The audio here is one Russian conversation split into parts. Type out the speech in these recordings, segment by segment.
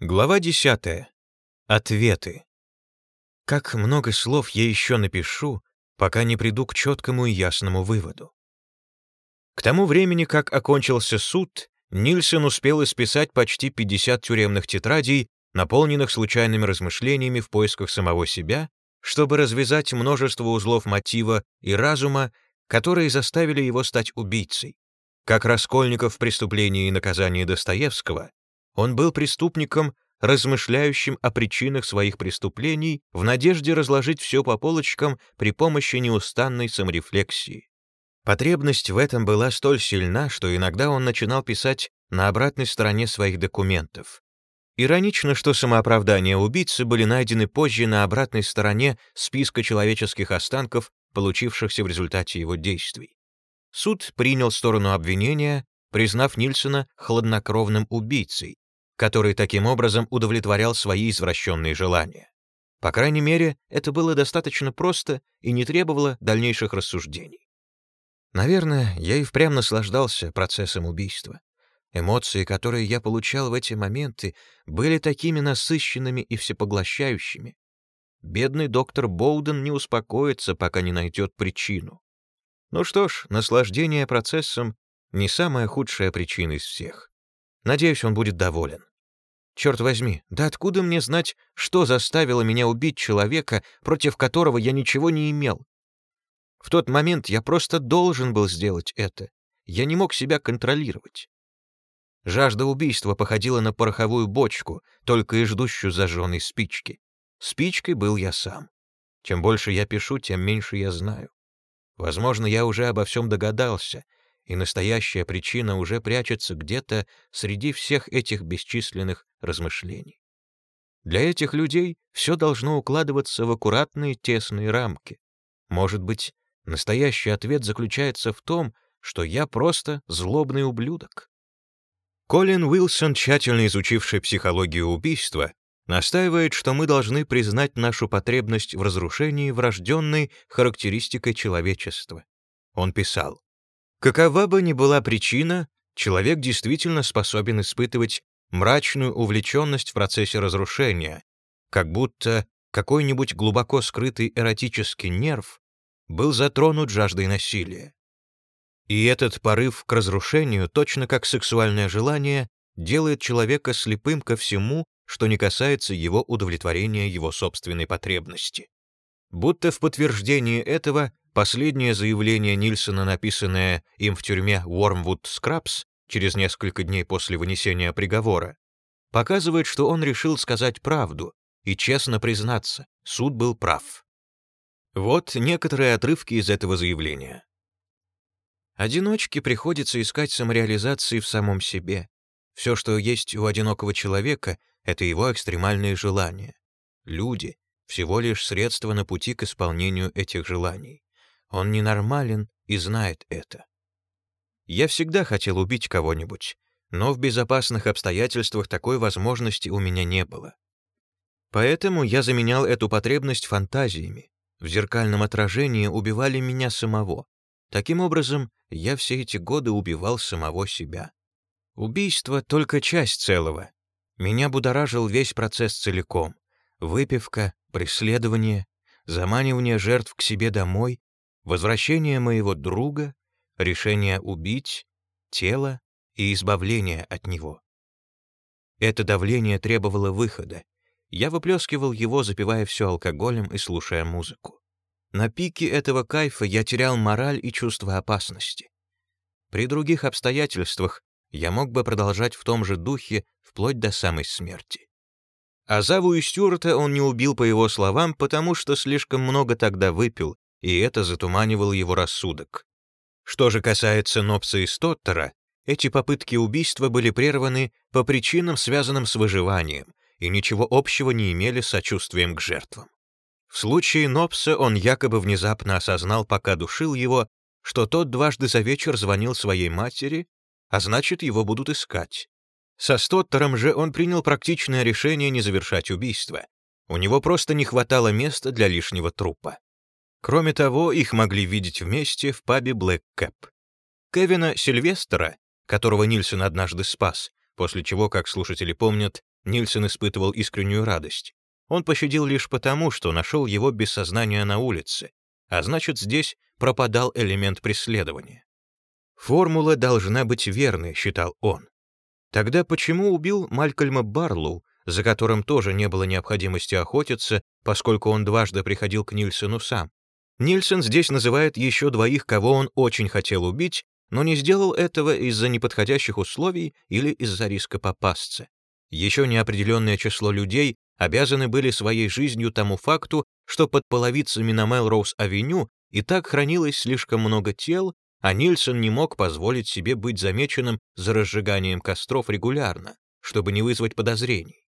Глава 10. Ответы. Как много слов я еще напишу, пока не приду к четкому и ясному выводу. К тому времени, как окончился суд, Нильсон успел исписать почти 50 тюремных тетрадей, наполненных случайными размышлениями в поисках самого себя, чтобы развязать множество узлов мотива и разума, которые заставили его стать убийцей. Как Раскольников в «Преступлении и наказании Достоевского», он был преступником, размышляющим о причинах своих преступлений в надежде разложить все по полочкам при помощи неустанной саморефлексии. Потребность в этом была столь сильна, что иногда он начинал писать на обратной стороне своих документов. Иронично, что самооправдания убийцы были найдены позже на обратной стороне списка человеческих останков, получившихся в результате его действий. Суд принял сторону обвинения, признав Нильсона хладнокровным убийцей, который таким образом удовлетворял свои извращенные желания. По крайней мере, это было достаточно просто и не требовало дальнейших рассуждений. Наверное, я и впрямь наслаждался процессом убийства. Эмоции, которые я получал в эти моменты, были такими насыщенными и всепоглощающими. Бедный доктор Боуден не успокоится, пока не найдет причину. Ну что ж, наслаждение процессом — не самая худшая причина из всех. Надеюсь, он будет доволен. Черт возьми, да откуда мне знать, что заставило меня убить человека, против которого я ничего не имел? В тот момент я просто должен был сделать это. Я не мог себя контролировать. Жажда убийства походила на пороховую бочку, только и ждущую зажженной спички. Спичкой был я сам. Чем больше я пишу, тем меньше я знаю. Возможно, я уже обо всем догадался, и настоящая причина уже прячется где-то среди всех этих бесчисленных размышлений. Для этих людей все должно укладываться в аккуратные тесные рамки. Может быть, настоящий ответ заключается в том, что я просто злобный ублюдок. Колин Уилсон, тщательно изучивший психологию убийства, настаивает, что мы должны признать нашу потребность в разрушении врожденной характеристикой человечества. Он писал, Какова бы ни была причина, человек действительно способен испытывать мрачную увлеченность в процессе разрушения, как будто какой-нибудь глубоко скрытый эротический нерв был затронут жаждой насилия. И этот порыв к разрушению, точно как сексуальное желание, делает человека слепым ко всему, что не касается его удовлетворения его собственной потребности. Будто в подтверждение этого Последнее заявление Нильсона, написанное им в тюрьме Уормвуд Скрабс через несколько дней после вынесения приговора, показывает, что он решил сказать правду и честно признаться, суд был прав. Вот некоторые отрывки из этого заявления. Одиночке приходится искать самореализации в самом себе. Все, что есть у одинокого человека, — это его экстремальные желания. Люди — всего лишь средства на пути к исполнению этих желаний. Он ненормален и знает это. Я всегда хотел убить кого-нибудь, но в безопасных обстоятельствах такой возможности у меня не было. Поэтому я заменял эту потребность фантазиями. В зеркальном отражении убивали меня самого. Таким образом, я все эти годы убивал самого себя. Убийство — только часть целого. Меня будоражил весь процесс целиком. Выпивка, преследование, заманивание жертв к себе домой возвращение моего друга, решение убить, тело и избавление от него. Это давление требовало выхода. Я выплескивал его, запивая все алкоголем и слушая музыку. На пике этого кайфа я терял мораль и чувство опасности. При других обстоятельствах я мог бы продолжать в том же духе вплоть до самой смерти. Азаву и Стюарта он не убил, по его словам, потому что слишком много тогда выпил и это затуманивало его рассудок. Что же касается Нопса и Стоттера, эти попытки убийства были прерваны по причинам, связанным с выживанием, и ничего общего не имели с сочувствием к жертвам. В случае Нопса он якобы внезапно осознал, пока душил его, что тот дважды за вечер звонил своей матери, а значит, его будут искать. Со Стоттером же он принял практичное решение не завершать убийство. У него просто не хватало места для лишнего трупа. Кроме того, их могли видеть вместе в пабе Блэк Кэп. Кевина Сильвестера, которого Нильсон однажды спас, после чего, как слушатели помнят, Нильсон испытывал искреннюю радость. Он пощадил лишь потому, что нашел его без сознания на улице, а значит, здесь пропадал элемент преследования. «Формула должна быть верной», — считал он. Тогда почему убил Малькольма Барлоу, за которым тоже не было необходимости охотиться, поскольку он дважды приходил к Нильсону сам? Нильсон здесь называет еще двоих, кого он очень хотел убить, но не сделал этого из-за неподходящих условий или из-за риска попасться. Еще неопределенное число людей обязаны были своей жизнью тому факту, что под половицами на Мелроуз-авеню и так хранилось слишком много тел, а Нильсон не мог позволить себе быть замеченным за разжиганием костров регулярно, чтобы не вызвать подозрений.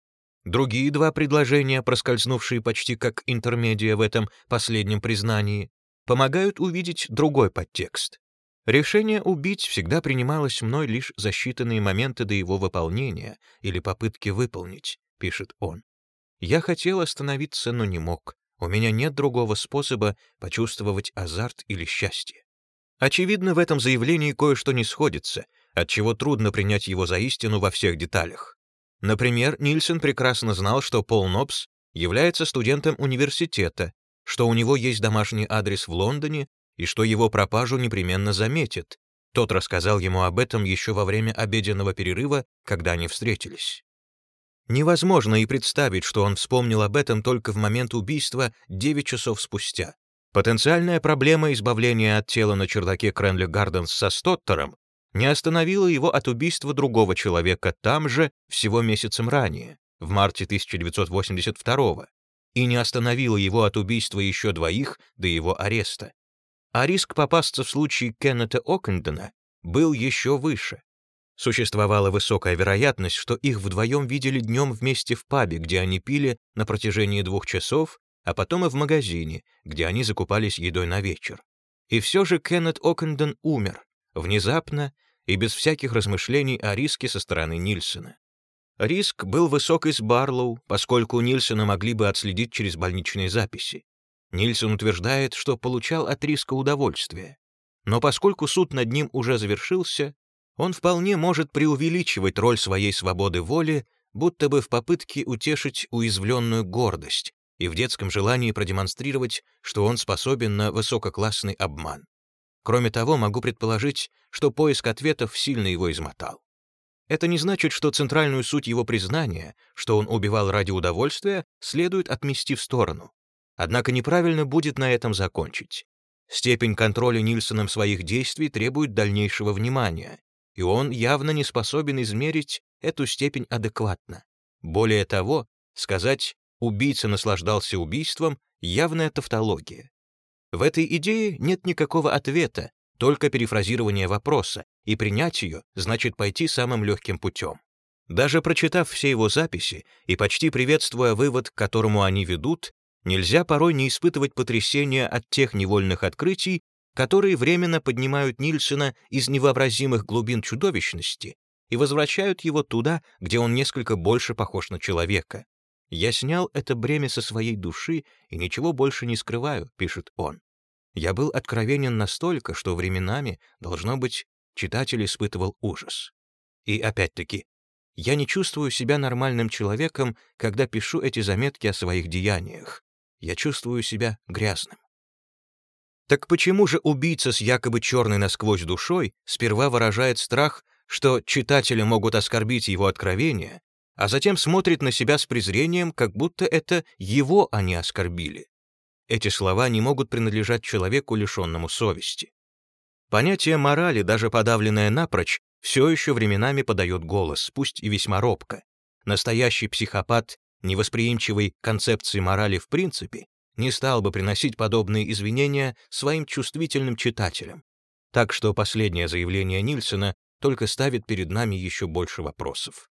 Другие два предложения, проскользнувшие почти как интермедия в этом последнем признании, помогают увидеть другой подтекст. Решение убить всегда принималось мной лишь за считанные моменты до его выполнения или попытки выполнить, пишет он. Я хотел остановиться, но не мог. У меня нет другого способа почувствовать азарт или счастье. Очевидно, в этом заявлении кое-что не сходится, отчего трудно принять его за истину во всех деталях. Например, Нильсон прекрасно знал, что Пол Нобс является студентом университета, что у него есть домашний адрес в Лондоне и что его пропажу непременно заметит. Тот рассказал ему об этом еще во время обеденного перерыва, когда они встретились. Невозможно и представить, что он вспомнил об этом только в момент убийства 9 часов спустя. Потенциальная проблема избавления от тела на чердаке Кренли Гарденс со Стоттером не остановила его от убийства другого человека там же всего месяцем ранее, в марте 1982 и не остановила его от убийства еще двоих до его ареста. А риск попасться в случае Кеннета Окендена был еще выше. Существовала высокая вероятность, что их вдвоем видели днем вместе в пабе, где они пили на протяжении двух часов, а потом и в магазине, где они закупались едой на вечер. И все же Кеннет Окенден умер, внезапно и без всяких размышлений о риске со стороны Нильсона. Риск был высок из Барлоу, поскольку Нильсона могли бы отследить через больничные записи. Нильсон утверждает, что получал от риска удовольствие. Но поскольку суд над ним уже завершился, он вполне может преувеличивать роль своей свободы воли, будто бы в попытке утешить уязвленную гордость, и в детском желании продемонстрировать, что он способен на высококлассный обман. Кроме того, могу предположить, что поиск ответов сильно его измотал. Это не значит, что центральную суть его признания, что он убивал ради удовольствия, следует отмести в сторону. Однако неправильно будет на этом закончить. Степень контроля Нильсоном своих действий требует дальнейшего внимания, и он явно не способен измерить эту степень адекватно. Более того, сказать убийца наслаждался убийством — явная тавтология. В этой идее нет никакого ответа, только перефразирование вопроса, и принять ее значит пойти самым легким путем. Даже прочитав все его записи и почти приветствуя вывод, к которому они ведут, нельзя порой не испытывать потрясения от тех невольных открытий, которые временно поднимают Нильсена из невообразимых глубин чудовищности и возвращают его туда, где он несколько больше похож на человека. «Я снял это бремя со своей души и ничего больше не скрываю», — пишет он. «Я был откровенен настолько, что временами, должно быть, читатель испытывал ужас. И опять-таки, я не чувствую себя нормальным человеком, когда пишу эти заметки о своих деяниях. Я чувствую себя грязным. Так почему же убийца с якобы черной насквозь душой сперва выражает страх, что читатели могут оскорбить его откровения, а затем смотрит на себя с презрением, как будто это его они оскорбили? Эти слова не могут принадлежать человеку, лишенному совести. Понятие морали, даже подавленное напрочь, все еще временами подает голос, пусть и весьма робко. Настоящий психопат, невосприимчивый к концепции морали в принципе, не стал бы приносить подобные извинения своим чувствительным читателям. Так что последнее заявление Нильсона только ставит перед нами еще больше вопросов.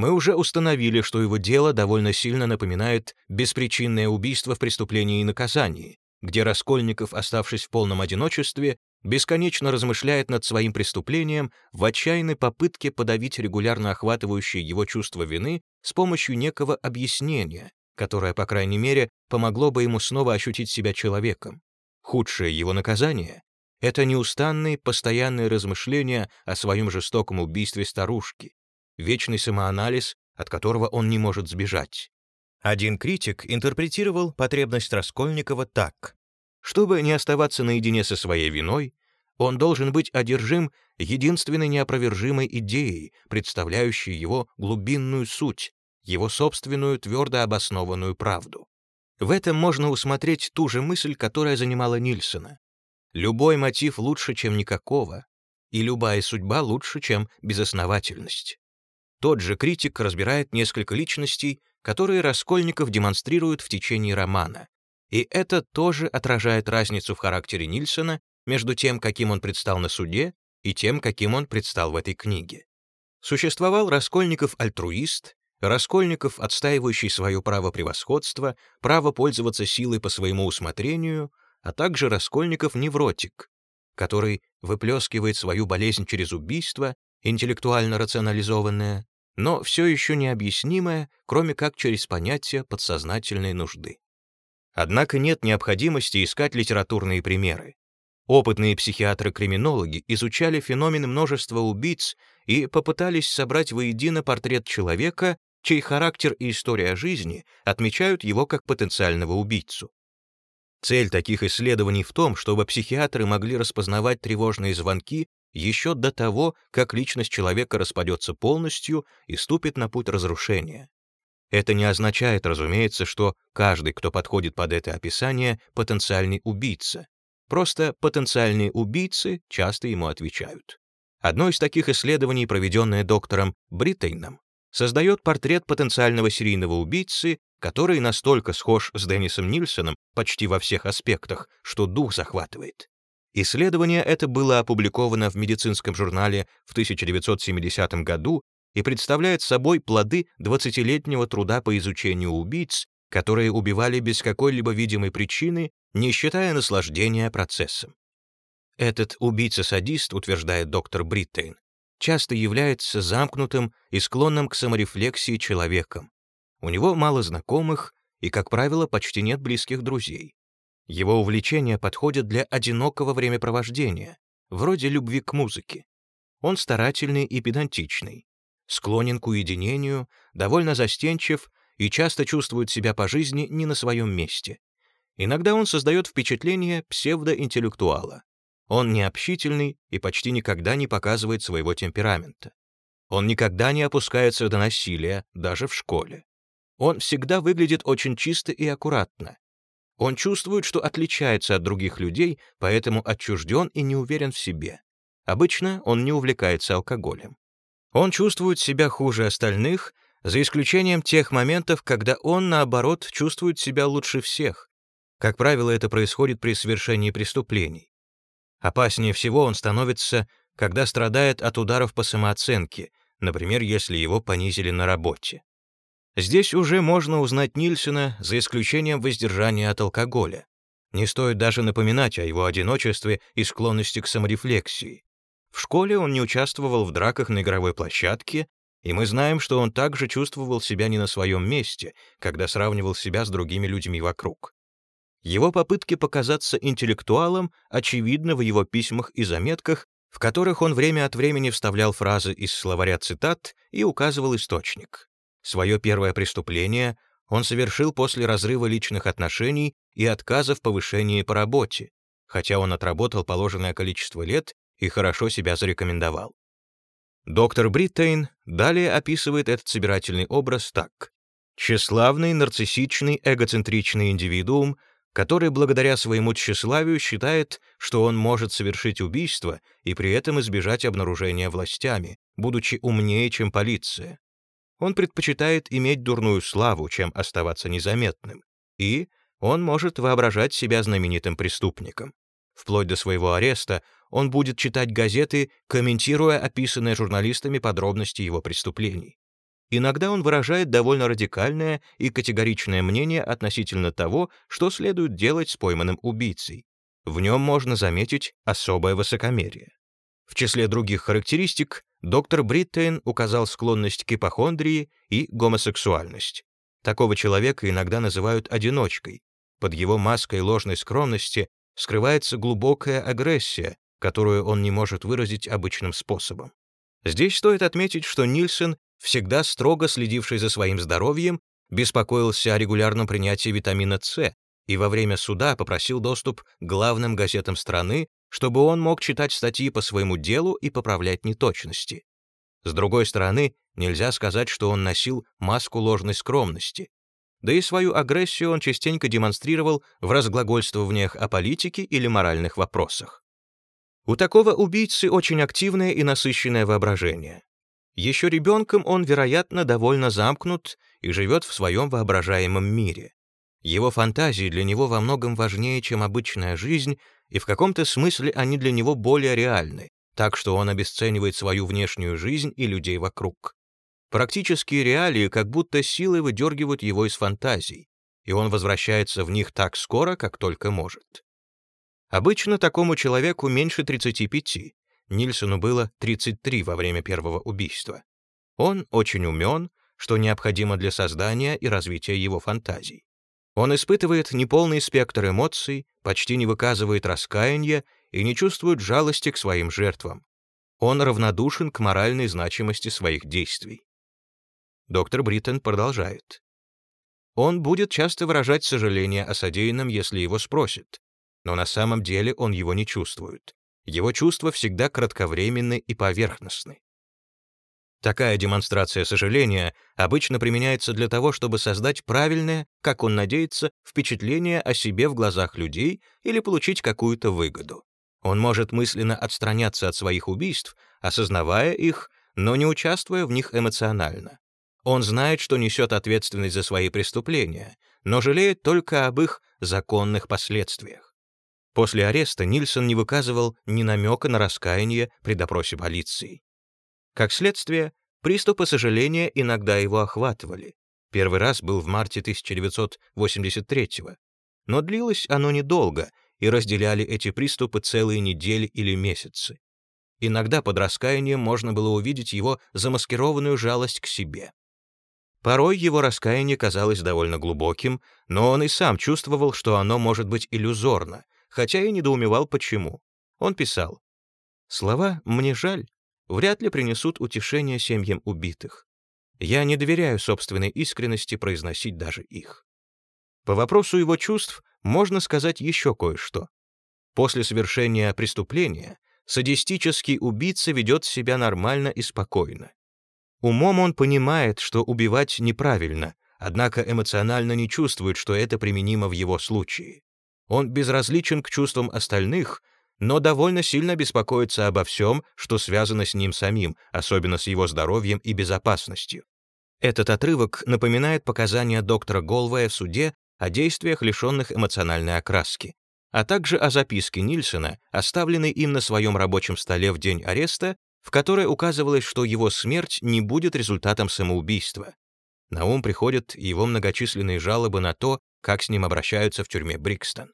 Мы уже установили, что его дело довольно сильно напоминает беспричинное убийство в преступлении и наказании, где Раскольников, оставшись в полном одиночестве, бесконечно размышляет над своим преступлением в отчаянной попытке подавить регулярно охватывающее его чувство вины с помощью некого объяснения, которое, по крайней мере, помогло бы ему снова ощутить себя человеком. Худшее его наказание — это неустанные, постоянные размышления о своем жестоком убийстве старушки, вечный самоанализ, от которого он не может сбежать. Один критик интерпретировал потребность Раскольникова так. Чтобы не оставаться наедине со своей виной, он должен быть одержим единственной неопровержимой идеей, представляющей его глубинную суть, его собственную твердо обоснованную правду. В этом можно усмотреть ту же мысль, которая занимала Нильсона. Любой мотив лучше, чем никакого, и любая судьба лучше, чем безосновательность. Тот же критик разбирает несколько личностей, которые Раскольников демонстрирует в течение романа. И это тоже отражает разницу в характере Нильсона между тем, каким он предстал на суде, и тем, каким он предстал в этой книге. Существовал Раскольников-альтруист, Раскольников, отстаивающий свое право превосходства, право пользоваться силой по своему усмотрению, а также Раскольников-невротик, который выплескивает свою болезнь через убийство, интеллектуально рационализованное, но все еще необъяснимое, кроме как через понятие подсознательной нужды. Однако нет необходимости искать литературные примеры. Опытные психиатры-криминологи изучали феномен множества убийц и попытались собрать воедино портрет человека, чей характер и история жизни отмечают его как потенциального убийцу. Цель таких исследований в том, чтобы психиатры могли распознавать тревожные звонки еще до того, как личность человека распадется полностью и ступит на путь разрушения. Это не означает, разумеется, что каждый, кто подходит под это описание, потенциальный убийца. Просто потенциальные убийцы часто ему отвечают. Одно из таких исследований, проведенное доктором Бриттейном, создает портрет потенциального серийного убийцы, который настолько схож с Деннисом Нильсоном почти во всех аспектах, что дух захватывает. Исследование это было опубликовано в медицинском журнале в 1970 году и представляет собой плоды 20-летнего труда по изучению убийц, которые убивали без какой-либо видимой причины, не считая наслаждения процессом. Этот убийца-садист, утверждает доктор Бриттейн, часто является замкнутым и склонным к саморефлексии человеком. У него мало знакомых и, как правило, почти нет близких друзей. Его увлечения подходят для одинокого времяпровождения, вроде любви к музыке. Он старательный и педантичный, склонен к уединению, довольно застенчив и часто чувствует себя по жизни не на своем месте. Иногда он создает впечатление псевдоинтеллектуала. Он необщительный и почти никогда не показывает своего темперамента. Он никогда не опускается до насилия, даже в школе. Он всегда выглядит очень чисто и аккуратно. Он чувствует, что отличается от других людей, поэтому отчужден и не уверен в себе. Обычно он не увлекается алкоголем. Он чувствует себя хуже остальных, за исключением тех моментов, когда он, наоборот, чувствует себя лучше всех. Как правило, это происходит при совершении преступлений. Опаснее всего он становится, когда страдает от ударов по самооценке, например, если его понизили на работе. Здесь уже можно узнать Нильсона за исключением воздержания от алкоголя. Не стоит даже напоминать о его одиночестве и склонности к саморефлексии. В школе он не участвовал в драках на игровой площадке, и мы знаем, что он также чувствовал себя не на своем месте, когда сравнивал себя с другими людьми вокруг. Его попытки показаться интеллектуалом очевидны в его письмах и заметках, в которых он время от времени вставлял фразы из словаря цитат и указывал источник. Свое первое преступление он совершил после разрыва личных отношений и отказа в повышении по работе, хотя он отработал положенное количество лет и хорошо себя зарекомендовал. Доктор Бриттейн далее описывает этот собирательный образ так. Тщеславный, нарциссичный, эгоцентричный индивидуум, который благодаря своему тщеславию считает, что он может совершить убийство и при этом избежать обнаружения властями, будучи умнее, чем полиция. Он предпочитает иметь дурную славу, чем оставаться незаметным, и он может воображать себя знаменитым преступником. Вплоть до своего ареста он будет читать газеты, комментируя описанные журналистами подробности его преступлений. Иногда он выражает довольно радикальное и категоричное мнение относительно того, что следует делать с пойманным убийцей. В нем можно заметить особое высокомерие. В числе других характеристик доктор Бриттейн указал склонность к ипохондрии и гомосексуальность. Такого человека иногда называют одиночкой. Под его маской ложной скромности скрывается глубокая агрессия, которую он не может выразить обычным способом. Здесь стоит отметить, что Нильсон всегда строго следивший за своим здоровьем, беспокоился о регулярном принятии витамина С и во время суда попросил доступ к главным газетам страны, чтобы он мог читать статьи по своему делу и поправлять неточности. С другой стороны, нельзя сказать, что он носил маску ложной скромности. Да и свою агрессию он частенько демонстрировал в разглагольствованиях о политике или моральных вопросах. У такого убийцы очень активное и насыщенное воображение. Еще ребенком он, вероятно, довольно замкнут и живет в своем воображаемом мире. Его фантазии для него во многом важнее, чем обычная жизнь, и в каком-то смысле они для него более реальны, так что он обесценивает свою внешнюю жизнь и людей вокруг. Практические реалии как будто силой выдергивают его из фантазий, и он возвращается в них так скоро, как только может. Обычно такому человеку меньше 35, Нильсону было 33 во время первого убийства. Он очень умен, что необходимо для создания и развития его фантазий. Он испытывает неполный спектр эмоций, почти не выказывает раскаяния и не чувствует жалости к своим жертвам. Он равнодушен к моральной значимости своих действий. Доктор Бриттон продолжает. Он будет часто выражать сожаление о содеянном, если его спросят, но на самом деле он его не чувствует. Его чувства всегда кратковременны и поверхностны. Такая демонстрация сожаления обычно применяется для того, чтобы создать правильное, как он надеется, впечатление о себе в глазах людей или получить какую-то выгоду. Он может мысленно отстраняться от своих убийств, осознавая их, но не участвуя в них эмоционально. Он знает, что несет ответственность за свои преступления, но жалеет только об их законных последствиях. После ареста Нильсон не выказывал ни намека на раскаяние при допросе полиции. Как следствие, приступы сожаления иногда его охватывали. Первый раз был в марте 1983-го. Но длилось оно недолго, и разделяли эти приступы целые недели или месяцы. Иногда под раскаянием можно было увидеть его замаскированную жалость к себе. Порой его раскаяние казалось довольно глубоким, но он и сам чувствовал, что оно может быть иллюзорно, хотя и недоумевал почему. Он писал, «Слова «мне жаль» вряд ли принесут утешение семьям убитых. Я не доверяю собственной искренности произносить даже их». По вопросу его чувств можно сказать еще кое-что. После совершения преступления садистический убийца ведет себя нормально и спокойно. Умом он понимает, что убивать неправильно, однако эмоционально не чувствует, что это применимо в его случае. Он безразличен к чувствам остальных, но довольно сильно беспокоится обо всем, что связано с ним самим, особенно с его здоровьем и безопасностью. Этот отрывок напоминает показания доктора Голвая в суде о действиях, лишенных эмоциональной окраски, а также о записке Нильсона, оставленной им на своем рабочем столе в день ареста в которой указывалось, что его смерть не будет результатом самоубийства. На ум приходят его многочисленные жалобы на то, как с ним обращаются в тюрьме Брикстон.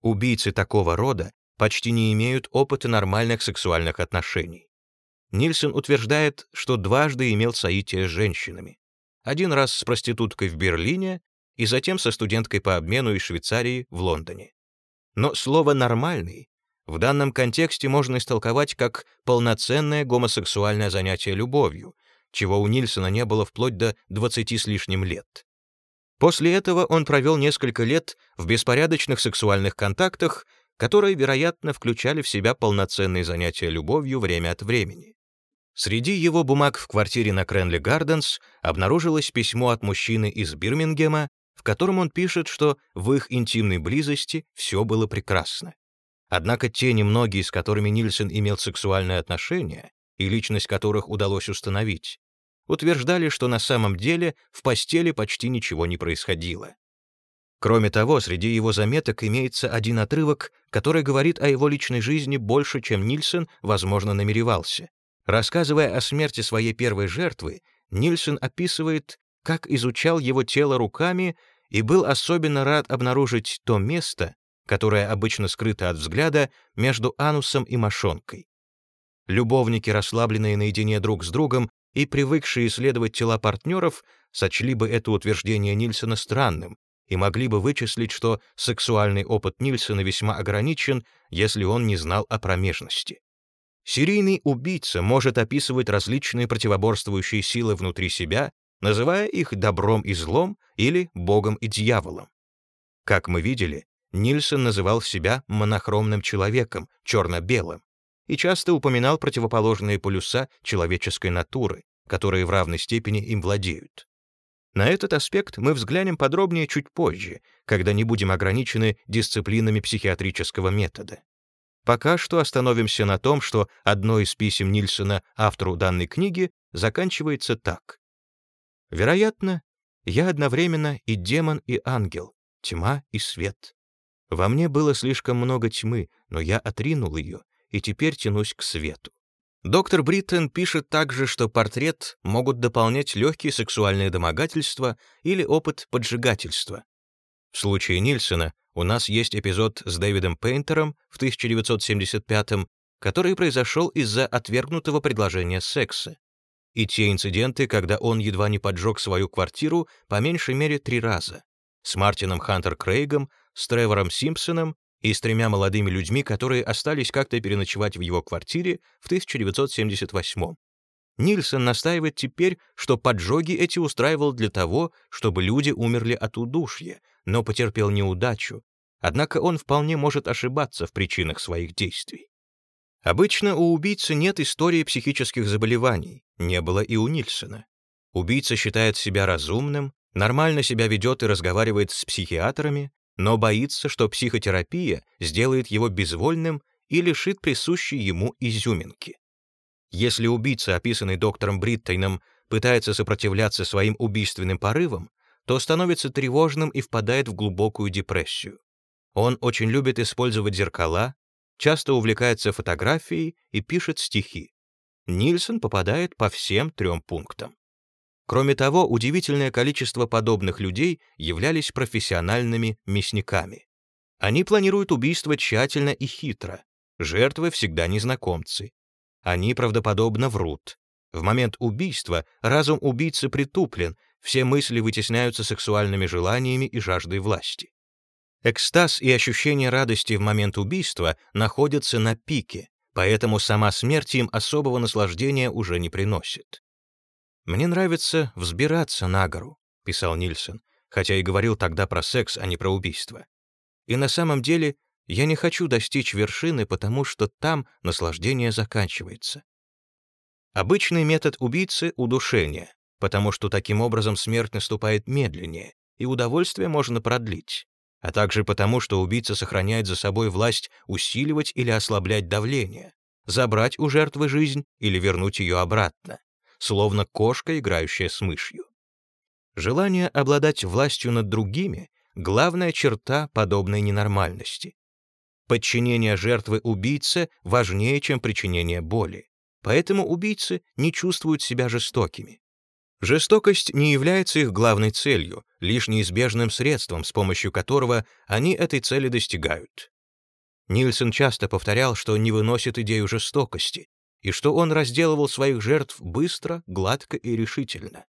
Убийцы такого рода почти не имеют опыта нормальных сексуальных отношений. Нильсон утверждает, что дважды имел соитие с женщинами. Один раз с проституткой в Берлине и затем со студенткой по обмену из Швейцарии в Лондоне. Но слово «нормальный» в данном контексте можно истолковать как полноценное гомосексуальное занятие любовью, чего у Нильсона не было вплоть до 20 с лишним лет. После этого он провел несколько лет в беспорядочных сексуальных контактах, которые, вероятно, включали в себя полноценные занятия любовью время от времени. Среди его бумаг в квартире на Кренли Гарденс обнаружилось письмо от мужчины из Бирмингема, в котором он пишет, что в их интимной близости все было прекрасно. Однако те немногие, с которыми Нильсон имел сексуальные отношения, и личность которых удалось установить, утверждали, что на самом деле в постели почти ничего не происходило. Кроме того, среди его заметок имеется один отрывок, который говорит о его личной жизни больше, чем Нильсон, возможно, намеревался. Рассказывая о смерти своей первой жертвы, Нильсон описывает, как изучал его тело руками и был особенно рад обнаружить то место, которая обычно скрыта от взгляда между анусом и мошонкой. Любовники, расслабленные наедине друг с другом и привыкшие исследовать тела партнеров, сочли бы это утверждение Нильсона странным и могли бы вычислить, что сексуальный опыт Нильсона весьма ограничен, если он не знал о промежности. Серийный убийца может описывать различные противоборствующие силы внутри себя, называя их добром и злом или богом и дьяволом. Как мы видели, Нильсон называл себя монохромным человеком, черно-белым, и часто упоминал противоположные полюса человеческой натуры, которые в равной степени им владеют. На этот аспект мы взглянем подробнее чуть позже, когда не будем ограничены дисциплинами психиатрического метода. Пока что остановимся на том, что одно из писем Нильсона автору данной книги заканчивается так. «Вероятно, я одновременно и демон, и ангел, тьма и свет. Во мне было слишком много тьмы, но я отринул ее, и теперь тянусь к свету. Доктор Бриттон пишет также, что портрет могут дополнять легкие сексуальные домогательства или опыт поджигательства. В случае Нильсона у нас есть эпизод с Дэвидом Пейнтером в 1975 который произошел из-за отвергнутого предложения секса. И те инциденты, когда он едва не поджег свою квартиру по меньшей мере три раза. С Мартином Хантер Крейгом, с Тревором Симпсоном и с тремя молодыми людьми, которые остались как-то переночевать в его квартире в 1978 Нильсон настаивает теперь, что поджоги эти устраивал для того, чтобы люди умерли от удушья, но потерпел неудачу, однако он вполне может ошибаться в причинах своих действий. Обычно у убийцы нет истории психических заболеваний, не было и у Нильсона. Убийца считает себя разумным, нормально себя ведет и разговаривает с психиатрами, но боится, что психотерапия сделает его безвольным и лишит присущей ему изюминки. Если убийца, описанный доктором Бриттейном, пытается сопротивляться своим убийственным порывам, то становится тревожным и впадает в глубокую депрессию. Он очень любит использовать зеркала, часто увлекается фотографией и пишет стихи. Нильсон попадает по всем трем пунктам. Кроме того, удивительное количество подобных людей являлись профессиональными мясниками. Они планируют убийство тщательно и хитро. Жертвы всегда незнакомцы. Они правдоподобно врут. В момент убийства разум убийцы притуплен, все мысли вытесняются сексуальными желаниями и жаждой власти. Экстаз и ощущение радости в момент убийства находятся на пике, поэтому сама смерть им особого наслаждения уже не приносит. «Мне нравится взбираться на гору», — писал Нильсон, хотя и говорил тогда про секс, а не про убийство. И на самом деле я не хочу достичь вершины, потому что там наслаждение заканчивается. Обычный метод убийцы — удушение, потому что таким образом смерть наступает медленнее, и удовольствие можно продлить, а также потому, что убийца сохраняет за собой власть усиливать или ослаблять давление, забрать у жертвы жизнь или вернуть ее обратно, словно кошка, играющая с мышью. Желание обладать властью над другими — главная черта подобной ненормальности. Подчинение жертвы убийце важнее, чем причинение боли. Поэтому убийцы не чувствуют себя жестокими. Жестокость не является их главной целью, лишь неизбежным средством, с помощью которого они этой цели достигают. Нильсон часто повторял, что не выносит идею жестокости, и что он разделывал своих жертв быстро, гладко и решительно.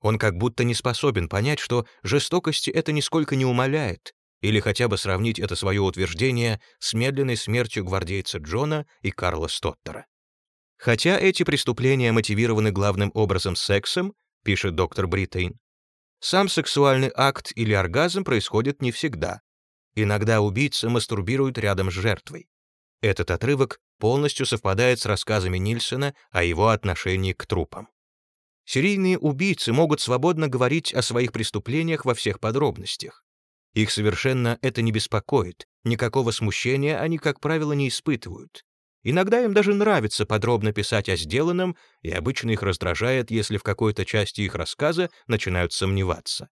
Он как будто не способен понять, что жестокости это нисколько не умаляет, или хотя бы сравнить это свое утверждение с медленной смертью гвардейца Джона и Карла Стоттера. Хотя эти преступления мотивированы главным образом сексом, пишет доктор Бриттейн, сам сексуальный акт или оргазм происходит не всегда. Иногда убийца мастурбирует рядом с жертвой. Этот отрывок полностью совпадает с рассказами Нильсона о его отношении к трупам. Серийные убийцы могут свободно говорить о своих преступлениях во всех подробностях. Их совершенно это не беспокоит, никакого смущения они, как правило, не испытывают. Иногда им даже нравится подробно писать о сделанном, и обычно их раздражает, если в какой-то части их рассказа начинают сомневаться.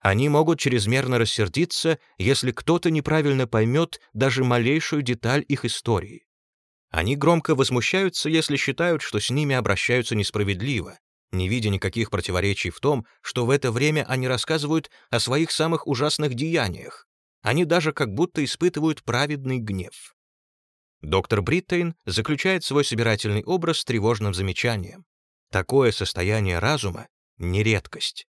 Они могут чрезмерно рассердиться, если кто-то неправильно поймет даже малейшую деталь их истории. Они громко возмущаются, если считают, что с ними обращаются несправедливо, не видя никаких противоречий в том, что в это время они рассказывают о своих самых ужасных деяниях. Они даже как будто испытывают праведный гнев. Доктор Бриттейн заключает свой собирательный образ тревожным замечанием. Такое состояние разума — не редкость.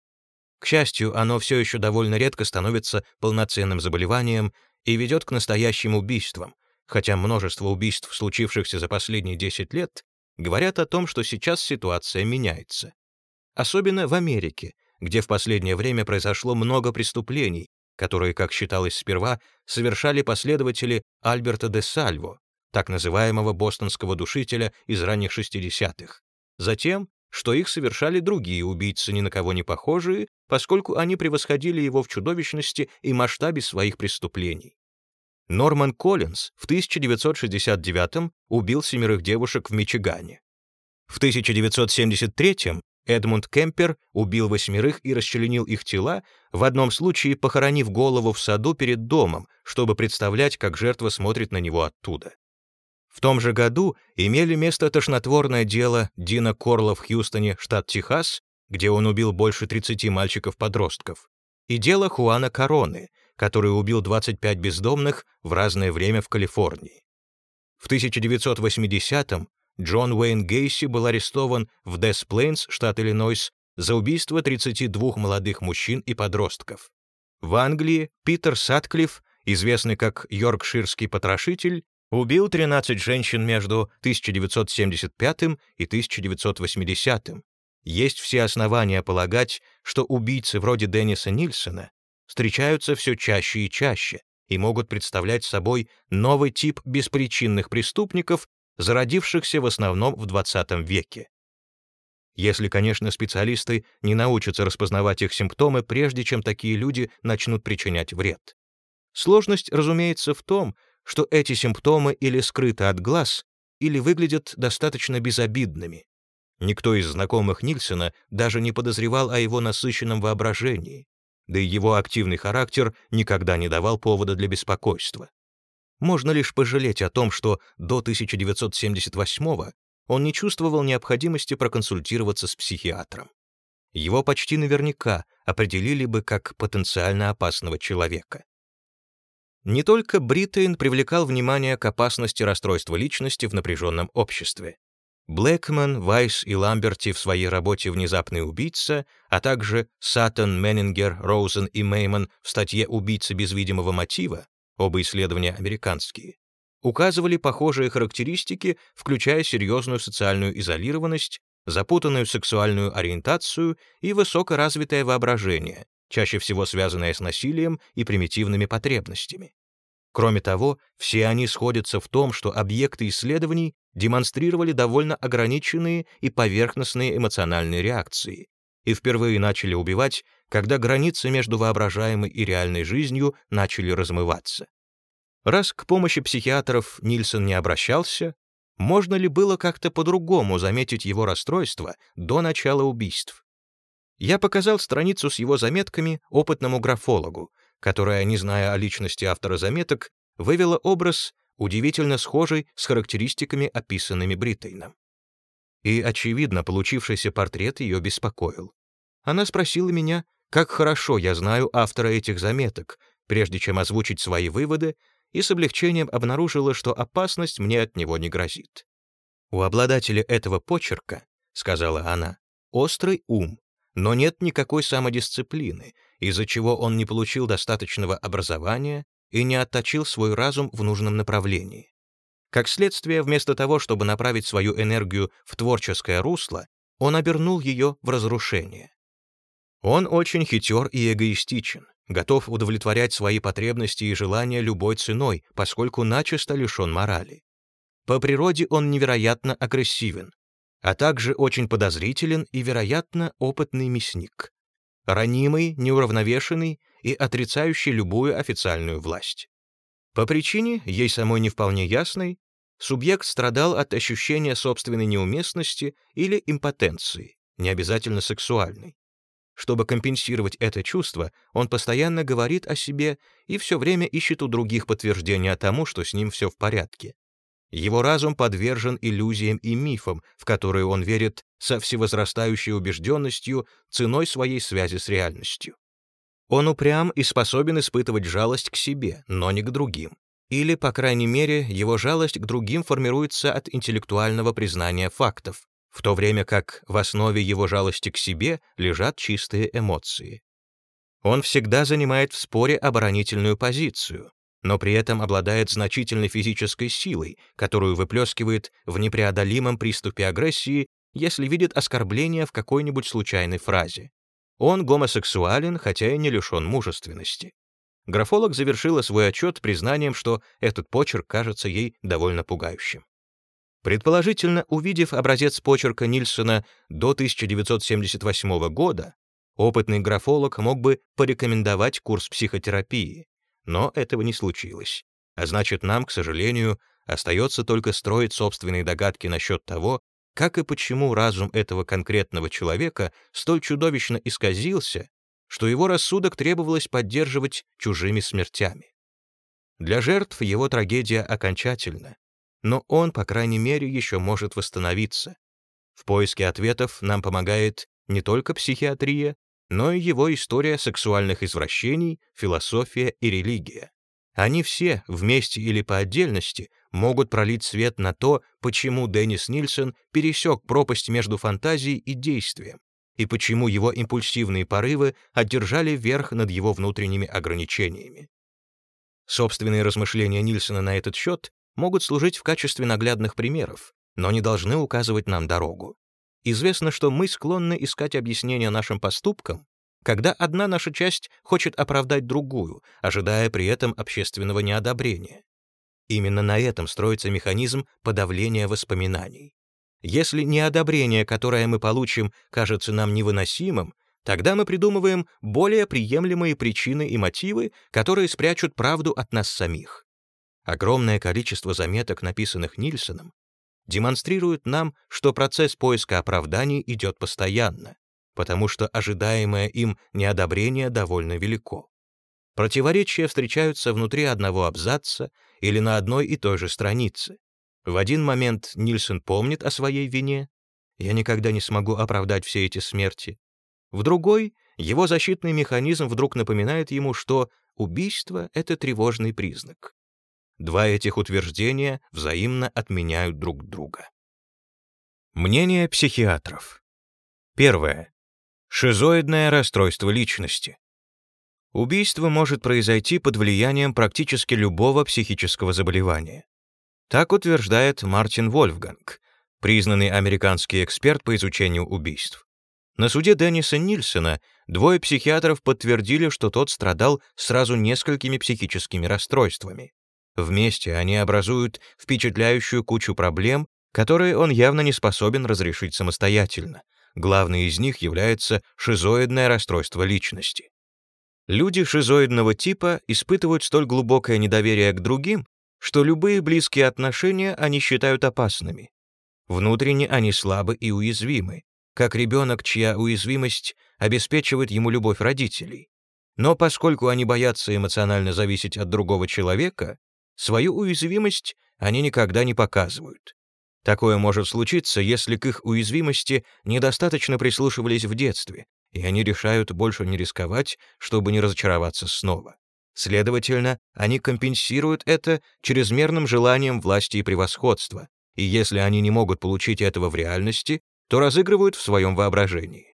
К счастью, оно все еще довольно редко становится полноценным заболеванием и ведет к настоящим убийствам, хотя множество убийств, случившихся за последние 10 лет, говорят о том, что сейчас ситуация меняется. Особенно в Америке, где в последнее время произошло много преступлений, которые, как считалось сперва, совершали последователи Альберта де Сальво, так называемого бостонского душителя из ранних 60-х. Затем, что их совершали другие убийцы, ни на кого не похожие, поскольку они превосходили его в чудовищности и масштабе своих преступлений. Норман Коллинз в 1969 убил семерых девушек в Мичигане. В 1973 Эдмунд Кемпер убил восьмерых и расчленил их тела, в одном случае похоронив голову в саду перед домом, чтобы представлять, как жертва смотрит на него оттуда. В том же году имели место тошнотворное дело Дина Корла в Хьюстоне, штат Техас, где он убил больше 30 мальчиков-подростков, и дело Хуана Короны, который убил 25 бездомных в разное время в Калифорнии. В 1980-м Джон Уэйн Гейси был арестован в Дес-Плейнс, штат Иллинойс, за убийство 32 молодых мужчин и подростков. В Англии Питер Сатклифф, известный как Йоркширский потрошитель, убил 13 женщин между 1975 и 1980. Есть все основания полагать, что убийцы вроде Денниса Нильсона встречаются все чаще и чаще и могут представлять собой новый тип беспричинных преступников, зародившихся в основном в 20 веке. Если, конечно, специалисты не научатся распознавать их симптомы, прежде чем такие люди начнут причинять вред. Сложность, разумеется, в том, что эти симптомы или скрыты от глаз, или выглядят достаточно безобидными. Никто из знакомых Нильсона даже не подозревал о его насыщенном воображении, да и его активный характер никогда не давал повода для беспокойства. Можно лишь пожалеть о том, что до 1978 он не чувствовал необходимости проконсультироваться с психиатром. Его почти наверняка определили бы как потенциально опасного человека. Не только Бриттейн привлекал внимание к опасности расстройства личности в напряженном обществе. Блэкман, Вайс и Ламберти в своей работе «Внезапный убийца», а также Саттон, Меннингер, Роузен и Мейман в статье «Убийца без видимого мотива» оба исследования американские, указывали похожие характеристики, включая серьезную социальную изолированность, запутанную сексуальную ориентацию и высокоразвитое воображение, чаще всего связанное с насилием и примитивными потребностями. Кроме того, все они сходятся в том, что объекты исследований демонстрировали довольно ограниченные и поверхностные эмоциональные реакции и впервые начали убивать когда границы между воображаемой и реальной жизнью начали размываться. Раз к помощи психиатров Нильсон не обращался, можно ли было как-то по-другому заметить его расстройство до начала убийств? Я показал страницу с его заметками опытному графологу, которая, не зная о личности автора заметок, вывела образ, удивительно схожий с характеристиками, описанными Бриттейном. И, очевидно, получившийся портрет ее беспокоил. Она спросила меня, как хорошо я знаю автора этих заметок, прежде чем озвучить свои выводы, и с облегчением обнаружила, что опасность мне от него не грозит. «У обладателя этого почерка, — сказала она, — острый ум, но нет никакой самодисциплины, из-за чего он не получил достаточного образования и не отточил свой разум в нужном направлении. Как следствие, вместо того, чтобы направить свою энергию в творческое русло, он обернул ее в разрушение. Он очень хитер и эгоистичен, готов удовлетворять свои потребности и желания любой ценой, поскольку начисто лишен морали. По природе он невероятно агрессивен, а также очень подозрителен и, вероятно, опытный мясник. Ранимый, неуравновешенный и отрицающий любую официальную власть. По причине, ей самой не вполне ясной, субъект страдал от ощущения собственной неуместности или импотенции, не обязательно сексуальной. Чтобы компенсировать это чувство, он постоянно говорит о себе и все время ищет у других подтверждения тому, что с ним все в порядке. Его разум подвержен иллюзиям и мифам, в которые он верит со всевозрастающей убежденностью ценой своей связи с реальностью. Он упрям и способен испытывать жалость к себе, но не к другим. Или, по крайней мере, его жалость к другим формируется от интеллектуального признания фактов, в то время как в основе его жалости к себе лежат чистые эмоции. Он всегда занимает в споре оборонительную позицию, но при этом обладает значительной физической силой, которую выплескивает в непреодолимом приступе агрессии, если видит оскорбление в какой-нибудь случайной фразе. Он гомосексуален, хотя и не лишен мужественности. Графолог завершила свой отчет признанием, что этот почерк кажется ей довольно пугающим. Предположительно, увидев образец почерка Нильсона до 1978 года, опытный графолог мог бы порекомендовать курс психотерапии, но этого не случилось. А значит, нам, к сожалению, остается только строить собственные догадки насчет того, как и почему разум этого конкретного человека столь чудовищно исказился, что его рассудок требовалось поддерживать чужими смертями. Для жертв его трагедия окончательна, но он, по крайней мере, еще может восстановиться. В поиске ответов нам помогает не только психиатрия, но и его история сексуальных извращений, философия и религия. Они все, вместе или по отдельности, могут пролить свет на то, почему Деннис Нильсон пересек пропасть между фантазией и действием, и почему его импульсивные порывы одержали верх над его внутренними ограничениями. Собственные размышления Нильсона на этот счет могут служить в качестве наглядных примеров, но не должны указывать нам дорогу. Известно, что мы склонны искать объяснения нашим поступкам, когда одна наша часть хочет оправдать другую, ожидая при этом общественного неодобрения. Именно на этом строится механизм подавления воспоминаний. Если неодобрение, которое мы получим, кажется нам невыносимым, тогда мы придумываем более приемлемые причины и мотивы, которые спрячут правду от нас самих. Огромное количество заметок, написанных Нильсоном, демонстрирует нам, что процесс поиска оправданий идет постоянно, потому что ожидаемое им неодобрение довольно велико. Противоречия встречаются внутри одного абзаца или на одной и той же странице. В один момент Нильсон помнит о своей вине, «Я никогда не смогу оправдать все эти смерти». В другой его защитный механизм вдруг напоминает ему, что убийство — это тревожный признак. Два этих утверждения взаимно отменяют друг друга. Мнение психиатров. Первое. Шизоидное расстройство личности. Убийство может произойти под влиянием практически любого психического заболевания. Так утверждает Мартин Вольфганг, признанный американский эксперт по изучению убийств. На суде Денниса Нильсона двое психиатров подтвердили, что тот страдал сразу несколькими психическими расстройствами. Вместе они образуют впечатляющую кучу проблем, которые он явно не способен разрешить самостоятельно. Главной из них является шизоидное расстройство личности. Люди шизоидного типа испытывают столь глубокое недоверие к другим, что любые близкие отношения они считают опасными. Внутренне они слабы и уязвимы, как ребенок, чья уязвимость обеспечивает ему любовь родителей. Но поскольку они боятся эмоционально зависеть от другого человека, Свою уязвимость они никогда не показывают. Такое может случиться, если к их уязвимости недостаточно прислушивались в детстве, и они решают больше не рисковать, чтобы не разочароваться снова. Следовательно, они компенсируют это чрезмерным желанием власти и превосходства, и если они не могут получить этого в реальности, то разыгрывают в своем воображении.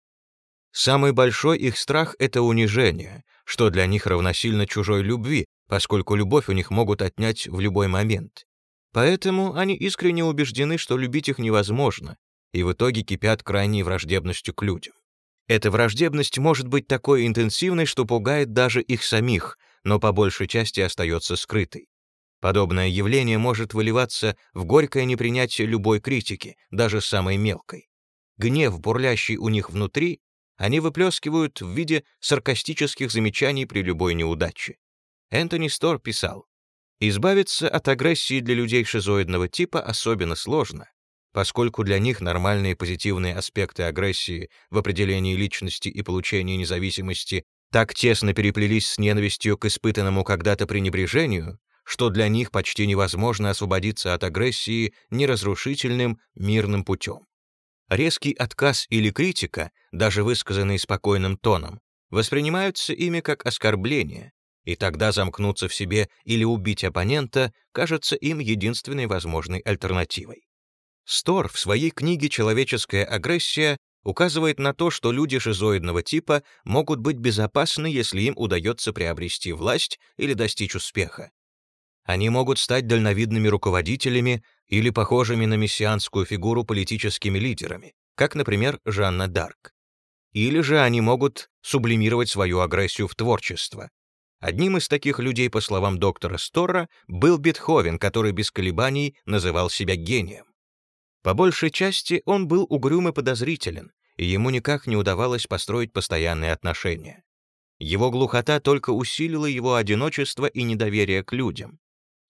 Самый большой их страх — это унижение, что для них равносильно чужой любви, поскольку любовь у них могут отнять в любой момент. Поэтому они искренне убеждены, что любить их невозможно, и в итоге кипят крайней враждебностью к людям. Эта враждебность может быть такой интенсивной, что пугает даже их самих, но по большей части остается скрытой. Подобное явление может выливаться в горькое непринятие любой критики, даже самой мелкой. Гнев, бурлящий у них внутри, они выплескивают в виде саркастических замечаний при любой неудаче. Энтони Стор писал, «Избавиться от агрессии для людей шизоидного типа особенно сложно, поскольку для них нормальные позитивные аспекты агрессии в определении личности и получении независимости так тесно переплелись с ненавистью к испытанному когда-то пренебрежению, что для них почти невозможно освободиться от агрессии неразрушительным мирным путем. Резкий отказ или критика, даже высказанный спокойным тоном, воспринимаются ими как оскорбление, и тогда замкнуться в себе или убить оппонента кажется им единственной возможной альтернативой. Стор в своей книге «Человеческая агрессия» указывает на то, что люди шизоидного типа могут быть безопасны, если им удается приобрести власть или достичь успеха. Они могут стать дальновидными руководителями или похожими на мессианскую фигуру политическими лидерами, как, например, Жанна Дарк. Или же они могут сублимировать свою агрессию в творчество. Одним из таких людей, по словам доктора Сторра, был Бетховен, который без колебаний называл себя гением. По большей части он был угрюм и подозрителен, и ему никак не удавалось построить постоянные отношения. Его глухота только усилила его одиночество и недоверие к людям.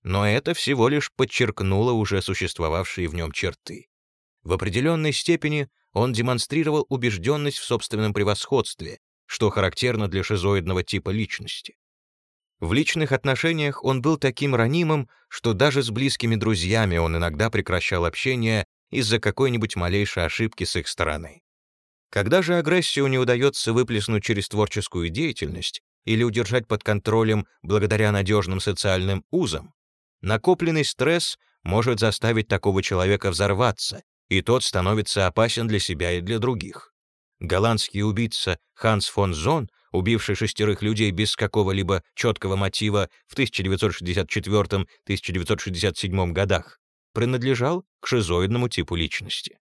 Но это всего лишь подчеркнуло уже существовавшие в нем черты. В определенной степени он демонстрировал убежденность в собственном превосходстве, что характерно для шизоидного типа личности. В личных отношениях он был таким ранимым, что даже с близкими друзьями он иногда прекращал общение из-за какой-нибудь малейшей ошибки с их стороны. Когда же агрессию не удается выплеснуть через творческую деятельность или удержать под контролем благодаря надежным социальным узам, накопленный стресс может заставить такого человека взорваться, и тот становится опасен для себя и для других. Голландский убийца Ханс фон Зон, убивший шестерых людей без какого-либо четкого мотива в 1964-1967 годах, принадлежал к шизоидному типу личности.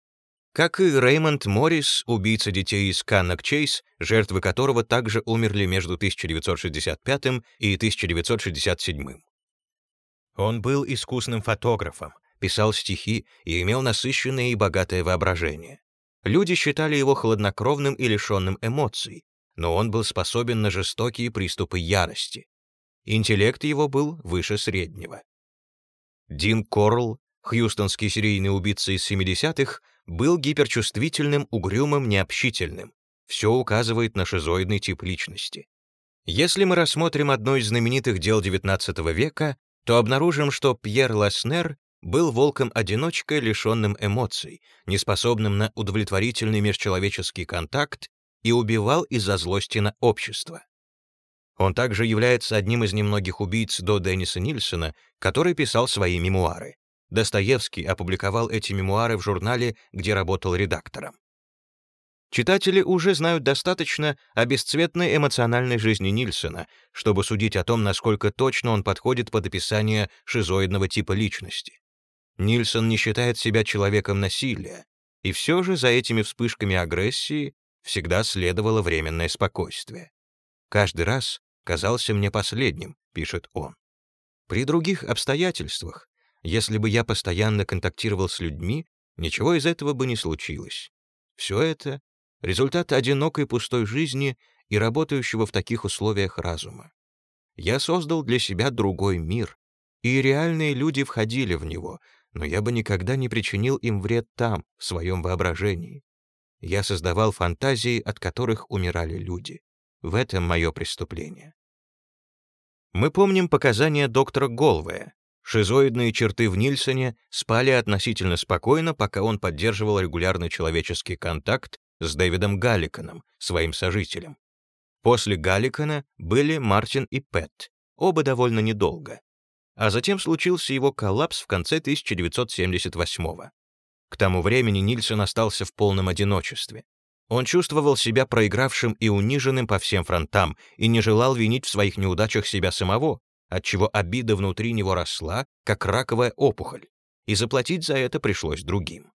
Как и Реймонд Моррис, убийца детей из Каннок Чейз, жертвы которого также умерли между 1965 и 1967. Он был искусным фотографом, писал стихи и имел насыщенное и богатое воображение. Люди считали его хладнокровным и лишенным эмоций, но он был способен на жестокие приступы ярости. Интеллект его был выше среднего. Дин Корл, хьюстонский серийный убийца из 70-х, был гиперчувствительным, угрюмым, необщительным. Все указывает на шизоидный тип личности. Если мы рассмотрим одно из знаменитых дел XIX века, то обнаружим, что Пьер Ласнер был волком-одиночкой, лишенным эмоций, неспособным на удовлетворительный межчеловеческий контакт и убивал из-за злости на общество. Он также является одним из немногих убийц до Денниса Нильсона, который писал свои мемуары. Достоевский опубликовал эти мемуары в журнале, где работал редактором. Читатели уже знают достаточно о бесцветной эмоциональной жизни Нильсона, чтобы судить о том, насколько точно он подходит под описание шизоидного типа личности. Нильсон не считает себя человеком насилия, и все же за этими вспышками агрессии всегда следовало временное спокойствие. «Каждый раз казался мне последним», — пишет он. При других обстоятельствах, если бы я постоянно контактировал с людьми, ничего из этого бы не случилось. Все это — результат одинокой пустой жизни и работающего в таких условиях разума. Я создал для себя другой мир, и реальные люди входили в него, но я бы никогда не причинил им вред там, в своем воображении. Я создавал фантазии, от которых умирали люди. В этом мое преступление. Мы помним показания доктора Голвея. Шизоидные черты в Нильсоне спали относительно спокойно, пока он поддерживал регулярный человеческий контакт с Дэвидом Галликаном, своим сожителем. После Галликана были Мартин и Пэт, оба довольно недолго а затем случился его коллапс в конце 1978 -го. К тому времени Нильсон остался в полном одиночестве. Он чувствовал себя проигравшим и униженным по всем фронтам и не желал винить в своих неудачах себя самого, отчего обида внутри него росла, как раковая опухоль, и заплатить за это пришлось другим.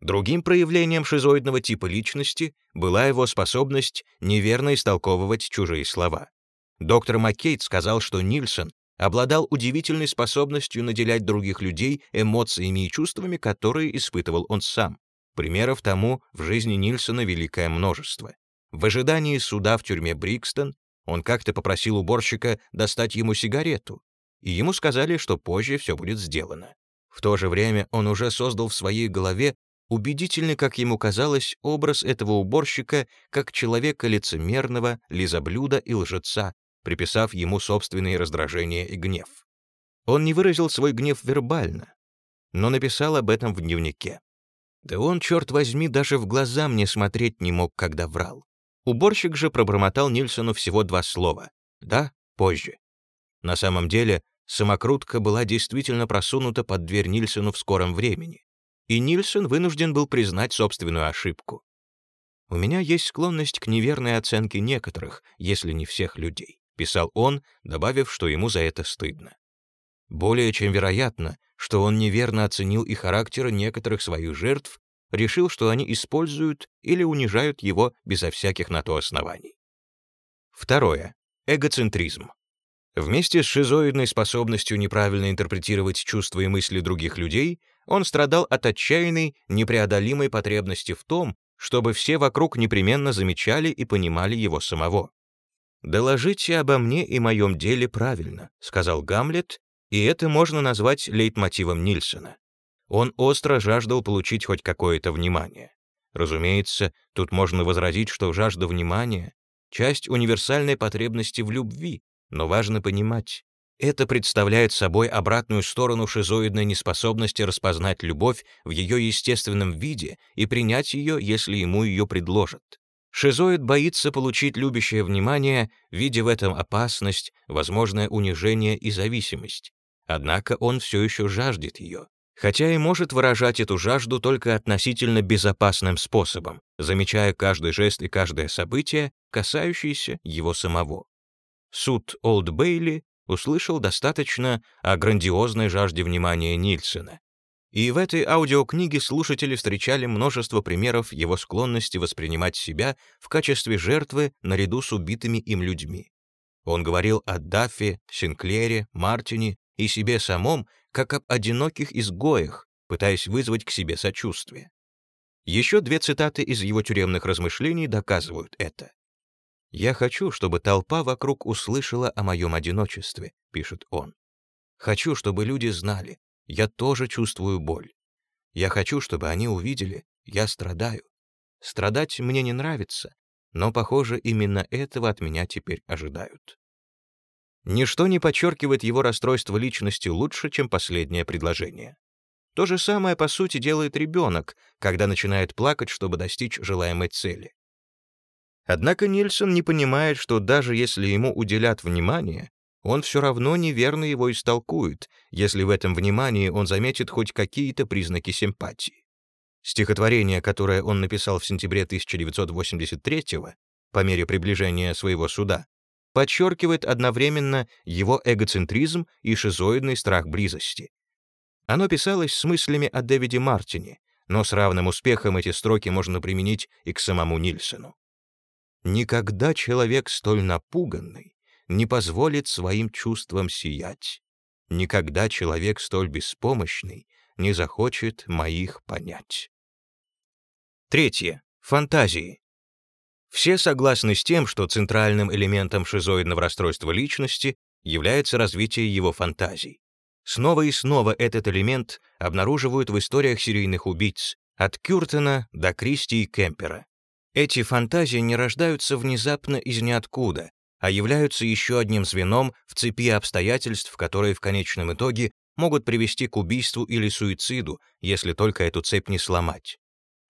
Другим проявлением шизоидного типа личности была его способность неверно истолковывать чужие слова. Доктор Маккейт сказал, что Нильсон обладал удивительной способностью наделять других людей эмоциями и чувствами, которые испытывал он сам. Примеров тому в жизни Нильсона великое множество. В ожидании суда в тюрьме Брикстон он как-то попросил уборщика достать ему сигарету, и ему сказали, что позже все будет сделано. В то же время он уже создал в своей голове убедительный, как ему казалось, образ этого уборщика как человека лицемерного, лизоблюда и лжеца, приписав ему собственные раздражения и гнев. Он не выразил свой гнев вербально, но написал об этом в дневнике. Да он, черт возьми, даже в глаза мне смотреть не мог, когда врал. Уборщик же пробормотал Нильсону всего два слова. «Да, позже». На самом деле, самокрутка была действительно просунута под дверь Нильсону в скором времени, и Нильсон вынужден был признать собственную ошибку. У меня есть склонность к неверной оценке некоторых, если не всех людей писал он, добавив, что ему за это стыдно. Более чем вероятно, что он неверно оценил и характеры некоторых своих жертв, решил, что они используют или унижают его безо всяких на то оснований. Второе. Эгоцентризм. Вместе с шизоидной способностью неправильно интерпретировать чувства и мысли других людей, он страдал от отчаянной, непреодолимой потребности в том, чтобы все вокруг непременно замечали и понимали его самого. «Доложите обо мне и моем деле правильно», — сказал Гамлет, и это можно назвать лейтмотивом Нильсона. Он остро жаждал получить хоть какое-то внимание. Разумеется, тут можно возразить, что жажда внимания — часть универсальной потребности в любви, но важно понимать, это представляет собой обратную сторону шизоидной неспособности распознать любовь в ее естественном виде и принять ее, если ему ее предложат. Шизоид боится получить любящее внимание, видя в этом опасность, возможное унижение и зависимость. Однако он все еще жаждет ее, хотя и может выражать эту жажду только относительно безопасным способом, замечая каждый жест и каждое событие, касающееся его самого. Суд Олд Бейли услышал достаточно о грандиозной жажде внимания Нильсена. И в этой аудиокниге слушатели встречали множество примеров его склонности воспринимать себя в качестве жертвы наряду с убитыми им людьми. Он говорил о Даффе, Синклере, Мартине и себе самом, как об одиноких изгоях, пытаясь вызвать к себе сочувствие. Еще две цитаты из его тюремных размышлений доказывают это. «Я хочу, чтобы толпа вокруг услышала о моем одиночестве», — пишет он. «Хочу, чтобы люди знали, я тоже чувствую боль. Я хочу, чтобы они увидели, я страдаю. Страдать мне не нравится, но, похоже, именно этого от меня теперь ожидают». Ничто не подчеркивает его расстройство личности лучше, чем последнее предложение. То же самое, по сути, делает ребенок, когда начинает плакать, чтобы достичь желаемой цели. Однако Нильсон не понимает, что даже если ему уделят внимание, он все равно неверно его истолкует, если в этом внимании он заметит хоть какие-то признаки симпатии. Стихотворение, которое он написал в сентябре 1983 по мере приближения своего суда, подчеркивает одновременно его эгоцентризм и шизоидный страх близости. Оно писалось с мыслями о Дэвиде Мартине, но с равным успехом эти строки можно применить и к самому Нильсону. Никогда человек столь напуганный не позволит своим чувствам сиять. Никогда человек столь беспомощный не захочет моих понять. Третье. Фантазии. Все согласны с тем, что центральным элементом шизоидного расстройства личности является развитие его фантазий. Снова и снова этот элемент обнаруживают в историях серийных убийц, от Кюртена до Кристи и Кемпера. Эти фантазии не рождаются внезапно из ниоткуда, а являются еще одним звеном в цепи обстоятельств, которые в конечном итоге могут привести к убийству или суициду, если только эту цепь не сломать.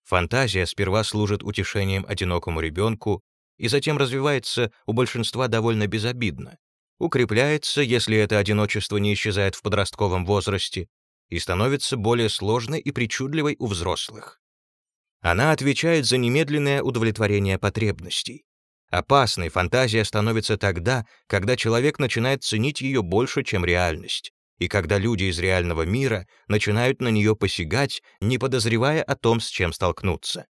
Фантазия сперва служит утешением одинокому ребенку и затем развивается у большинства довольно безобидно, укрепляется, если это одиночество не исчезает в подростковом возрасте, и становится более сложной и причудливой у взрослых. Она отвечает за немедленное удовлетворение потребностей. Опасной фантазия становится тогда, когда человек начинает ценить ее больше, чем реальность, и когда люди из реального мира начинают на нее посягать, не подозревая о том, с чем столкнуться.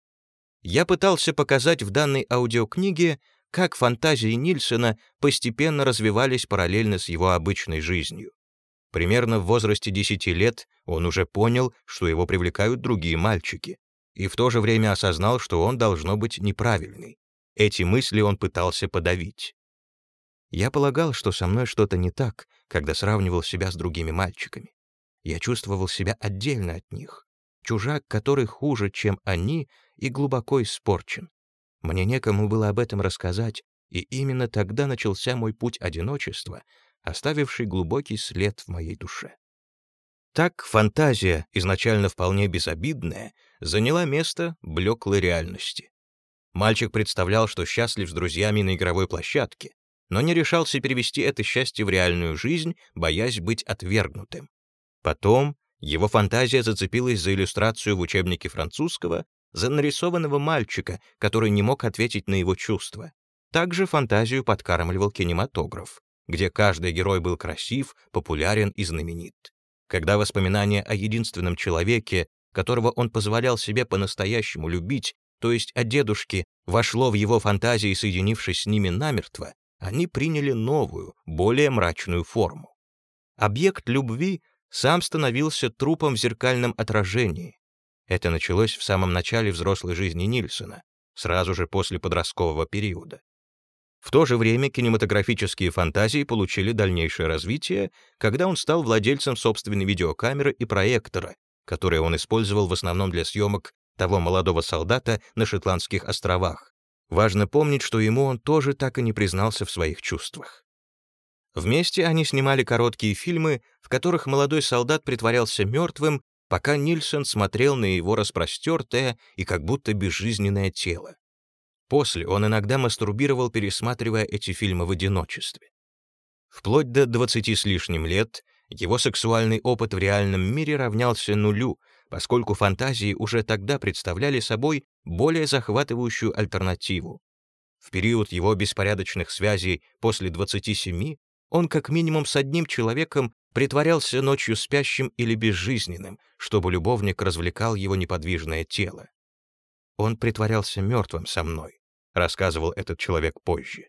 Я пытался показать в данной аудиокниге, как фантазии Нильсона постепенно развивались параллельно с его обычной жизнью. Примерно в возрасте 10 лет он уже понял, что его привлекают другие мальчики и в то же время осознал, что он должно быть неправильный. Эти мысли он пытался подавить. Я полагал, что со мной что-то не так, когда сравнивал себя с другими мальчиками. Я чувствовал себя отдельно от них, чужак, который хуже, чем они, и глубоко испорчен. Мне некому было об этом рассказать, и именно тогда начался мой путь одиночества, оставивший глубокий след в моей душе. Так фантазия, изначально вполне безобидная, заняла место блеклой реальности. Мальчик представлял, что счастлив с друзьями на игровой площадке, но не решался перевести это счастье в реальную жизнь, боясь быть отвергнутым. Потом его фантазия зацепилась за иллюстрацию в учебнике французского, за нарисованного мальчика, который не мог ответить на его чувства. Также фантазию подкармливал кинематограф. где каждый герой был красив, популярен и знаменит. Когда воспоминание о единственном человеке, которого он позволял себе по-настоящему любить, то есть о дедушке, вошло в его фантазии, соединившись с ними намертво, они приняли новую, более мрачную форму. Объект любви сам становился трупом в зеркальном отражении. Это началось в самом начале взрослой жизни Нильсона, сразу же после подросткового периода. В то же время кинематографические фантазии получили дальнейшее развитие, когда он стал владельцем собственной видеокамеры и проектора, которые он использовал в основном для съемок того молодого солдата на Шотландских островах. Важно помнить, что ему он тоже так и не признался в своих чувствах. Вместе они снимали короткие фильмы, в которых молодой солдат притворялся мертвым, пока Нильсон смотрел на его распростертое и как будто безжизненное тело. После он иногда мастурбировал, пересматривая эти фильмы в одиночестве. Вплоть до 20 с лишним лет его сексуальный опыт в реальном мире равнялся нулю, поскольку фантазии уже тогда представляли собой более захватывающую альтернативу. В период его беспорядочных связей после 27 он как минимум с одним человеком притворялся ночью спящим или безжизненным, чтобы любовник развлекал его неподвижное тело. «Он притворялся мертвым со мной», — рассказывал этот человек позже.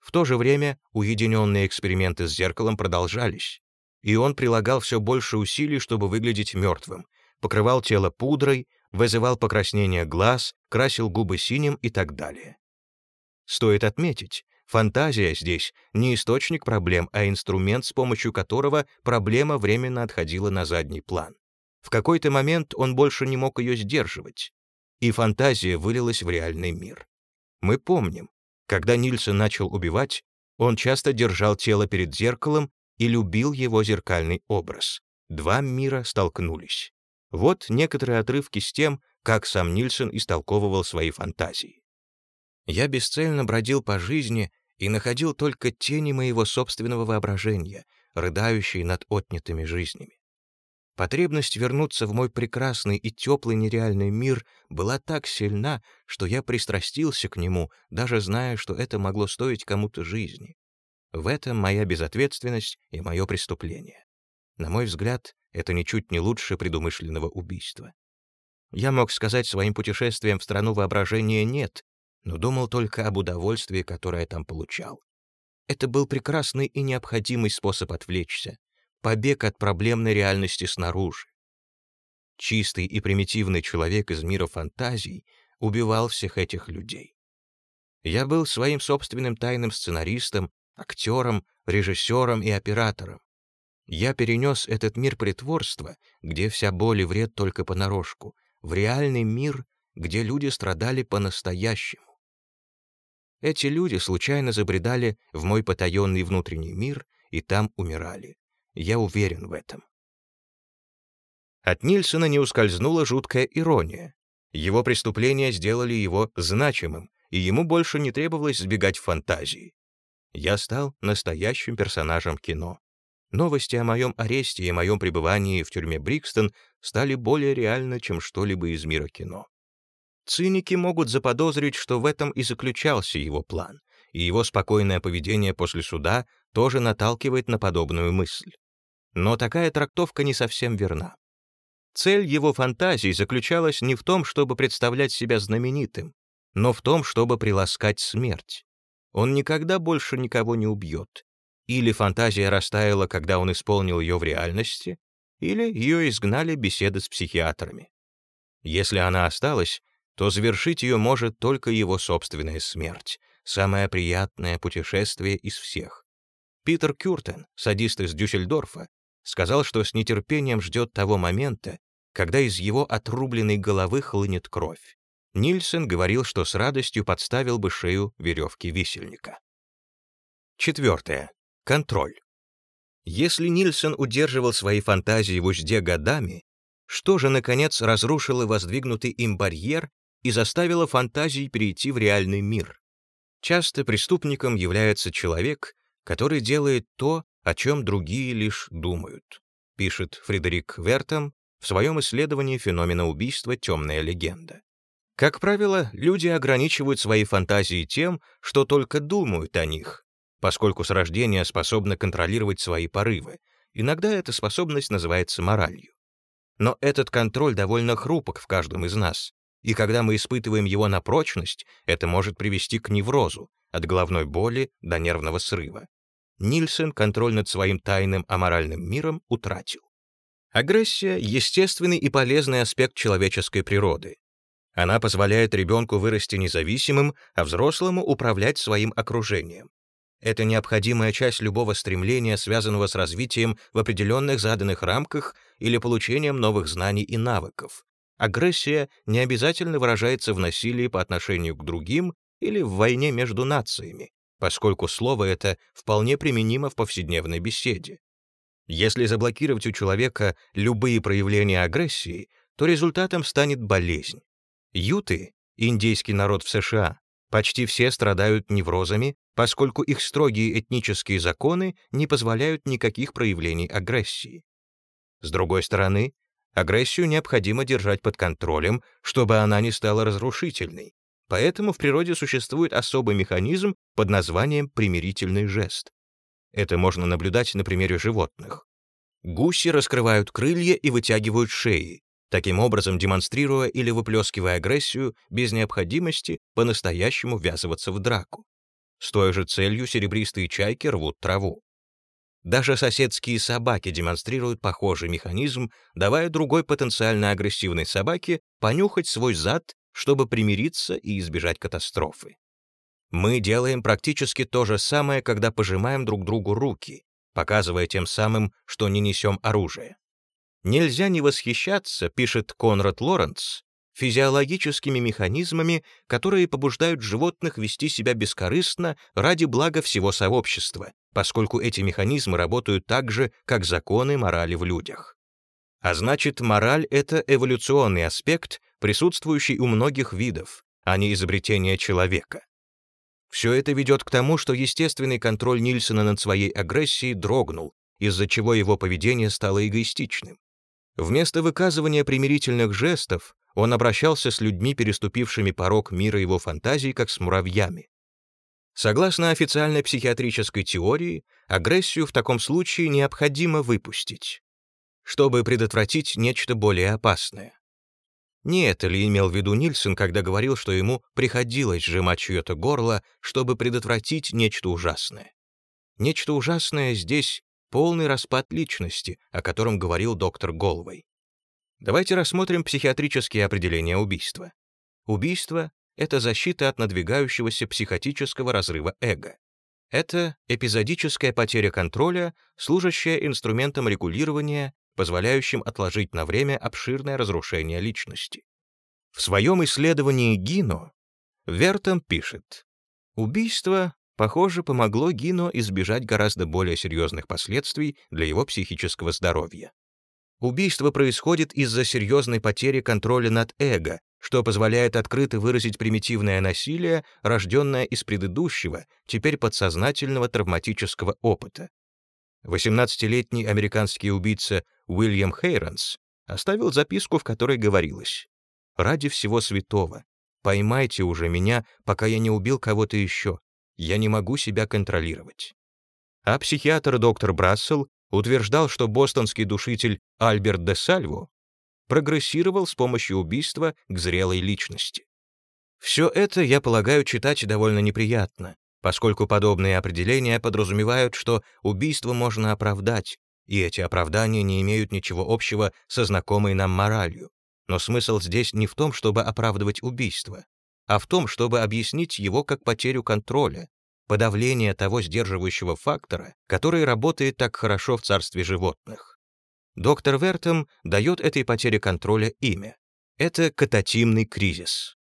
В то же время уединенные эксперименты с зеркалом продолжались, и он прилагал все больше усилий, чтобы выглядеть мертвым, покрывал тело пудрой, вызывал покраснение глаз, красил губы синим и так далее. Стоит отметить, фантазия здесь не источник проблем, а инструмент, с помощью которого проблема временно отходила на задний план. В какой-то момент он больше не мог ее сдерживать, и фантазия вылилась в реальный мир. Мы помним, когда Нильсон начал убивать, он часто держал тело перед зеркалом и любил его зеркальный образ. Два мира столкнулись. Вот некоторые отрывки с тем, как сам Нильсон истолковывал свои фантазии. «Я бесцельно бродил по жизни и находил только тени моего собственного воображения, рыдающие над отнятыми жизнями. Потребность вернуться в мой прекрасный и теплый нереальный мир была так сильна, что я пристрастился к нему, даже зная, что это могло стоить кому-то жизни. В этом моя безответственность и мое преступление. На мой взгляд, это ничуть не лучше предумышленного убийства. Я мог сказать своим путешествием в страну воображения «нет», но думал только об удовольствии, которое там получал. Это был прекрасный и необходимый способ отвлечься, побег от проблемной реальности снаружи. Чистый и примитивный человек из мира фантазий убивал всех этих людей. Я был своим собственным тайным сценаристом, актером, режиссером и оператором. Я перенес этот мир притворства, где вся боль и вред только понарошку, в реальный мир, где люди страдали по-настоящему. Эти люди случайно забредали в мой потаенный внутренний мир и там умирали. Я уверен в этом. От Нильсона не ускользнула жуткая ирония. Его преступления сделали его значимым, и ему больше не требовалось сбегать в фантазии. Я стал настоящим персонажем кино. Новости о моем аресте и моем пребывании в тюрьме Брикстон стали более реальны, чем что-либо из мира кино. Циники могут заподозрить, что в этом и заключался его план, и его спокойное поведение после суда тоже наталкивает на подобную мысль. Но такая трактовка не совсем верна. Цель его фантазий заключалась не в том, чтобы представлять себя знаменитым, но в том, чтобы приласкать смерть. Он никогда больше никого не убьет, или фантазия растаяла, когда он исполнил ее в реальности, или ее изгнали беседы с психиатрами. Если она осталась, то завершить ее может только его собственная смерть, самое приятное путешествие из всех. Питер Кюртен, садист из Дюссельдорфа, сказал, что с нетерпением ждет того момента, когда из его отрубленной головы хлынет кровь. Нильсон говорил, что с радостью подставил бы шею веревки висельника. Четвертое. Контроль. Если Нильсон удерживал свои фантазии в узде годами, что же, наконец, разрушило воздвигнутый им барьер и заставило фантазии перейти в реальный мир? Часто преступником является человек, который делает то, о чем другие лишь думают, пишет Фредерик Вертом в своем исследовании феномена убийства «Темная легенда». Как правило, люди ограничивают свои фантазии тем, что только думают о них, поскольку с рождения способна контролировать свои порывы. Иногда эта способность называется моралью. Но этот контроль довольно хрупок в каждом из нас, и когда мы испытываем его на прочность, это может привести к неврозу, от головной боли до нервного срыва. Нильсен контроль над своим тайным аморальным миром утратил. Агрессия — естественный и полезный аспект человеческой природы. Она позволяет ребенку вырасти независимым, а взрослому управлять своим окружением. Это необходимая часть любого стремления, связанного с развитием в определенных заданных рамках или получением новых знаний и навыков. Агрессия не обязательно выражается в насилии по отношению к другим или в войне между нациями, поскольку слово это вполне применимо в повседневной беседе. Если заблокировать у человека любые проявления агрессии, то результатом станет болезнь. Юты, индейский народ в США, почти все страдают неврозами, поскольку их строгие этнические законы не позволяют никаких проявлений агрессии. С другой стороны, агрессию необходимо держать под контролем, чтобы она не стала разрушительной. Поэтому в природе существует особый механизм под названием примирительный жест. Это можно наблюдать на примере животных. Гуси раскрывают крылья и вытягивают шеи, таким образом демонстрируя или выплескивая агрессию без необходимости по-настоящему ввязываться в драку. С той же целью серебристые чайки рвут траву. Даже соседские собаки демонстрируют похожий механизм, давая другой потенциально агрессивной собаке понюхать свой зад, чтобы примириться и избежать катастрофы. Мы делаем практически то же самое, когда пожимаем друг другу руки, показывая тем самым, что не несем оружие. Нельзя не восхищаться, пишет Конрад Лоренц, физиологическими механизмами, которые побуждают животных вести себя бескорыстно ради блага всего сообщества, поскольку эти механизмы работают так же, как законы морали в людях. А значит, мораль — это эволюционный аспект, присутствующий у многих видов, а не изобретение человека. Все это ведет к тому, что естественный контроль Нильсона над своей агрессией дрогнул, из-за чего его поведение стало эгоистичным. Вместо выказывания примирительных жестов он обращался с людьми, переступившими порог мира его фантазий, как с муравьями. Согласно официальной психиатрической теории, агрессию в таком случае необходимо выпустить, чтобы предотвратить нечто более опасное. Не это ли имел в виду Нильсон, когда говорил, что ему приходилось сжимать чье-то горло, чтобы предотвратить нечто ужасное? Нечто ужасное здесь — полный распад личности, о котором говорил доктор Голвей. Давайте рассмотрим психиатрические определения убийства. Убийство — это защита от надвигающегося психотического разрыва эго. Это эпизодическая потеря контроля, служащая инструментом регулирования, позволяющим отложить на время обширное разрушение личности. В своем исследовании Гино Вертом пишет, «Убийство, похоже, помогло Гино избежать гораздо более серьезных последствий для его психического здоровья. Убийство происходит из-за серьезной потери контроля над эго, что позволяет открыто выразить примитивное насилие, рожденное из предыдущего, теперь подсознательного травматического опыта. 18-летний американский убийца Уильям Хейронс оставил записку, в которой говорилось «Ради всего святого, поймайте уже меня, пока я не убил кого-то еще. Я не могу себя контролировать». А психиатр доктор Брассел утверждал, что бостонский душитель Альберт де Сальво прогрессировал с помощью убийства к зрелой личности. Все это, я полагаю, читать довольно неприятно, поскольку подобные определения подразумевают, что убийство можно оправдать, и эти оправдания не имеют ничего общего со знакомой нам моралью. Но смысл здесь не в том, чтобы оправдывать убийство, а в том, чтобы объяснить его как потерю контроля, подавление того сдерживающего фактора, который работает так хорошо в царстве животных. Доктор Вертом дает этой потере контроля имя. Это кататимный кризис.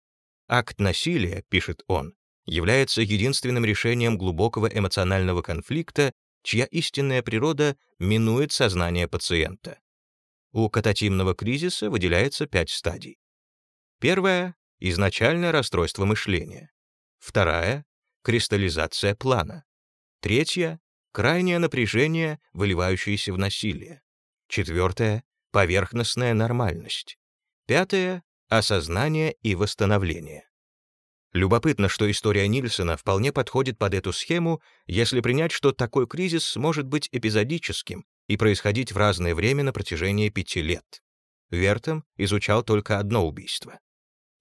Акт насилия, пишет он, является единственным решением глубокого эмоционального конфликта, чья истинная природа минует сознание пациента. У кататимного кризиса выделяется пять стадий. Первая — изначальное расстройство мышления. Вторая кристаллизация плана. Третье — крайнее напряжение, выливающееся в насилие. Четвертое — поверхностная нормальность. Пятое — осознание и восстановление. Любопытно, что история Нильсона вполне подходит под эту схему, если принять, что такой кризис может быть эпизодическим и происходить в разное время на протяжении пяти лет. Вертом изучал только одно убийство.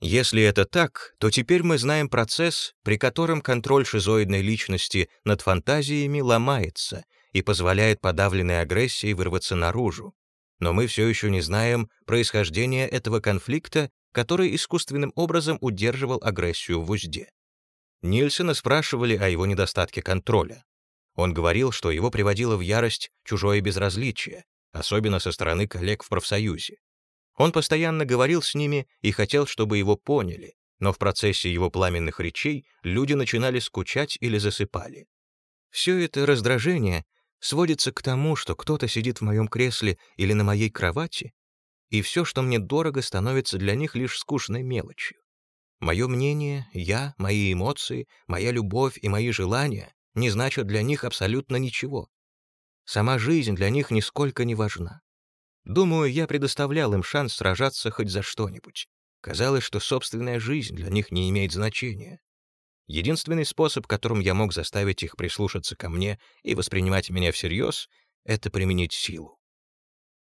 Если это так, то теперь мы знаем процесс, при котором контроль шизоидной личности над фантазиями ломается и позволяет подавленной агрессии вырваться наружу. Но мы все еще не знаем происхождения этого конфликта который искусственным образом удерживал агрессию в узде. Нильсона спрашивали о его недостатке контроля. Он говорил, что его приводило в ярость чужое безразличие, особенно со стороны коллег в профсоюзе. Он постоянно говорил с ними и хотел, чтобы его поняли, но в процессе его пламенных речей люди начинали скучать или засыпали. Все это раздражение сводится к тому, что кто-то сидит в моем кресле или на моей кровати и все, что мне дорого, становится для них лишь скучной мелочью. Мое мнение, я, мои эмоции, моя любовь и мои желания не значат для них абсолютно ничего. Сама жизнь для них нисколько не важна. Думаю, я предоставлял им шанс сражаться хоть за что-нибудь. Казалось, что собственная жизнь для них не имеет значения. Единственный способ, которым я мог заставить их прислушаться ко мне и воспринимать меня всерьез, это применить силу.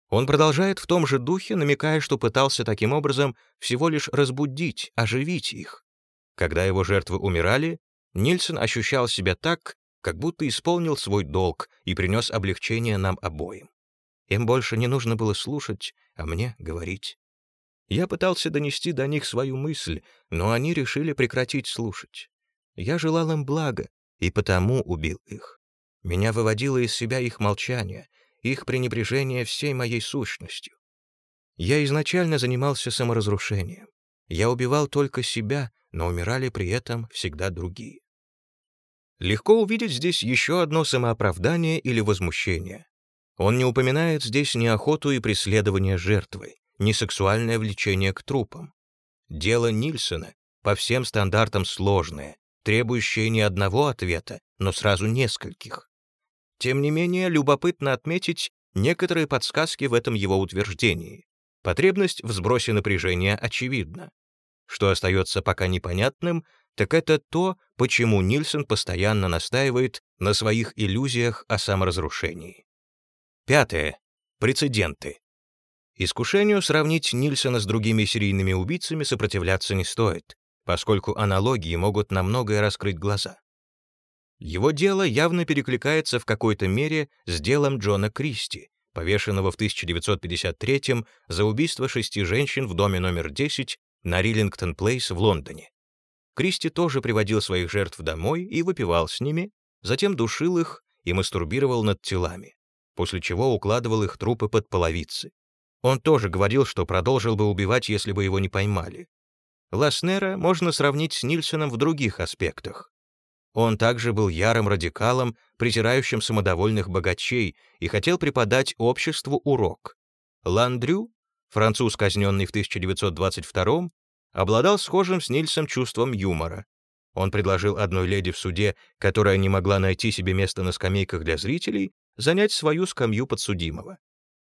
Он продолжает в том же духе, намекая, что пытался таким образом всего лишь разбудить, оживить их. Когда его жертвы умирали, Нильсон ощущал себя так, как будто исполнил свой долг и принес облегчение нам обоим. Им больше не нужно было слушать, а мне говорить. Я пытался донести до них свою мысль, но они решили прекратить слушать. Я желал им блага, и потому убил их. Меня выводило из себя их молчание, их пренебрежение всей моей сущностью. Я изначально занимался саморазрушением. Я убивал только себя, но умирали при этом всегда другие. Легко увидеть здесь еще одно самооправдание или возмущение. Он не упоминает здесь ни охоту и преследование жертвы, ни сексуальное влечение к трупам. Дело Нильсона по всем стандартам сложное, требующее не одного ответа, но сразу нескольких. Тем не менее, любопытно отметить некоторые подсказки в этом его утверждении. Потребность в сбросе напряжения очевидна. Что остается пока непонятным, так это то, почему Нильсон постоянно настаивает на своих иллюзиях о саморазрушении. Пятое. Прецеденты. Искушению сравнить Нильсона с другими серийными убийцами сопротивляться не стоит, поскольку аналогии могут на многое раскрыть глаза. Его дело явно перекликается в какой-то мере с делом Джона Кристи, повешенного в 1953 за убийство шести женщин в доме номер 10 на Риллингтон-Плейс в Лондоне. Кристи тоже приводил своих жертв домой и выпивал с ними, затем душил их и мастурбировал над телами, после чего укладывал их трупы под половицы. Он тоже говорил, что продолжил бы убивать, если бы его не поймали. Ласнера можно сравнить с Нильсоном в других аспектах. Он также был ярым радикалом, презирающим самодовольных богачей и хотел преподать обществу урок. Ландрю, француз, казненный в 1922 обладал схожим с Нильсом чувством юмора. Он предложил одной леди в суде, которая не могла найти себе место на скамейках для зрителей, занять свою скамью подсудимого.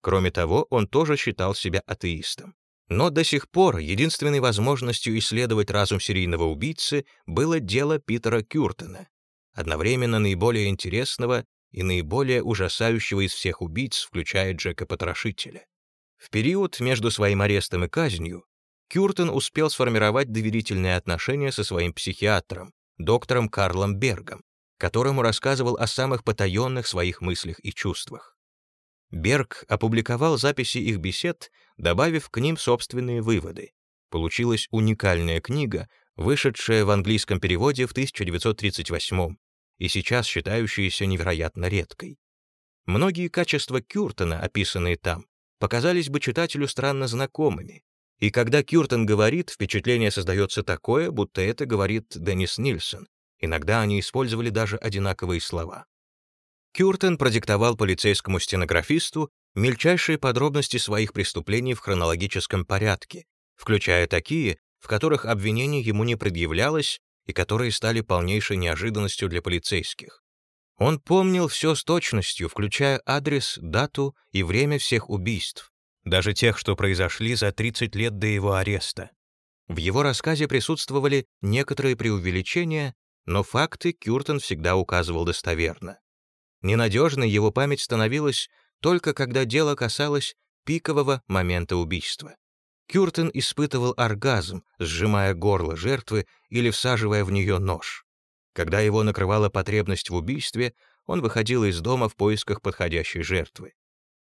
Кроме того, он тоже считал себя атеистом. Но до сих пор единственной возможностью исследовать разум серийного убийцы было дело Питера Кюртона, одновременно наиболее интересного и наиболее ужасающего из всех убийц, включая Джека-потрошителя. В период между своим арестом и казнью Кюртон успел сформировать доверительные отношения со своим психиатром, доктором Карлом Бергом, которому рассказывал о самых потаенных своих мыслях и чувствах. Берг опубликовал записи их бесед, добавив к ним собственные выводы. Получилась уникальная книга, вышедшая в английском переводе в 1938 и сейчас считающаяся невероятно редкой. Многие качества Кюртона, описанные там, показались бы читателю странно знакомыми, и когда Кюртон говорит, впечатление создается такое, будто это говорит Деннис Нильсон. Иногда они использовали даже одинаковые слова. Кюртен продиктовал полицейскому стенографисту мельчайшие подробности своих преступлений в хронологическом порядке, включая такие, в которых обвинение ему не предъявлялось и которые стали полнейшей неожиданностью для полицейских. Он помнил все с точностью, включая адрес, дату и время всех убийств, даже тех, что произошли за 30 лет до его ареста. В его рассказе присутствовали некоторые преувеличения, но факты Кюртон всегда указывал достоверно. Ненадежной его память становилась только когда дело касалось пикового момента убийства. Кюртен испытывал оргазм, сжимая горло жертвы или всаживая в нее нож. Когда его накрывала потребность в убийстве, он выходил из дома в поисках подходящей жертвы.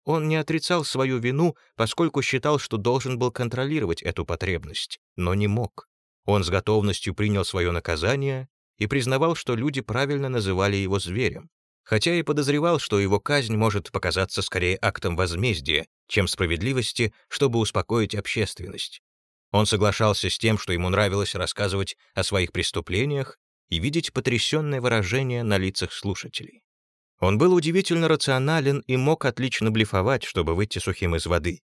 Он не отрицал свою вину, поскольку считал, что должен был контролировать эту потребность, но не мог. Он с готовностью принял свое наказание и признавал, что люди правильно называли его зверем, хотя и подозревал, что его казнь может показаться скорее актом возмездия, чем справедливости, чтобы успокоить общественность. Он соглашался с тем, что ему нравилось рассказывать о своих преступлениях и видеть потрясенное выражение на лицах слушателей. Он был удивительно рационален и мог отлично блефовать, чтобы выйти сухим из воды.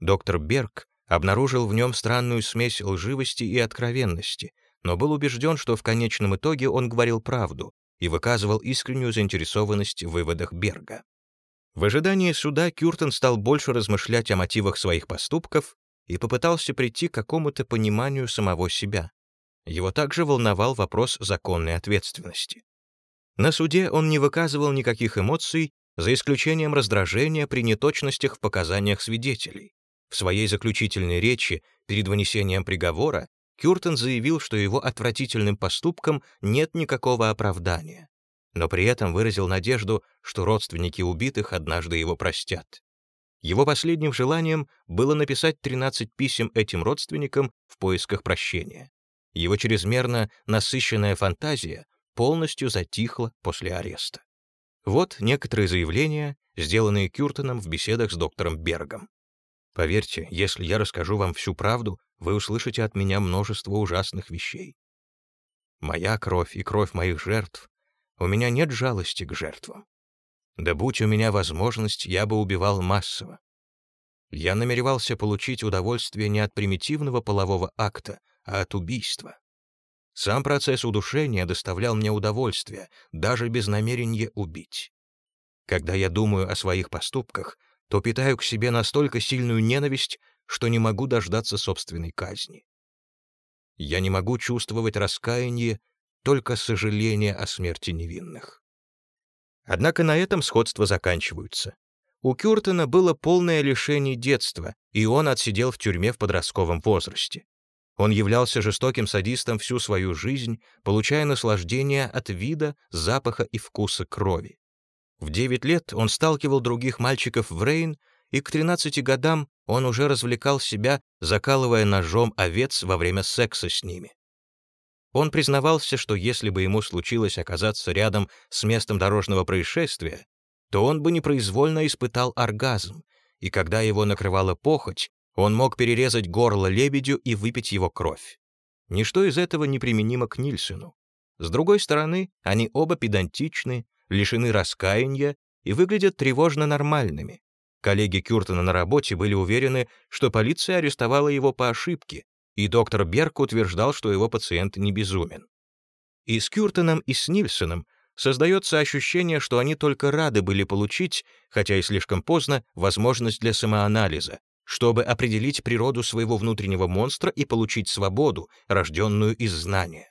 Доктор Берг обнаружил в нем странную смесь лживости и откровенности, но был убежден, что в конечном итоге он говорил правду, и выказывал искреннюю заинтересованность в выводах Берга. В ожидании суда Кюртен стал больше размышлять о мотивах своих поступков и попытался прийти к какому-то пониманию самого себя. Его также волновал вопрос законной ответственности. На суде он не выказывал никаких эмоций, за исключением раздражения при неточностях в показаниях свидетелей. В своей заключительной речи перед вынесением приговора Кюртен заявил, что его отвратительным поступкам нет никакого оправдания, но при этом выразил надежду, что родственники убитых однажды его простят. Его последним желанием было написать 13 писем этим родственникам в поисках прощения. Его чрезмерно насыщенная фантазия полностью затихла после ареста. Вот некоторые заявления, сделанные Кюртоном в беседах с доктором Бергом. Поверьте, если я расскажу вам всю правду, вы услышите от меня множество ужасных вещей. Моя кровь и кровь моих жертв, у меня нет жалости к жертвам. Да будь у меня возможность, я бы убивал массово. Я намеревался получить удовольствие не от примитивного полового акта, а от убийства. Сам процесс удушения доставлял мне удовольствие, даже без намерения убить. Когда я думаю о своих поступках, то питаю к себе настолько сильную ненависть, что не могу дождаться собственной казни. Я не могу чувствовать раскаяние, только сожаление о смерти невинных. Однако на этом сходства заканчиваются. У Кюртона было полное лишение детства, и он отсидел в тюрьме в подростковом возрасте. Он являлся жестоким садистом всю свою жизнь, получая наслаждение от вида, запаха и вкуса крови. В 9 лет он сталкивал других мальчиков в Рейн, и к 13 годам он уже развлекал себя, закалывая ножом овец во время секса с ними. Он признавался, что если бы ему случилось оказаться рядом с местом дорожного происшествия, то он бы непроизвольно испытал оргазм, и когда его накрывала похоть, он мог перерезать горло лебедю и выпить его кровь. Ничто из этого не применимо к Нильсену. С другой стороны, они оба педантичны, лишены раскаяния и выглядят тревожно нормальными. Коллеги Кюртона на работе были уверены, что полиция арестовала его по ошибке, и доктор Берг утверждал, что его пациент не безумен. И с Кюртоном, и с Нильсоном создается ощущение, что они только рады были получить, хотя и слишком поздно, возможность для самоанализа, чтобы определить природу своего внутреннего монстра и получить свободу, рожденную из знания.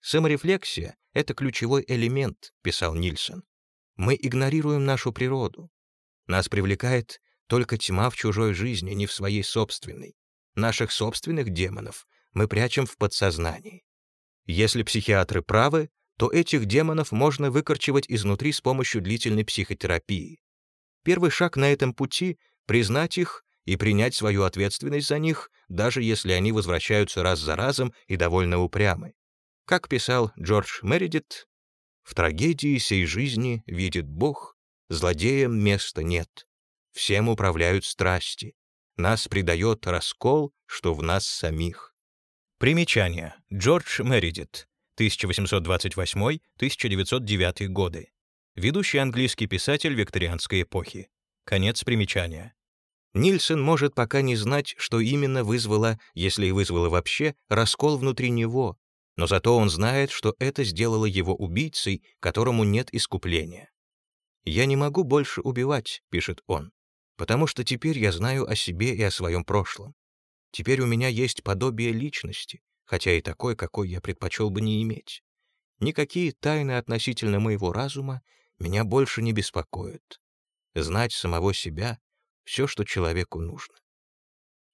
Саморефлексия — это ключевой элемент, писал Нильсон. Мы игнорируем нашу природу. Нас привлекает только тьма в чужой жизни, не в своей собственной. Наших собственных демонов мы прячем в подсознании. Если психиатры правы, то этих демонов можно выкорчевать изнутри с помощью длительной психотерапии. Первый шаг на этом пути — признать их и принять свою ответственность за них, даже если они возвращаются раз за разом и довольно упрямы. Как писал Джордж Мередит, «В трагедии сей жизни видит Бог, злодеям места нет. Всем управляют страсти. Нас предает раскол, что в нас самих». Примечание. Джордж Мередит, 1828-1909 годы. Ведущий английский писатель викторианской эпохи. Конец примечания. Нильсон может пока не знать, что именно вызвало, если и вызвало вообще, раскол внутри него, но зато он знает, что это сделало его убийцей, которому нет искупления. «Я не могу больше убивать», — пишет он, «потому что теперь я знаю о себе и о своем прошлом. Теперь у меня есть подобие личности, хотя и такой, какой я предпочел бы не иметь. Никакие тайны относительно моего разума меня больше не беспокоят. Знать самого себя — все, что человеку нужно.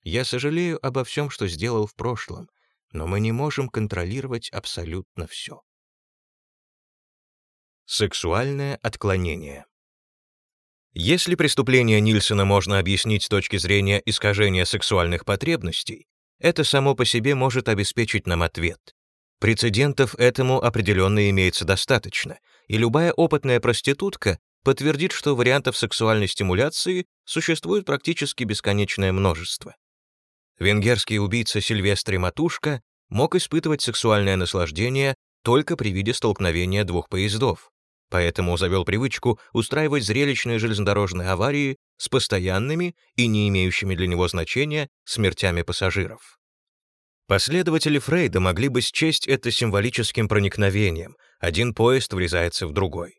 Я сожалею обо всем, что сделал в прошлом, но мы не можем контролировать абсолютно все. Сексуальное отклонение Если преступление Нильсона можно объяснить с точки зрения искажения сексуальных потребностей, это само по себе может обеспечить нам ответ. Прецедентов этому определенно имеется достаточно, и любая опытная проститутка подтвердит, что вариантов сексуальной стимуляции существует практически бесконечное множество. Венгерский убийца Сильвестри Матушка мог испытывать сексуальное наслаждение только при виде столкновения двух поездов, поэтому завел привычку устраивать зрелищные железнодорожные аварии с постоянными и не имеющими для него значения смертями пассажиров. Последователи Фрейда могли бы счесть это символическим проникновением, один поезд врезается в другой.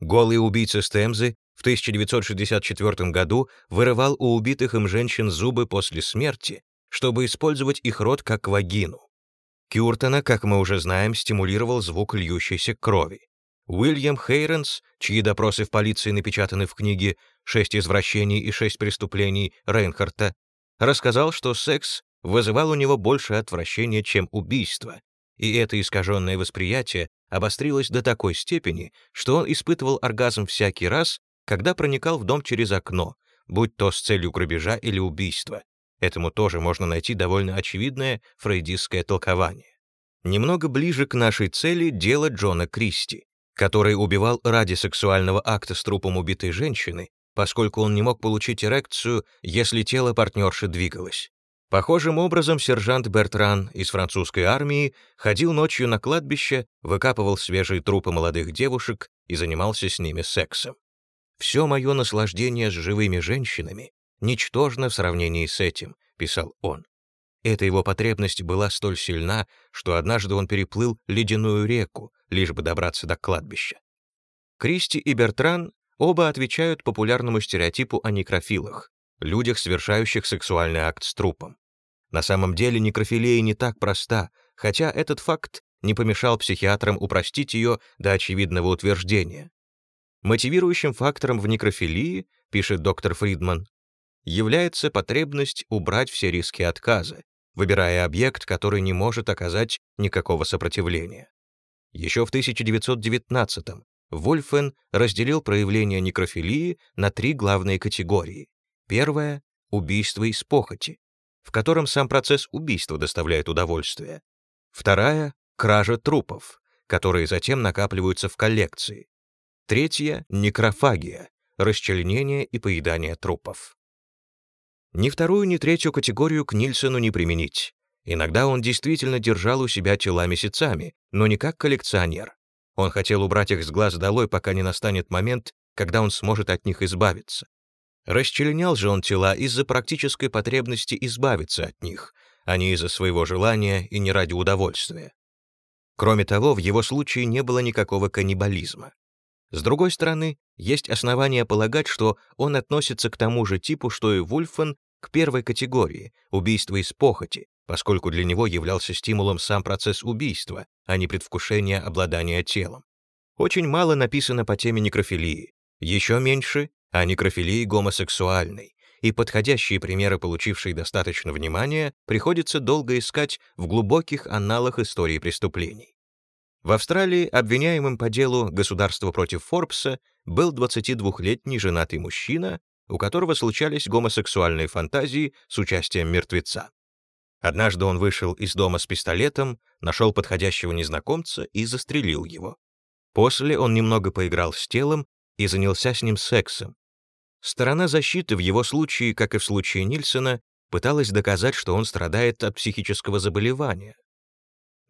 Голый убийца Стемзы в 1964 году вырывал у убитых им женщин зубы после смерти, чтобы использовать их рот как вагину. Кюртона, как мы уже знаем, стимулировал звук льющейся крови. Уильям Хейренс, чьи допросы в полиции напечатаны в книге «Шесть извращений и шесть преступлений» Рейнхарта, рассказал, что секс вызывал у него больше отвращения, чем убийство, и это искаженное восприятие обострилось до такой степени, что он испытывал оргазм всякий раз, когда проникал в дом через окно, будь то с целью грабежа или убийства. Этому тоже можно найти довольно очевидное фрейдистское толкование. Немного ближе к нашей цели дело Джона Кристи, который убивал ради сексуального акта с трупом убитой женщины, поскольку он не мог получить эрекцию, если тело партнерши двигалось. Похожим образом сержант Бертран из французской армии ходил ночью на кладбище, выкапывал свежие трупы молодых девушек и занимался с ними сексом. «Все мое наслаждение с живыми женщинами ничтожно в сравнении с этим», — писал он. Эта его потребность была столь сильна, что однажды он переплыл ледяную реку, лишь бы добраться до кладбища. Кристи и Бертран оба отвечают популярному стереотипу о некрофилах, людях, совершающих сексуальный акт с трупом. На самом деле некрофилия не так проста, хотя этот факт не помешал психиатрам упростить ее до очевидного утверждения. Мотивирующим фактором в некрофилии, пишет доктор Фридман, является потребность убрать все риски отказа, выбирая объект, который не может оказать никакого сопротивления. Еще в 1919-м Вольфен разделил проявление некрофилии на три главные категории. Первая — убийство из похоти, в котором сам процесс убийства доставляет удовольствие. Вторая — кража трупов, которые затем накапливаются в коллекции. Третья — некрофагия, расчленение и поедание трупов. Ни вторую, ни третью категорию к Нильсону не применить. Иногда он действительно держал у себя тела месяцами, но не как коллекционер. Он хотел убрать их с глаз долой, пока не настанет момент, когда он сможет от них избавиться. Расчленял же он тела из-за практической потребности избавиться от них, а не из-за своего желания и не ради удовольствия. Кроме того, в его случае не было никакого каннибализма. С другой стороны, есть основания полагать, что он относится к тому же типу, что и Вульфен, к первой категории — убийство из похоти, поскольку для него являлся стимулом сам процесс убийства, а не предвкушение обладания телом. Очень мало написано по теме некрофилии, еще меньше о некрофилии гомосексуальной, и подходящие примеры, получившие достаточно внимания, приходится долго искать в глубоких аналах истории преступлений. В Австралии обвиняемым по делу «Государство против Форбса» был 22-летний женатый мужчина, у которого случались гомосексуальные фантазии с участием мертвеца. Однажды он вышел из дома с пистолетом, нашел подходящего незнакомца и застрелил его. После он немного поиграл с телом и занялся с ним сексом, Сторона защиты в его случае, как и в случае Нильсона, пыталась доказать, что он страдает от психического заболевания.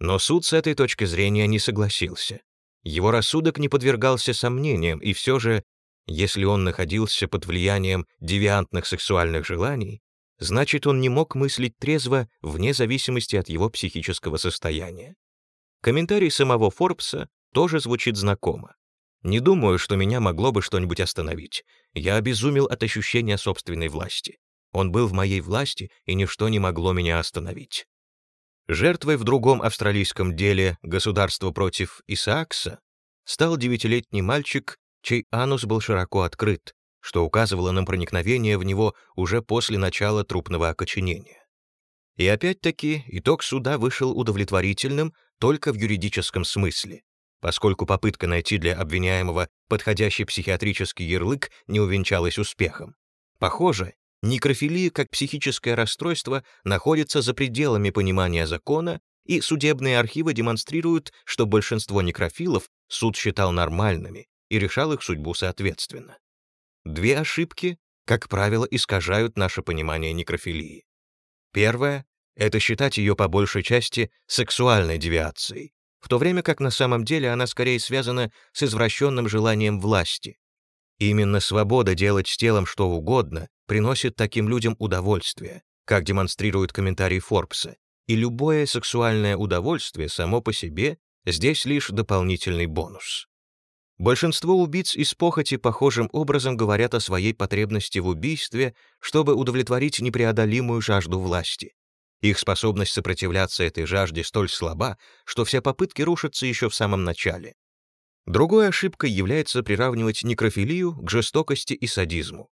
Но суд с этой точки зрения не согласился. Его рассудок не подвергался сомнениям, и все же, если он находился под влиянием девиантных сексуальных желаний, значит, он не мог мыслить трезво вне зависимости от его психического состояния. Комментарий самого Форбса тоже звучит знакомо. Не думаю, что меня могло бы что-нибудь остановить. Я обезумел от ощущения собственной власти. Он был в моей власти, и ничто не могло меня остановить. Жертвой в другом австралийском деле «Государство против Исаакса» стал девятилетний мальчик, чей анус был широко открыт, что указывало на проникновение в него уже после начала трупного окоченения. И опять-таки итог суда вышел удовлетворительным только в юридическом смысле, поскольку попытка найти для обвиняемого подходящий психиатрический ярлык не увенчалась успехом. Похоже, некрофилия как психическое расстройство находится за пределами понимания закона, и судебные архивы демонстрируют, что большинство некрофилов суд считал нормальными и решал их судьбу соответственно. Две ошибки, как правило, искажают наше понимание некрофилии. Первое — это считать ее по большей части сексуальной девиацией, в то время как на самом деле она скорее связана с извращенным желанием власти. Именно свобода делать с телом что угодно приносит таким людям удовольствие, как демонстрирует комментарий Форбса, и любое сексуальное удовольствие само по себе здесь лишь дополнительный бонус. Большинство убийц из похоти похожим образом говорят о своей потребности в убийстве, чтобы удовлетворить непреодолимую жажду власти. Их способность сопротивляться этой жажде столь слаба, что все попытки рушатся еще в самом начале. Другой ошибкой является приравнивать некрофилию к жестокости и садизму.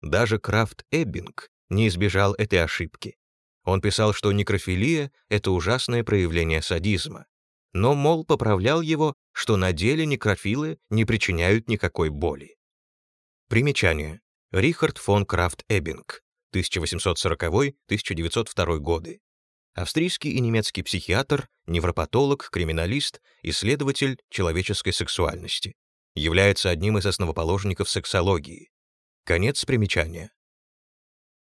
Даже Крафт Эббинг не избежал этой ошибки. Он писал, что некрофилия — это ужасное проявление садизма но, мол, поправлял его, что на деле некрофилы не причиняют никакой боли. Примечание. Рихард фон Крафт-Эббинг, 1840-1902 годы. Австрийский и немецкий психиатр, невропатолог, криминалист, исследователь человеческой сексуальности. Является одним из основоположников сексологии. Конец примечания.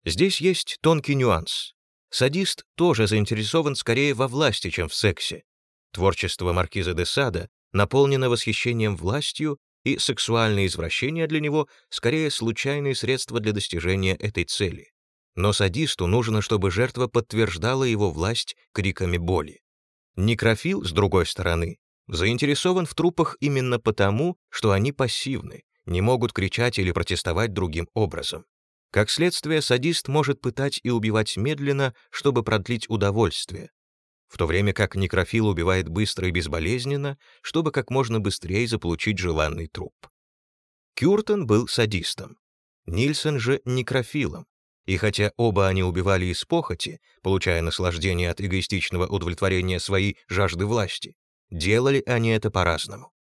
Здесь есть тонкий нюанс. Садист тоже заинтересован скорее во власти, чем в сексе, Творчество маркиза де Сада наполнено восхищением властью, и сексуальные извращения для него скорее случайные средства для достижения этой цели. Но садисту нужно, чтобы жертва подтверждала его власть криками боли. Некрофил, с другой стороны, заинтересован в трупах именно потому, что они пассивны, не могут кричать или протестовать другим образом. Как следствие, садист может пытать и убивать медленно, чтобы продлить удовольствие, в то время как некрофил убивает быстро и безболезненно, чтобы как можно быстрее заполучить желанный труп. Кюртон был садистом, Нильсон же — некрофилом, и хотя оба они убивали из похоти, получая наслаждение от эгоистичного удовлетворения своей жажды власти, делали они это по-разному.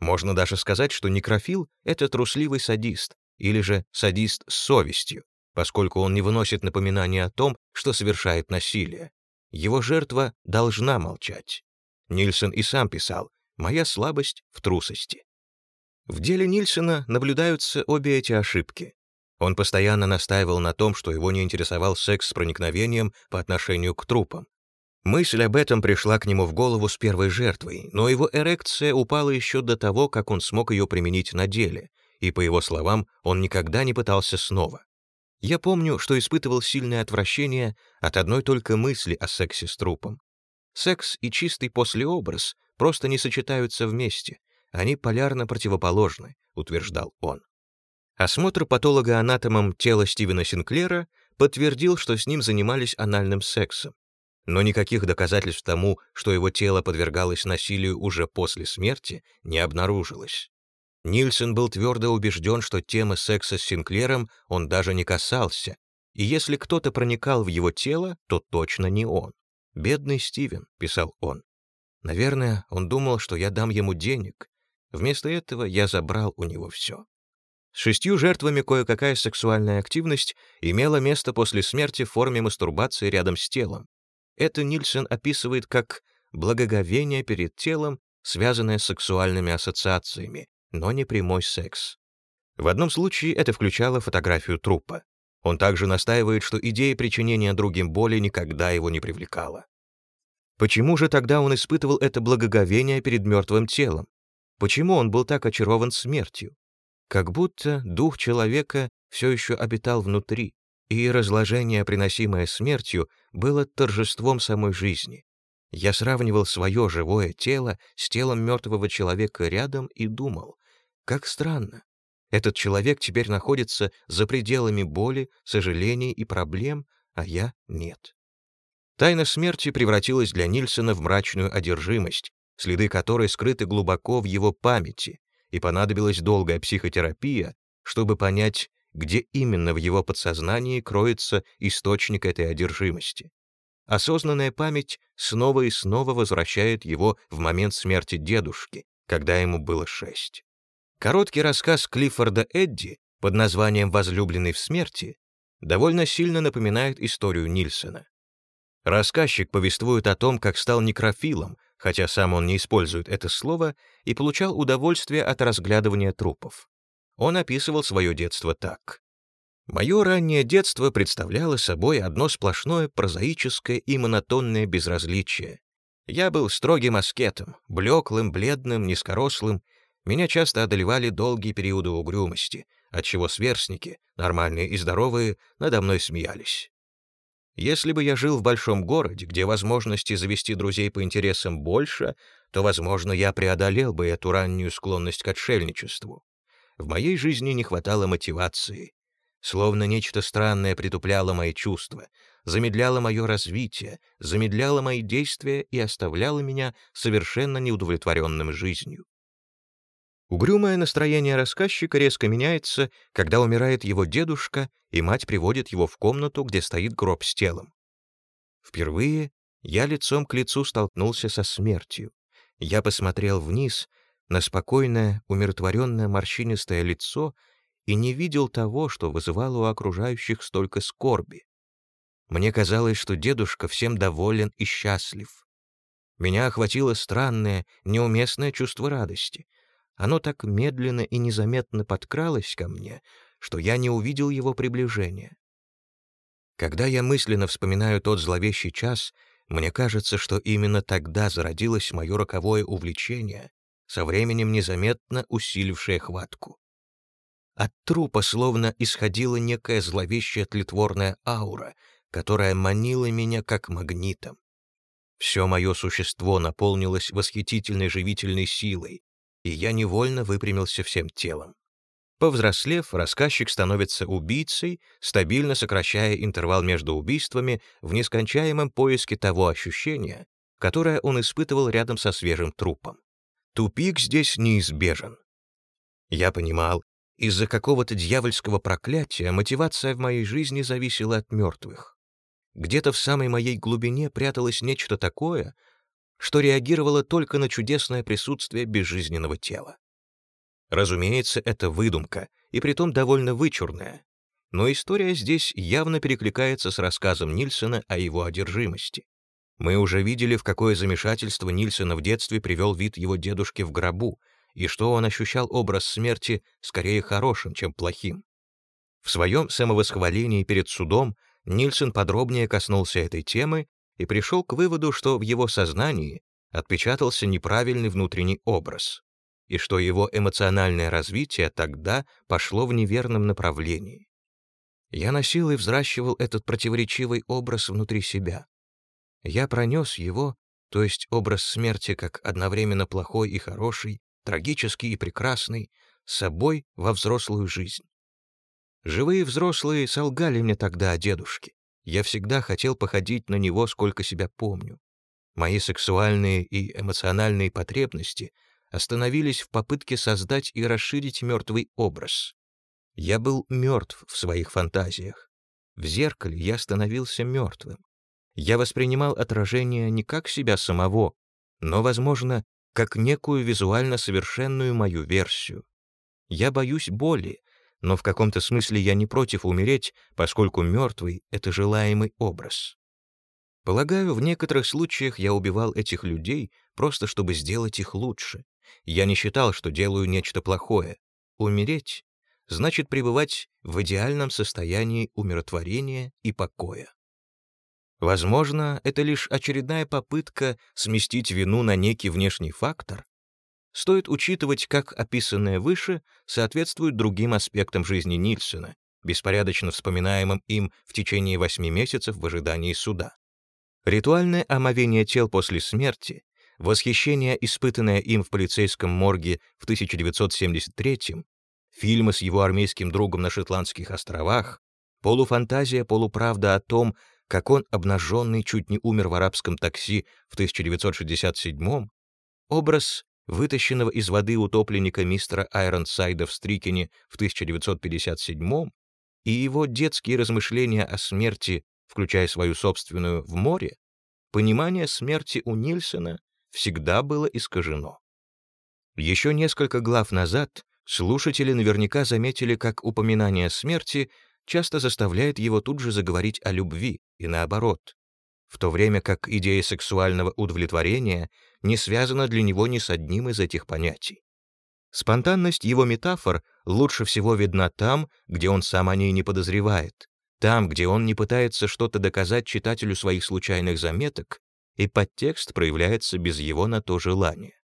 Можно даже сказать, что некрофил — это трусливый садист, или же садист с совестью, поскольку он не выносит напоминания о том, что совершает насилие, его жертва должна молчать. Нильсон и сам писал «Моя слабость в трусости». В деле Нильсона наблюдаются обе эти ошибки. Он постоянно настаивал на том, что его не интересовал секс с проникновением по отношению к трупам. Мысль об этом пришла к нему в голову с первой жертвой, но его эрекция упала еще до того, как он смог ее применить на деле, и, по его словам, он никогда не пытался снова. Я помню, что испытывал сильное отвращение от одной только мысли о сексе с трупом. Секс и чистый послеобраз просто не сочетаются вместе, они полярно противоположны, утверждал он. Осмотр патолога-анатомом тела Стивена Синклера подтвердил, что с ним занимались анальным сексом. Но никаких доказательств тому, что его тело подвергалось насилию уже после смерти, не обнаружилось. Нильсон был твердо убежден, что темы секса с Синклером он даже не касался, и если кто-то проникал в его тело, то точно не он. «Бедный Стивен», — писал он. «Наверное, он думал, что я дам ему денег. Вместо этого я забрал у него все». С шестью жертвами кое-какая сексуальная активность имела место после смерти в форме мастурбации рядом с телом. Это Нильсон описывает как благоговение перед телом, связанное с сексуальными ассоциациями, но не прямой секс. В одном случае это включало фотографию трупа. Он также настаивает, что идея причинения другим боли никогда его не привлекала. Почему же тогда он испытывал это благоговение перед мертвым телом? Почему он был так очарован смертью? Как будто дух человека все еще обитал внутри, и разложение, приносимое смертью, было торжеством самой жизни. Я сравнивал свое живое тело с телом мертвого человека рядом и думал, как странно. Этот человек теперь находится за пределами боли, сожалений и проблем, а я — нет. Тайна смерти превратилась для Нильсона в мрачную одержимость, следы которой скрыты глубоко в его памяти, и понадобилась долгая психотерапия, чтобы понять, где именно в его подсознании кроется источник этой одержимости. Осознанная память снова и снова возвращает его в момент смерти дедушки, когда ему было шесть. Короткий рассказ Клиффорда Эдди под названием «Возлюбленный в смерти» довольно сильно напоминает историю Нильсона. Рассказчик повествует о том, как стал некрофилом, хотя сам он не использует это слово, и получал удовольствие от разглядывания трупов. Он описывал свое детство так. Мое раннее детство представляло собой одно сплошное прозаическое и монотонное безразличие. Я был строгим аскетом, блеклым, бледным, низкорослым. Меня часто одолевали долгие периоды угрюмости, отчего сверстники, нормальные и здоровые, надо мной смеялись. Если бы я жил в большом городе, где возможности завести друзей по интересам больше, то, возможно, я преодолел бы эту раннюю склонность к отшельничеству. В моей жизни не хватало мотивации. Словно нечто странное притупляло мои чувства, замедляло мое развитие, замедляло мои действия и оставляло меня совершенно неудовлетворенным жизнью. Угрюмое настроение рассказчика резко меняется, когда умирает его дедушка, и мать приводит его в комнату, где стоит гроб с телом. Впервые я лицом к лицу столкнулся со смертью. Я посмотрел вниз на спокойное, умиротворенное морщинистое лицо и не видел того, что вызывало у окружающих столько скорби. Мне казалось, что дедушка всем доволен и счастлив. Меня охватило странное, неуместное чувство радости. Оно так медленно и незаметно подкралось ко мне, что я не увидел его приближения. Когда я мысленно вспоминаю тот зловещий час, мне кажется, что именно тогда зародилось мое роковое увлечение, со временем незаметно усилившее хватку. От трупа словно исходила некая зловещая тлетворная аура, которая манила меня как магнитом. Все мое существо наполнилось восхитительной живительной силой, и я невольно выпрямился всем телом. Повзрослев, рассказчик становится убийцей, стабильно сокращая интервал между убийствами в нескончаемом поиске того ощущения, которое он испытывал рядом со свежим трупом. Тупик здесь неизбежен. Я понимал, из-за какого-то дьявольского проклятия мотивация в моей жизни зависела от мертвых. Где-то в самой моей глубине пряталось нечто такое, что реагировало только на чудесное присутствие безжизненного тела. Разумеется, это выдумка, и притом довольно вычурная. Но история здесь явно перекликается с рассказом Нильсона о его одержимости. Мы уже видели, в какое замешательство Нильсона в детстве привел вид его дедушки в гробу, и что он ощущал образ смерти скорее хорошим, чем плохим. В своем самовосхвалении перед судом Нильсон подробнее коснулся этой темы и пришел к выводу, что в его сознании отпечатался неправильный внутренний образ, и что его эмоциональное развитие тогда пошло в неверном направлении. Я носил и взращивал этот противоречивый образ внутри себя. Я пронес его, то есть образ смерти как одновременно плохой и хороший, трагический и прекрасный, с собой во взрослую жизнь. Живые взрослые солгали мне тогда о дедушке. Я всегда хотел походить на него, сколько себя помню. Мои сексуальные и эмоциональные потребности остановились в попытке создать и расширить мертвый образ. Я был мертв в своих фантазиях. В зеркале я становился мертвым. Я воспринимал отражение не как себя самого, но, возможно, как некую визуально совершенную мою версию. Я боюсь боли, но в каком-то смысле я не против умереть, поскольку мертвый — это желаемый образ. Полагаю, в некоторых случаях я убивал этих людей просто чтобы сделать их лучше. Я не считал, что делаю нечто плохое. Умереть — значит пребывать в идеальном состоянии умиротворения и покоя. Возможно, это лишь очередная попытка сместить вину на некий внешний фактор. Стоит учитывать, как описанное выше соответствует другим аспектам жизни Нильсона, беспорядочно вспоминаемым им в течение восьми месяцев в ожидании суда. Ритуальное омовение тел после смерти, восхищение, испытанное им в полицейском морге в 1973 фильмы с его армейским другом на Шотландских островах, полуфантазия, полуправда о том, как он, обнаженный, чуть не умер в арабском такси в 1967 образ вытащенного из воды утопленника мистера Айронсайда в Стрикене в 1957 и его детские размышления о смерти, включая свою собственную, в море, понимание смерти у Нильсона всегда было искажено. Еще несколько глав назад слушатели наверняка заметили, как упоминание смерти часто заставляет его тут же заговорить о любви, и наоборот, в то время как идея сексуального удовлетворения не связана для него ни с одним из этих понятий. Спонтанность его метафор лучше всего видна там, где он сам о ней не подозревает, там, где он не пытается что-то доказать читателю своих случайных заметок, и подтекст проявляется без его на то желания.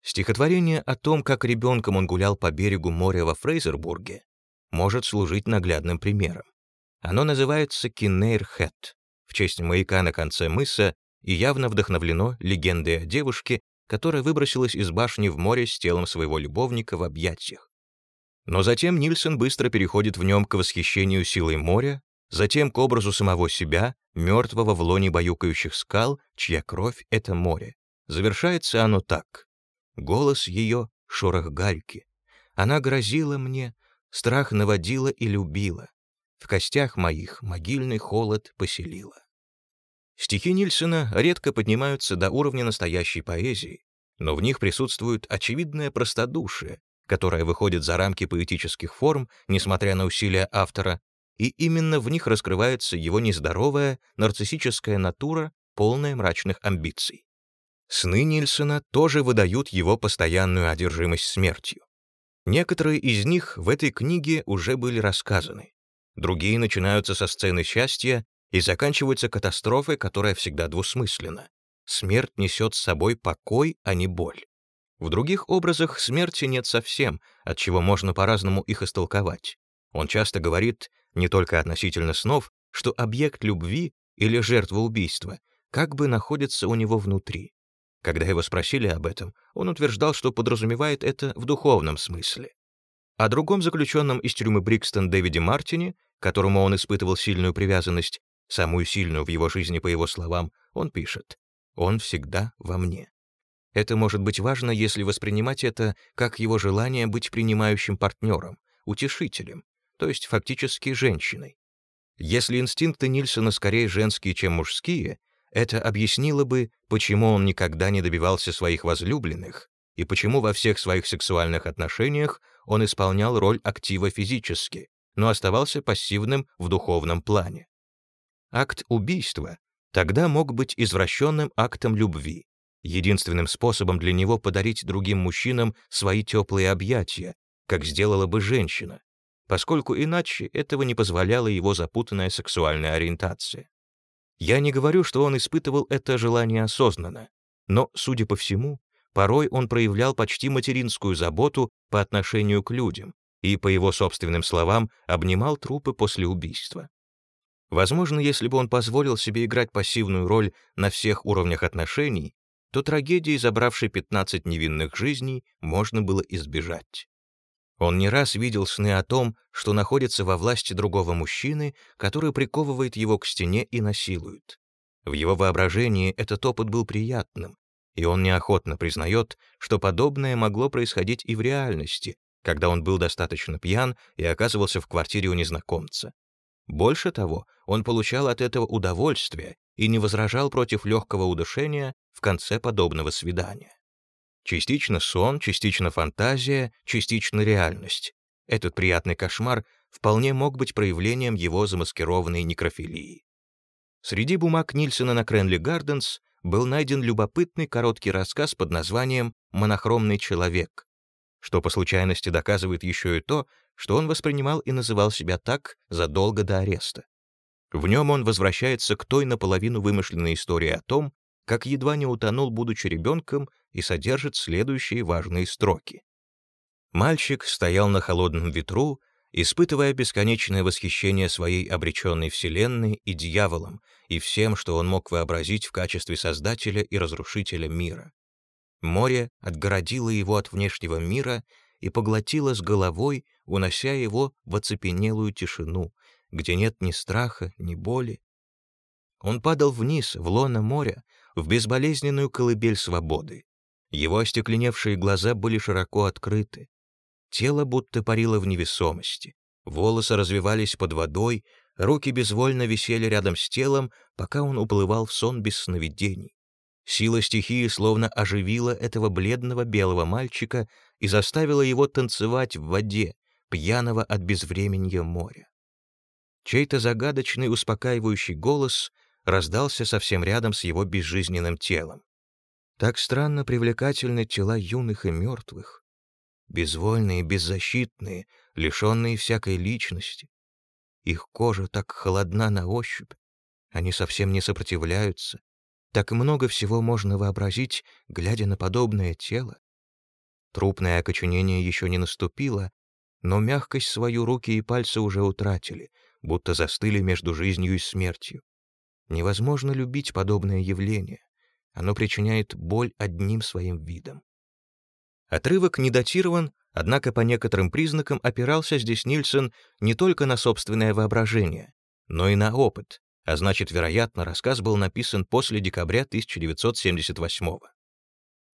Стихотворение о том, как ребенком он гулял по берегу моря во Фрейзербурге, может служить наглядным примером. Оно называется Киннейр-Хэт в честь маяка на конце мыса и явно вдохновлено легендой о девушке, которая выбросилась из башни в море с телом своего любовника в объятиях. Но затем Нильсон быстро переходит в нем к восхищению силой моря, затем к образу самого себя, мертвого в лоне баюкающих скал, чья кровь — это море. Завершается оно так. Голос ее — шорох гальки. Она грозила мне, страх наводила и любила. В костях моих могильный холод поселила. Стихи Нильсена редко поднимаются до уровня настоящей поэзии, но в них присутствует очевидное простодушие, которое выходит за рамки поэтических форм, несмотря на усилия автора, и именно в них раскрывается его нездоровая, нарциссическая натура, полная мрачных амбиций. Сны Нильсона тоже выдают его постоянную одержимость смертью. Некоторые из них в этой книге уже были рассказаны. Другие начинаются со сцены счастья и заканчиваются катастрофой, которая всегда двусмысленна. Смерть несет с собой покой, а не боль. В других образах смерти нет совсем, от чего можно по-разному их истолковать. Он часто говорит, не только относительно снов, что объект любви или жертва убийства как бы находится у него внутри. Когда его спросили об этом, он утверждал, что подразумевает это в духовном смысле. О другом заключенном из тюрьмы Брикстон Дэвиде Мартине, которому он испытывал сильную привязанность, самую сильную в его жизни, по его словам, он пишет «Он всегда во мне». Это может быть важно, если воспринимать это как его желание быть принимающим партнером, утешителем, то есть фактически женщиной. Если инстинкты Нильсона скорее женские, чем мужские, это объяснило бы, почему он никогда не добивался своих возлюбленных и почему во всех своих сексуальных отношениях он исполнял роль актива физически, но оставался пассивным в духовном плане. Акт убийства тогда мог быть извращенным актом любви, единственным способом для него подарить другим мужчинам свои теплые объятия, как сделала бы женщина, поскольку иначе этого не позволяла его запутанная сексуальная ориентация. Я не говорю, что он испытывал это желание осознанно, но, судя по всему, порой он проявлял почти материнскую заботу по отношению к людям и, по его собственным словам, обнимал трупы после убийства. Возможно, если бы он позволил себе играть пассивную роль на всех уровнях отношений, то трагедии, забравшей 15 невинных жизней, можно было избежать. Он не раз видел сны о том, что находится во власти другого мужчины, который приковывает его к стене и насилует. В его воображении этот опыт был приятным, и он неохотно признает, что подобное могло происходить и в реальности, когда он был достаточно пьян и оказывался в квартире у незнакомца. Больше того, он получал от этого удовольствие и не возражал против легкого удушения в конце подобного свидания. Частично сон, частично фантазия, частично реальность. Этот приятный кошмар вполне мог быть проявлением его замаскированной некрофилии. Среди бумаг Нильсона на Кренли Гарденс был найден любопытный короткий рассказ под названием «Монохромный человек», что по случайности доказывает еще и то, что он воспринимал и называл себя так задолго до ареста. В нем он возвращается к той наполовину вымышленной истории о том, как едва не утонул, будучи ребенком, и содержит следующие важные строки. Мальчик стоял на холодном ветру, испытывая бесконечное восхищение своей обреченной вселенной и дьяволом, и всем, что он мог вообразить в качестве создателя и разрушителя мира. Море отгородило его от внешнего мира и поглотила с головой, унося его в оцепенелую тишину, где нет ни страха, ни боли. Он падал вниз, в лоно моря, в безболезненную колыбель свободы. Его остекленевшие глаза были широко открыты. Тело будто парило в невесомости. Волосы развивались под водой, руки безвольно висели рядом с телом, пока он уплывал в сон без сновидений. Сила стихии словно оживила этого бледного белого мальчика и заставила его танцевать в воде, пьяного от безвременья моря. Чей-то загадочный успокаивающий голос раздался совсем рядом с его безжизненным телом. Так странно привлекательны тела юных и мертвых, безвольные, беззащитные, лишенные всякой личности. Их кожа так холодна на ощупь, они совсем не сопротивляются. Так много всего можно вообразить, глядя на подобное тело. Трупное окоченение еще не наступило, но мягкость свою руки и пальцы уже утратили, будто застыли между жизнью и смертью. Невозможно любить подобное явление. Оно причиняет боль одним своим видом. Отрывок не датирован, однако по некоторым признакам опирался здесь Нильсон не только на собственное воображение, но и на опыт, а значит, вероятно, рассказ был написан после декабря 1978 -го.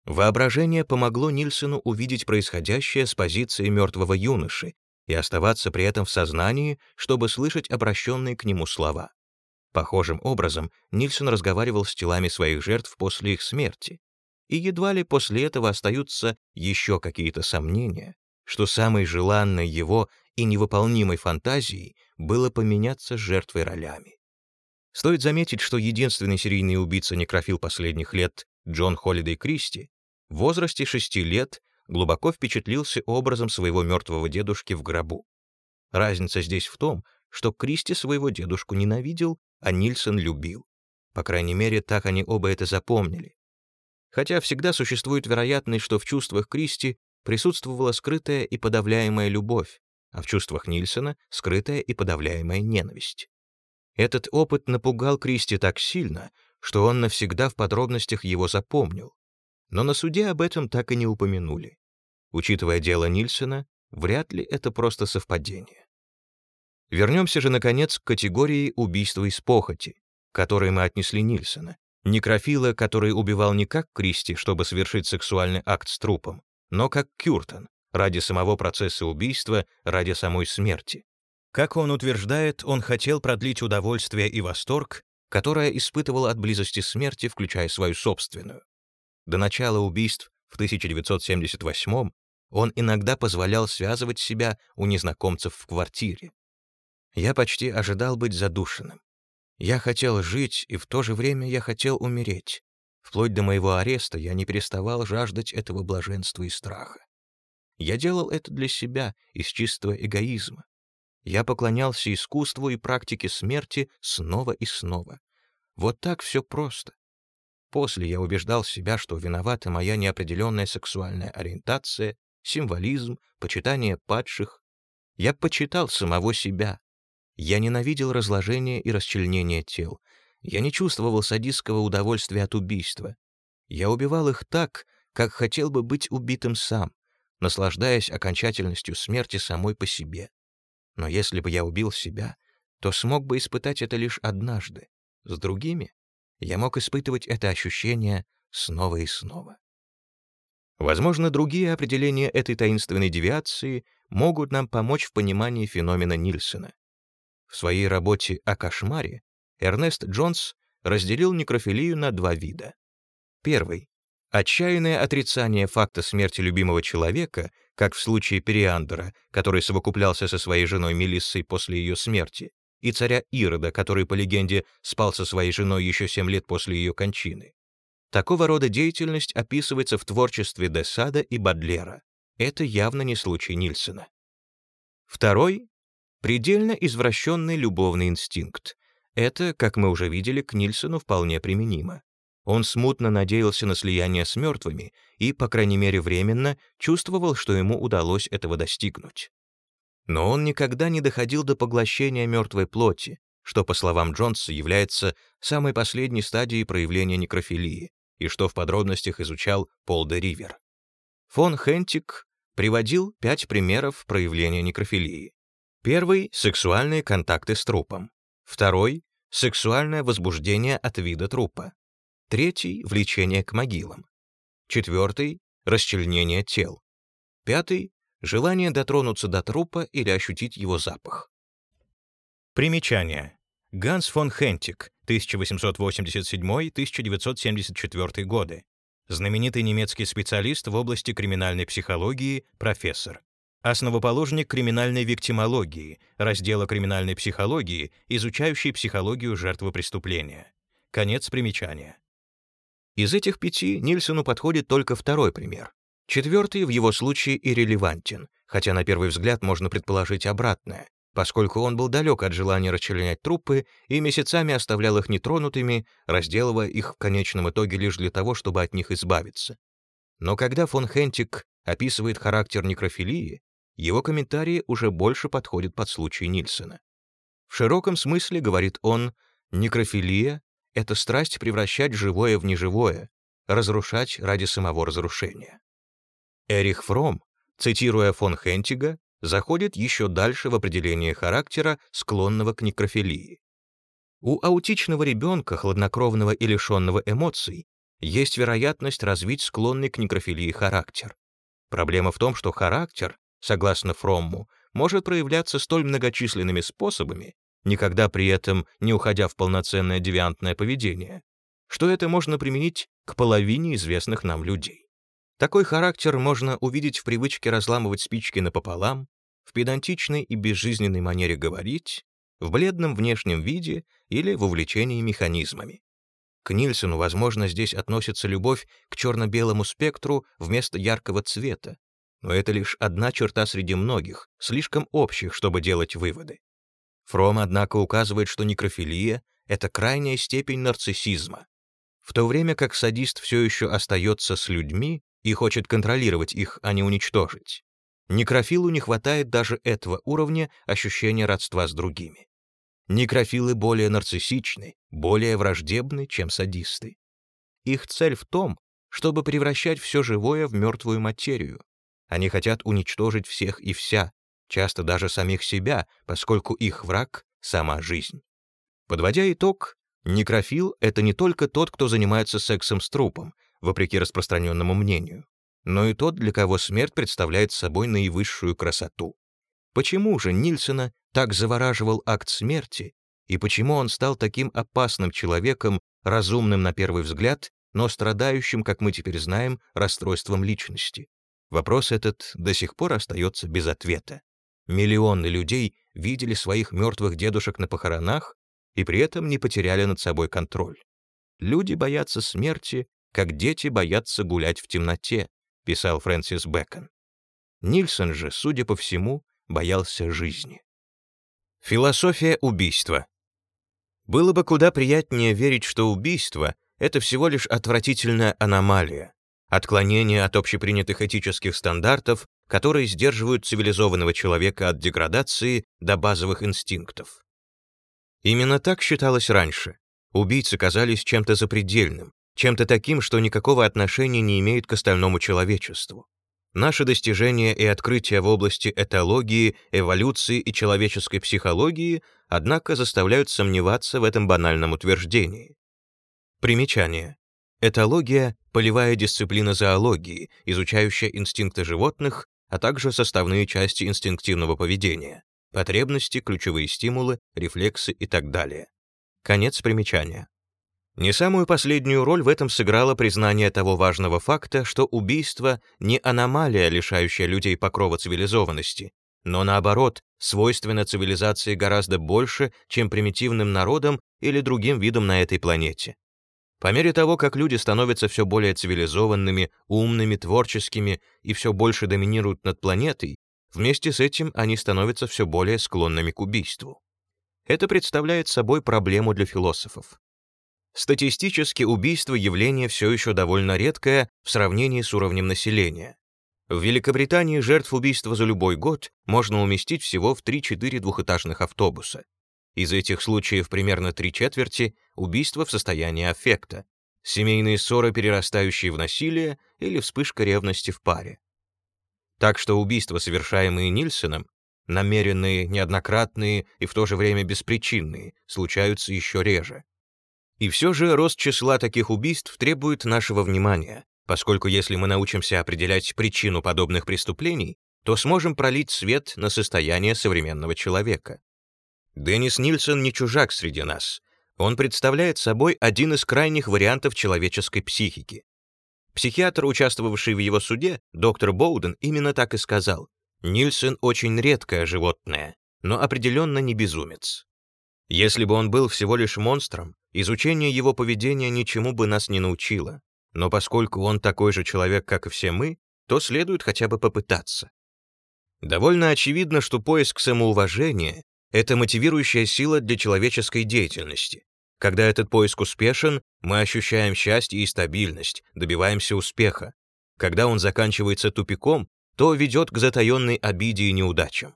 Воображение помогло Нильсону увидеть происходящее с позиции мертвого юноши и оставаться при этом в сознании, чтобы слышать обращенные к нему слова. Похожим образом Нильсон разговаривал с телами своих жертв после их смерти, и едва ли после этого остаются еще какие-то сомнения, что самой желанной его и невыполнимой фантазией было поменяться жертвой ролями. Стоит заметить, что единственный серийный убийца-некрофил последних лет Джон Холлидей Кристи в возрасте шести лет глубоко впечатлился образом своего мертвого дедушки в гробу. Разница здесь в том, что Кристи своего дедушку ненавидел, а Нильсон любил. По крайней мере, так они оба это запомнили. Хотя всегда существует вероятность, что в чувствах Кристи присутствовала скрытая и подавляемая любовь, а в чувствах Нильсона — скрытая и подавляемая ненависть. Этот опыт напугал Кристи так сильно, что он навсегда в подробностях его запомнил. Но на суде об этом так и не упомянули. Учитывая дело Нильсона, вряд ли это просто совпадение. Вернемся же, наконец, к категории убийства из похоти, к которой мы отнесли Нильсона. Некрофила, который убивал не как Кристи, чтобы совершить сексуальный акт с трупом, но как Кюртон, ради самого процесса убийства, ради самой смерти. Как он утверждает, он хотел продлить удовольствие и восторг, которое испытывал от близости смерти, включая свою собственную. До начала убийств в 1978 он иногда позволял связывать себя у незнакомцев в квартире. Я почти ожидал быть задушенным. Я хотел жить, и в то же время я хотел умереть. Вплоть до моего ареста я не переставал жаждать этого блаженства и страха. Я делал это для себя, из чистого эгоизма. Я поклонялся искусству и практике смерти снова и снова. Вот так все просто. После я убеждал себя, что виновата моя неопределенная сексуальная ориентация, символизм, почитание падших. Я почитал самого себя. Я ненавидел разложение и расчленение тел. Я не чувствовал садистского удовольствия от убийства. Я убивал их так, как хотел бы быть убитым сам, наслаждаясь окончательностью смерти самой по себе. Но если бы я убил себя, то смог бы испытать это лишь однажды. С другими я мог испытывать это ощущение снова и снова. Возможно, другие определения этой таинственной девиации могут нам помочь в понимании феномена Нильсена. В своей работе о кошмаре Эрнест Джонс разделил некрофилию на два вида. Первый Отчаянное отрицание факта смерти любимого человека, как в случае Периандра, который совокуплялся со своей женой Мелиссой после ее смерти, и царя Ирода, который, по легенде, спал со своей женой еще семь лет после ее кончины. Такого рода деятельность описывается в творчестве Десада и Бадлера. Это явно не случай Нильсена. Второй — предельно извращенный любовный инстинкт. Это, как мы уже видели, к Нильсену вполне применимо. Он смутно надеялся на слияние с мертвыми и, по крайней мере временно, чувствовал, что ему удалось этого достигнуть. Но он никогда не доходил до поглощения мертвой плоти, что, по словам Джонса, является самой последней стадией проявления некрофилии, и что в подробностях изучал Пол де Ривер. Фон Хентик приводил пять примеров проявления некрофилии. Первый — сексуальные контакты с трупом. Второй — сексуальное возбуждение от вида трупа. Третий — влечение к могилам. Четвертый — расчленение тел. Пятый — желание дотронуться до трупа или ощутить его запах. Примечание. Ганс фон Хентик, 1887-1974 годы. Знаменитый немецкий специалист в области криминальной психологии, профессор. Основоположник криминальной виктимологии, раздела криминальной психологии, изучающий психологию жертвы преступления. Конец примечания. Из этих пяти Нильсону подходит только второй пример. Четвертый в его случае и хотя на первый взгляд можно предположить обратное, поскольку он был далек от желания расчленять трупы и месяцами оставлял их нетронутыми, разделывая их в конечном итоге лишь для того, чтобы от них избавиться. Но когда фон Хентик описывает характер некрофилии, его комментарии уже больше подходят под случай Нильсона. В широком смысле, говорит он, некрофилия это страсть превращать живое в неживое, разрушать ради самого разрушения. Эрих Фром, цитируя фон Хентига, заходит еще дальше в определение характера, склонного к некрофилии. У аутичного ребенка, хладнокровного и лишенного эмоций, есть вероятность развить склонный к некрофилии характер. Проблема в том, что характер, согласно Фромму, может проявляться столь многочисленными способами, никогда при этом не уходя в полноценное девиантное поведение, что это можно применить к половине известных нам людей. Такой характер можно увидеть в привычке разламывать спички напополам, в педантичной и безжизненной манере говорить, в бледном внешнем виде или в увлечении механизмами. К Нильсону, возможно, здесь относится любовь к черно-белому спектру вместо яркого цвета, но это лишь одна черта среди многих, слишком общих, чтобы делать выводы. Фром, однако, указывает, что некрофилия — это крайняя степень нарциссизма. В то время как садист все еще остается с людьми и хочет контролировать их, а не уничтожить, некрофилу не хватает даже этого уровня ощущения родства с другими. Некрофилы более нарциссичны, более враждебны, чем садисты. Их цель в том, чтобы превращать все живое в мертвую материю. Они хотят уничтожить всех и вся, часто даже самих себя, поскольку их враг — сама жизнь. Подводя итог, некрофил — это не только тот, кто занимается сексом с трупом, вопреки распространенному мнению, но и тот, для кого смерть представляет собой наивысшую красоту. Почему же Нильсона так завораживал акт смерти, и почему он стал таким опасным человеком, разумным на первый взгляд, но страдающим, как мы теперь знаем, расстройством личности? Вопрос этот до сих пор остается без ответа. Миллионы людей видели своих мертвых дедушек на похоронах и при этом не потеряли над собой контроль. Люди боятся смерти, как дети боятся гулять в темноте, писал Фрэнсис Бэкон. Нильсон же, судя по всему, боялся жизни. Философия убийства. Было бы куда приятнее верить, что убийство — это всего лишь отвратительная аномалия, отклонение от общепринятых этических стандартов, которые сдерживают цивилизованного человека от деградации до базовых инстинктов. Именно так считалось раньше. Убийцы казались чем-то запредельным, чем-то таким, что никакого отношения не имеет к остальному человечеству. Наши достижения и открытия в области этологии, эволюции и человеческой психологии, однако, заставляют сомневаться в этом банальном утверждении. Примечание. Этология — полевая дисциплина зоологии, изучающая инстинкты животных, а также составные части инстинктивного поведения, потребности, ключевые стимулы, рефлексы и так далее. Конец примечания. Не самую последнюю роль в этом сыграло признание того важного факта, что убийство не аномалия, лишающая людей покрова цивилизованности, но наоборот, свойственно цивилизации гораздо больше, чем примитивным народам или другим видам на этой планете. По мере того, как люди становятся все более цивилизованными, умными, творческими и все больше доминируют над планетой, вместе с этим они становятся все более склонными к убийству. Это представляет собой проблему для философов. Статистически убийство — явление все еще довольно редкое в сравнении с уровнем населения. В Великобритании жертв убийства за любой год можно уместить всего в 3-4 двухэтажных автобуса. Из этих случаев примерно три четверти — убийства в состоянии аффекта, семейные ссоры, перерастающие в насилие, или вспышка ревности в паре. Так что убийства, совершаемые Нильсоном, намеренные, неоднократные и в то же время беспричинные, случаются еще реже. И все же рост числа таких убийств требует нашего внимания, поскольку если мы научимся определять причину подобных преступлений, то сможем пролить свет на состояние современного человека. Деннис Нильсон не чужак среди нас. Он представляет собой один из крайних вариантов человеческой психики. Психиатр, участвовавший в его суде, доктор Боуден, именно так и сказал. Нильсон очень редкое животное, но определенно не безумец. Если бы он был всего лишь монстром, изучение его поведения ничему бы нас не научило. Но поскольку он такой же человек, как и все мы, то следует хотя бы попытаться. Довольно очевидно, что поиск самоуважения — это мотивирующая сила для человеческой деятельности. Когда этот поиск успешен, мы ощущаем счастье и стабильность, добиваемся успеха. Когда он заканчивается тупиком, то ведет к затаенной обиде и неудачам.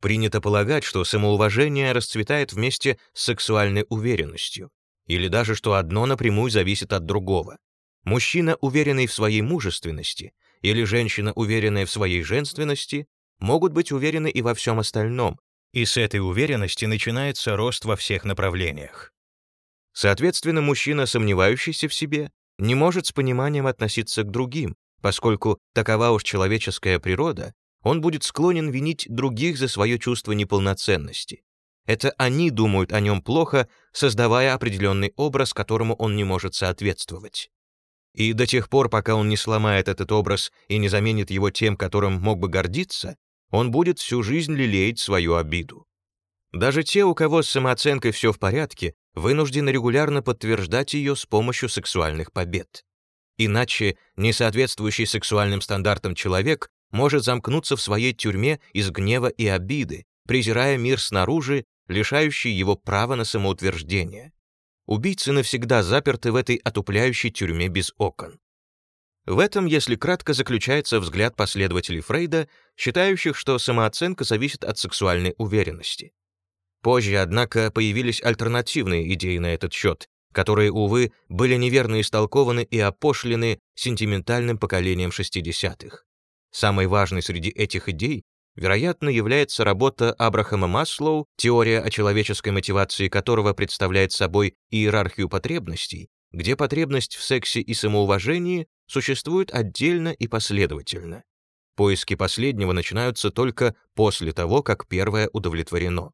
Принято полагать, что самоуважение расцветает вместе с сексуальной уверенностью, или даже что одно напрямую зависит от другого. Мужчина, уверенный в своей мужественности, или женщина, уверенная в своей женственности, могут быть уверены и во всем остальном, и с этой уверенности начинается рост во всех направлениях. Соответственно, мужчина, сомневающийся в себе, не может с пониманием относиться к другим, поскольку такова уж человеческая природа, он будет склонен винить других за свое чувство неполноценности. Это они думают о нем плохо, создавая определенный образ, которому он не может соответствовать. И до тех пор, пока он не сломает этот образ и не заменит его тем, которым мог бы гордиться, он будет всю жизнь лелеять свою обиду. Даже те, у кого с самооценкой все в порядке, вынуждены регулярно подтверждать ее с помощью сексуальных побед. Иначе несоответствующий сексуальным стандартам человек может замкнуться в своей тюрьме из гнева и обиды, презирая мир снаружи, лишающий его права на самоутверждение. Убийцы навсегда заперты в этой отупляющей тюрьме без окон. В этом, если кратко, заключается взгляд последователей Фрейда, считающих, что самооценка зависит от сексуальной уверенности. Позже, однако, появились альтернативные идеи на этот счет, которые, увы, были неверно истолкованы и опошлены сентиментальным поколением 60-х. Самой важной среди этих идей, вероятно, является работа Абрахама Маслоу, теория о человеческой мотивации которого представляет собой иерархию потребностей, где потребность в сексе и самоуважении существует отдельно и последовательно. Поиски последнего начинаются только после того, как первое удовлетворено.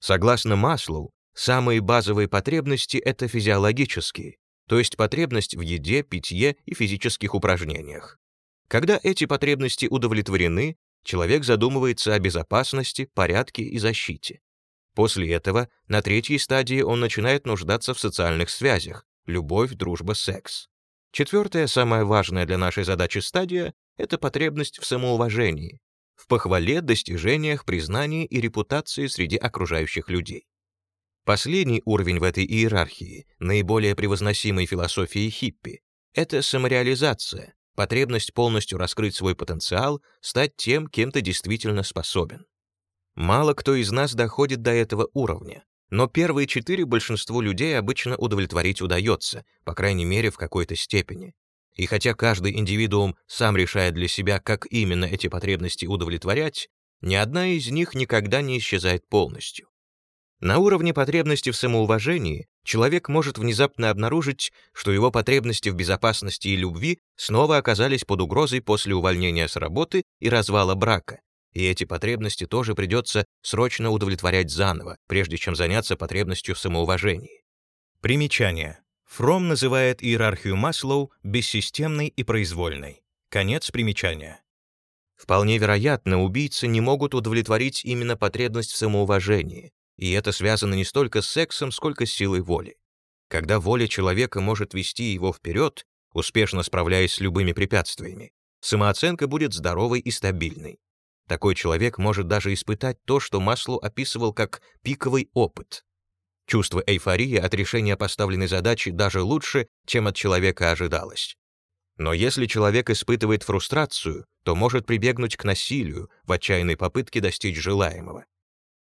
Согласно Маслоу, самые базовые потребности — это физиологические, то есть потребность в еде, питье и физических упражнениях. Когда эти потребности удовлетворены, человек задумывается о безопасности, порядке и защите. После этого, на третьей стадии он начинает нуждаться в социальных связях, любовь, дружба, секс. Четвертая, самая важная для нашей задачи стадия — это потребность в самоуважении, в похвале, достижениях, признании и репутации среди окружающих людей. Последний уровень в этой иерархии, наиболее превозносимой философии хиппи, это самореализация, потребность полностью раскрыть свой потенциал, стать тем, кем ты действительно способен. Мало кто из нас доходит до этого уровня, но первые четыре большинству людей обычно удовлетворить удается, по крайней мере, в какой-то степени. И хотя каждый индивидуум сам решает для себя, как именно эти потребности удовлетворять, ни одна из них никогда не исчезает полностью. На уровне потребности в самоуважении человек может внезапно обнаружить, что его потребности в безопасности и любви снова оказались под угрозой после увольнения с работы и развала брака, и эти потребности тоже придется срочно удовлетворять заново, прежде чем заняться потребностью в самоуважении. Примечание. Фром называет иерархию Маслоу бессистемной и произвольной. Конец примечания. Вполне вероятно, убийцы не могут удовлетворить именно потребность в самоуважении, и это связано не столько с сексом, сколько с силой воли. Когда воля человека может вести его вперед, успешно справляясь с любыми препятствиями, самооценка будет здоровой и стабильной. Такой человек может даже испытать то, что Маслоу описывал как пиковый опыт. Чувство эйфории от решения поставленной задачи даже лучше, чем от человека ожидалось. Но если человек испытывает фрустрацию, то может прибегнуть к насилию в отчаянной попытке достичь желаемого.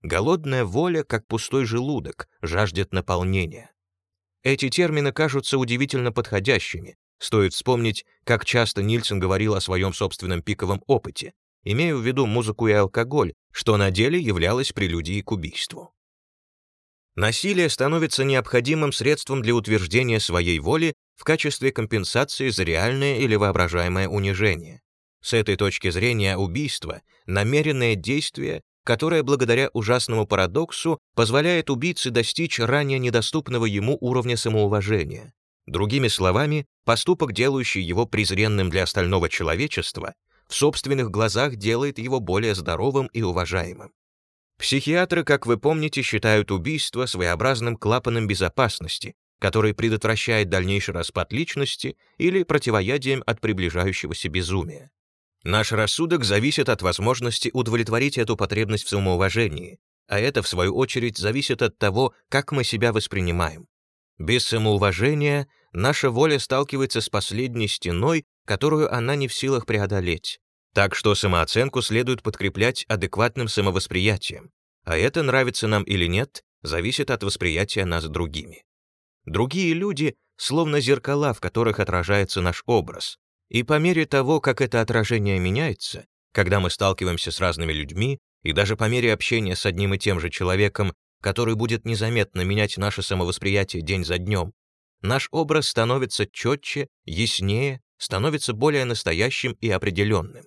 Голодная воля, как пустой желудок, жаждет наполнения. Эти термины кажутся удивительно подходящими, Стоит вспомнить, как часто Нильсон говорил о своем собственном пиковом опыте, имея в виду музыку и алкоголь, что на деле являлось прелюдией к убийству. Насилие становится необходимым средством для утверждения своей воли в качестве компенсации за реальное или воображаемое унижение. С этой точки зрения убийство — намеренное действие, которое благодаря ужасному парадоксу позволяет убийце достичь ранее недоступного ему уровня самоуважения. Другими словами, поступок, делающий его презренным для остального человечества, в собственных глазах делает его более здоровым и уважаемым. Психиатры, как вы помните, считают убийство своеобразным клапаном безопасности, который предотвращает дальнейший распад личности или противоядием от приближающегося безумия. Наш рассудок зависит от возможности удовлетворить эту потребность в самоуважении, а это, в свою очередь, зависит от того, как мы себя воспринимаем. Без самоуважения наша воля сталкивается с последней стеной, которую она не в силах преодолеть. Так что самооценку следует подкреплять адекватным самовосприятием, а это, нравится нам или нет, зависит от восприятия нас другими. Другие люди словно зеркала, в которых отражается наш образ, и по мере того, как это отражение меняется, когда мы сталкиваемся с разными людьми, и даже по мере общения с одним и тем же человеком, который будет незаметно менять наше самовосприятие день за днем, наш образ становится четче, яснее, становится более настоящим и определенным.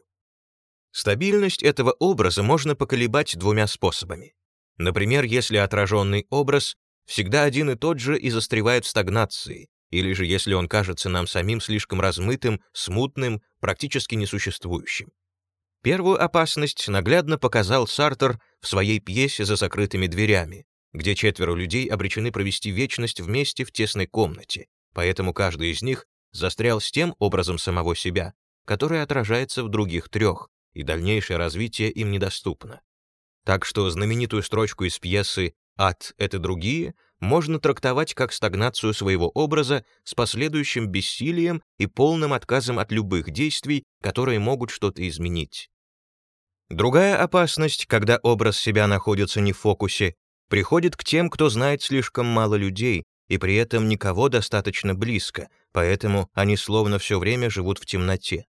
Стабильность этого образа можно поколебать двумя способами. Например, если отраженный образ всегда один и тот же и застревает в стагнации, или же если он кажется нам самим слишком размытым, смутным, практически несуществующим. Первую опасность наглядно показал Сартер в своей пьесе «За закрытыми дверями», где четверо людей обречены провести вечность вместе в тесной комнате, поэтому каждый из них застрял с тем образом самого себя, который отражается в других трех, и дальнейшее развитие им недоступно. Так что знаменитую строчку из пьесы «Ад — это другие» можно трактовать как стагнацию своего образа с последующим бессилием и полным отказом от любых действий, которые могут что-то изменить. Другая опасность, когда образ себя находится не в фокусе, приходит к тем, кто знает слишком мало людей и при этом никого достаточно близко, поэтому они словно все время живут в темноте.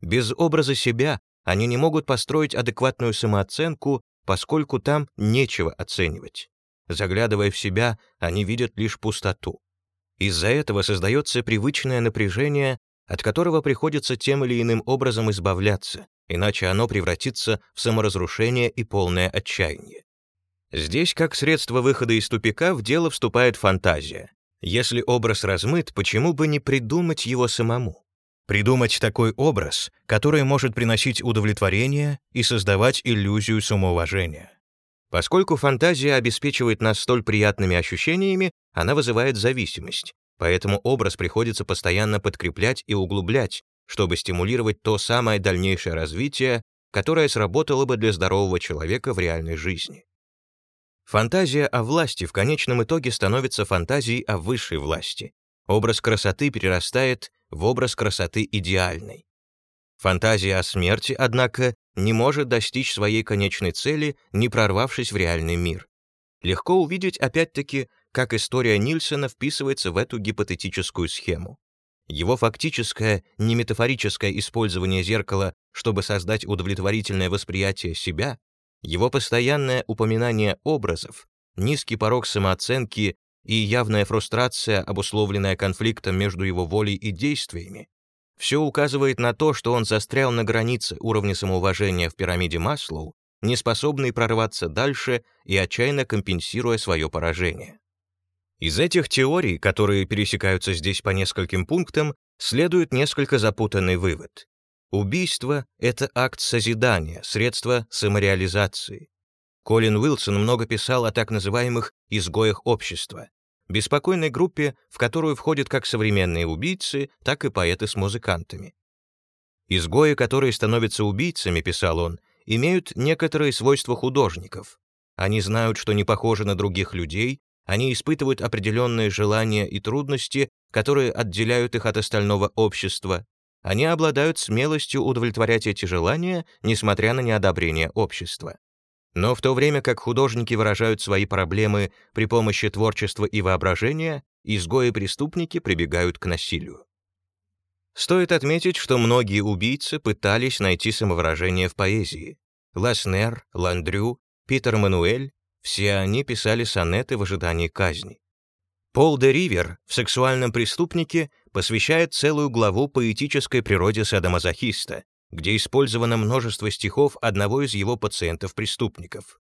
Без образа себя они не могут построить адекватную самооценку, поскольку там нечего оценивать. Заглядывая в себя, они видят лишь пустоту. Из-за этого создается привычное напряжение, от которого приходится тем или иным образом избавляться, иначе оно превратится в саморазрушение и полное отчаяние. Здесь, как средство выхода из тупика, в дело вступает фантазия. Если образ размыт, почему бы не придумать его самому? Придумать такой образ, который может приносить удовлетворение и создавать иллюзию самоуважения. Поскольку фантазия обеспечивает нас столь приятными ощущениями, она вызывает зависимость, поэтому образ приходится постоянно подкреплять и углублять, чтобы стимулировать то самое дальнейшее развитие, которое сработало бы для здорового человека в реальной жизни. Фантазия о власти в конечном итоге становится фантазией о высшей власти. Образ красоты перерастает в образ красоты идеальной. Фантазия о смерти, однако, не может достичь своей конечной цели, не прорвавшись в реальный мир. Легко увидеть, опять-таки, как история Нильсона вписывается в эту гипотетическую схему. Его фактическое, не метафорическое использование зеркала, чтобы создать удовлетворительное восприятие себя, его постоянное упоминание образов, низкий порог самооценки и явная фрустрация, обусловленная конфликтом между его волей и действиями, все указывает на то, что он застрял на границе уровня самоуважения в пирамиде Маслоу, не способный прорваться дальше и отчаянно компенсируя свое поражение. Из этих теорий, которые пересекаются здесь по нескольким пунктам, следует несколько запутанный вывод. Убийство — это акт созидания, средство самореализации. Колин Уилсон много писал о так называемых «изгоях общества», беспокойной группе, в которую входят как современные убийцы, так и поэты с музыкантами. Изгои, которые становятся убийцами, писал он, имеют некоторые свойства художников. Они знают, что не похожи на других людей, они испытывают определенные желания и трудности, которые отделяют их от остального общества. Они обладают смелостью удовлетворять эти желания, несмотря на неодобрение общества. Но в то время как художники выражают свои проблемы при помощи творчества и воображения, изгои-преступники прибегают к насилию. Стоит отметить, что многие убийцы пытались найти самовыражение в поэзии. Ласнер, Ландрю, Питер Мануэль — все они писали сонеты в ожидании казни. Пол де Ривер в «Сексуальном преступнике» посвящает целую главу поэтической природе садомазохиста, где использовано множество стихов одного из его пациентов-преступников.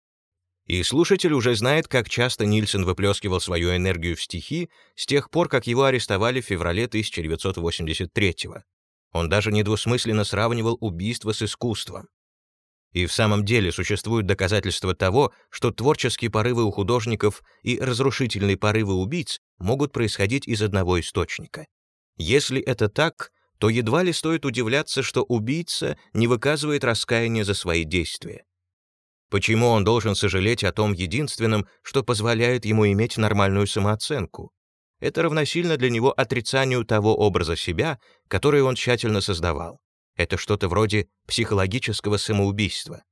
И слушатель уже знает, как часто Нильсон выплескивал свою энергию в стихи с тех пор, как его арестовали в феврале 1983 -го. Он даже недвусмысленно сравнивал убийство с искусством. И в самом деле существуют доказательства того, что творческие порывы у художников и разрушительные порывы убийц могут происходить из одного источника. Если это так, то едва ли стоит удивляться, что убийца не выказывает раскаяния за свои действия. Почему он должен сожалеть о том единственном, что позволяет ему иметь нормальную самооценку? Это равносильно для него отрицанию того образа себя, который он тщательно создавал. Это что-то вроде психологического самоубийства.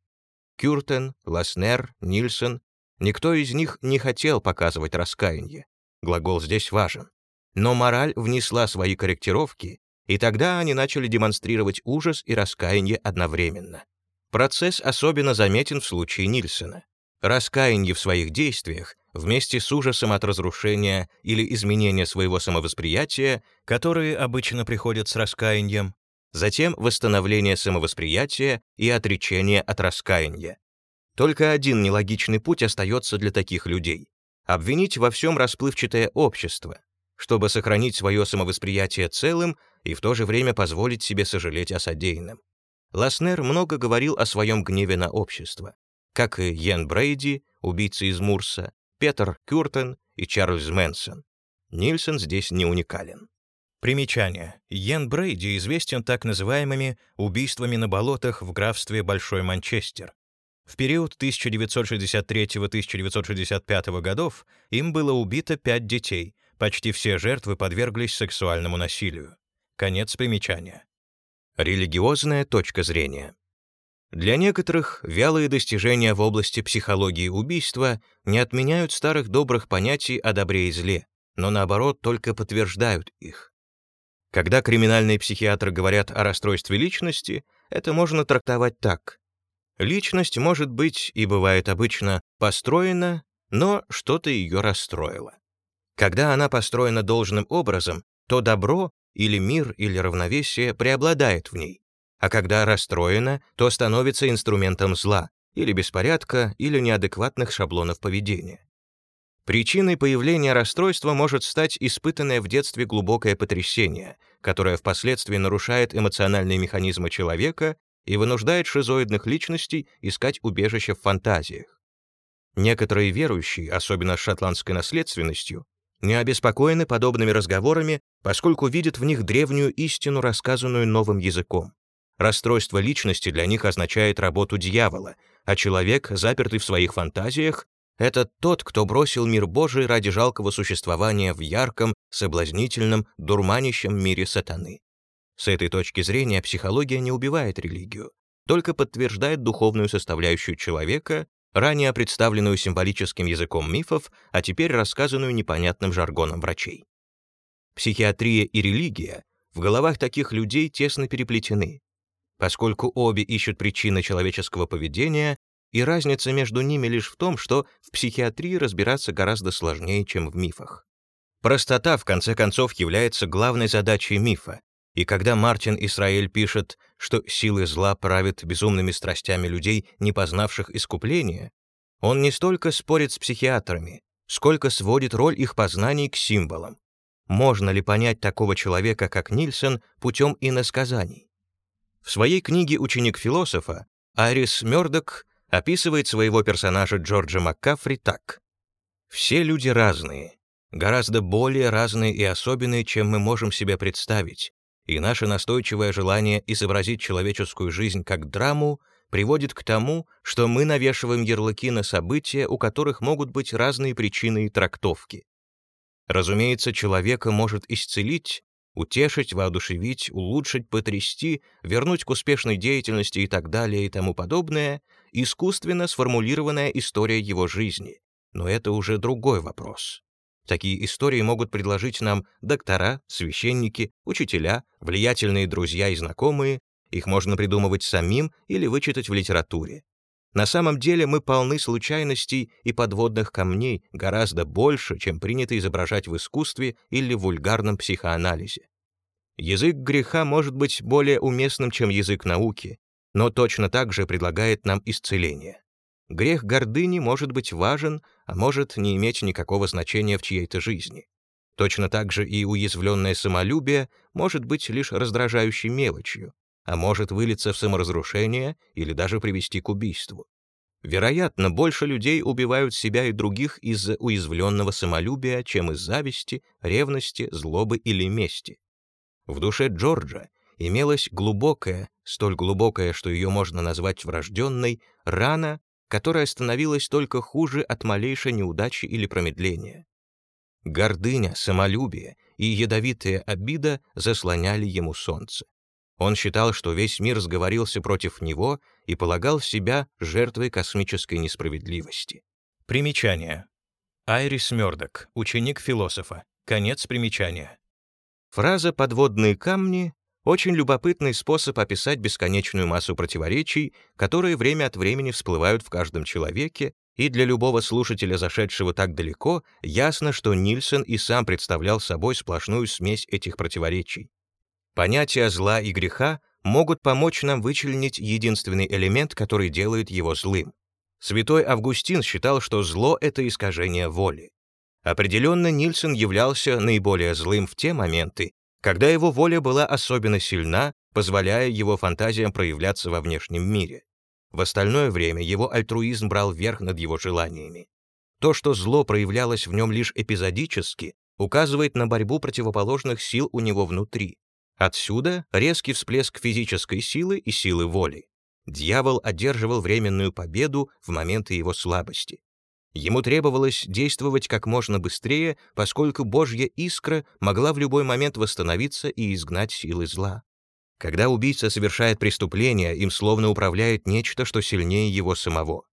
Кюртен, Ласнер, Нильсон — никто из них не хотел показывать раскаяние. Глагол здесь важен. Но мораль внесла свои корректировки, и тогда они начали демонстрировать ужас и раскаяние одновременно. Процесс особенно заметен в случае Нильсена. Раскаяние в своих действиях вместе с ужасом от разрушения или изменения своего самовосприятия, которые обычно приходят с раскаянием, затем восстановление самовосприятия и отречение от раскаяния. Только один нелогичный путь остается для таких людей — обвинить во всем расплывчатое общество, чтобы сохранить свое самовосприятие целым и в то же время позволить себе сожалеть о содеянном. Ласнер много говорил о своем гневе на общество, как и Йен Брейди, убийца из Мурса, Петер Кюртен и Чарльз Мэнсон. Нильсон здесь не уникален. Примечание. Йен Брейди известен так называемыми убийствами на болотах в графстве Большой Манчестер. В период 1963-1965 годов им было убито пять детей, почти все жертвы подверглись сексуальному насилию. Конец примечания. Религиозная точка зрения. Для некоторых вялые достижения в области психологии убийства не отменяют старых добрых понятий о добре и зле, но наоборот только подтверждают их. Когда криминальные психиатры говорят о расстройстве личности, это можно трактовать так. Личность может быть и бывает обычно построена, но что-то ее расстроило. Когда она построена должным образом, то добро или мир, или равновесие преобладает в ней, а когда расстроена, то становится инструментом зла, или беспорядка, или неадекватных шаблонов поведения. Причиной появления расстройства может стать испытанное в детстве глубокое потрясение, которое впоследствии нарушает эмоциональные механизмы человека и вынуждает шизоидных личностей искать убежище в фантазиях. Некоторые верующие, особенно с шотландской наследственностью, не обеспокоены подобными разговорами, поскольку видят в них древнюю истину, рассказанную новым языком. Расстройство личности для них означает работу дьявола, а человек, запертый в своих фантазиях, это тот, кто бросил мир Божий ради жалкого существования в ярком, соблазнительном, дурманящем мире сатаны. С этой точки зрения психология не убивает религию, только подтверждает духовную составляющую человека ранее представленную символическим языком мифов, а теперь рассказанную непонятным жаргоном врачей. Психиатрия и религия в головах таких людей тесно переплетены, поскольку обе ищут причины человеческого поведения, и разница между ними лишь в том, что в психиатрии разбираться гораздо сложнее, чем в мифах. Простота, в конце концов, является главной задачей мифа, и когда Мартин Исраэль пишет, что силы зла правят безумными страстями людей, не познавших искупления, он не столько спорит с психиатрами, сколько сводит роль их познаний к символам. Можно ли понять такого человека, как Нильсон, путем иносказаний? В своей книге «Ученик философа» Арис Мёрдок описывает своего персонажа Джорджа Маккафри так. «Все люди разные, гораздо более разные и особенные, чем мы можем себе представить, и наше настойчивое желание изобразить человеческую жизнь как драму приводит к тому, что мы навешиваем ярлыки на события, у которых могут быть разные причины и трактовки. Разумеется, человека может исцелить, утешить, воодушевить, улучшить, потрясти, вернуть к успешной деятельности и так далее и тому подобное, искусственно сформулированная история его жизни. Но это уже другой вопрос. Такие истории могут предложить нам доктора, священники, учителя, влиятельные друзья и знакомые, их можно придумывать самим или вычитать в литературе. На самом деле мы полны случайностей и подводных камней гораздо больше, чем принято изображать в искусстве или в вульгарном психоанализе. Язык греха может быть более уместным, чем язык науки, но точно так же предлагает нам исцеление. Грех гордыни может быть важен, а может не иметь никакого значения в чьей-то жизни. Точно так же и уязвленное самолюбие может быть лишь раздражающей мелочью, а может вылиться в саморазрушение или даже привести к убийству. Вероятно, больше людей убивают себя и других из-за уязвленного самолюбия, чем из зависти, ревности, злобы или мести. В душе Джорджа имелась глубокая, столь глубокая, что ее можно назвать врожденной, рана, которая становилась только хуже от малейшей неудачи или промедления. Гордыня, самолюбие и ядовитая обида заслоняли ему солнце. Он считал, что весь мир сговорился против него и полагал себя жертвой космической несправедливости. Примечание. Айрис Мёрдок, ученик философа. Конец примечания. Фраза «подводные камни» Очень любопытный способ описать бесконечную массу противоречий, которые время от времени всплывают в каждом человеке, и для любого слушателя, зашедшего так далеко, ясно, что Нильсон и сам представлял собой сплошную смесь этих противоречий. Понятия зла и греха могут помочь нам вычленить единственный элемент, который делает его злым. Святой Августин считал, что зло — это искажение воли. Определенно, Нильсон являлся наиболее злым в те моменты, когда его воля была особенно сильна, позволяя его фантазиям проявляться во внешнем мире. В остальное время его альтруизм брал верх над его желаниями. То, что зло проявлялось в нем лишь эпизодически, указывает на борьбу противоположных сил у него внутри. Отсюда резкий всплеск физической силы и силы воли. Дьявол одерживал временную победу в моменты его слабости. Ему требовалось действовать как можно быстрее, поскольку Божья искра могла в любой момент восстановиться и изгнать силы зла. Когда убийца совершает преступление, им словно управляет нечто, что сильнее его самого.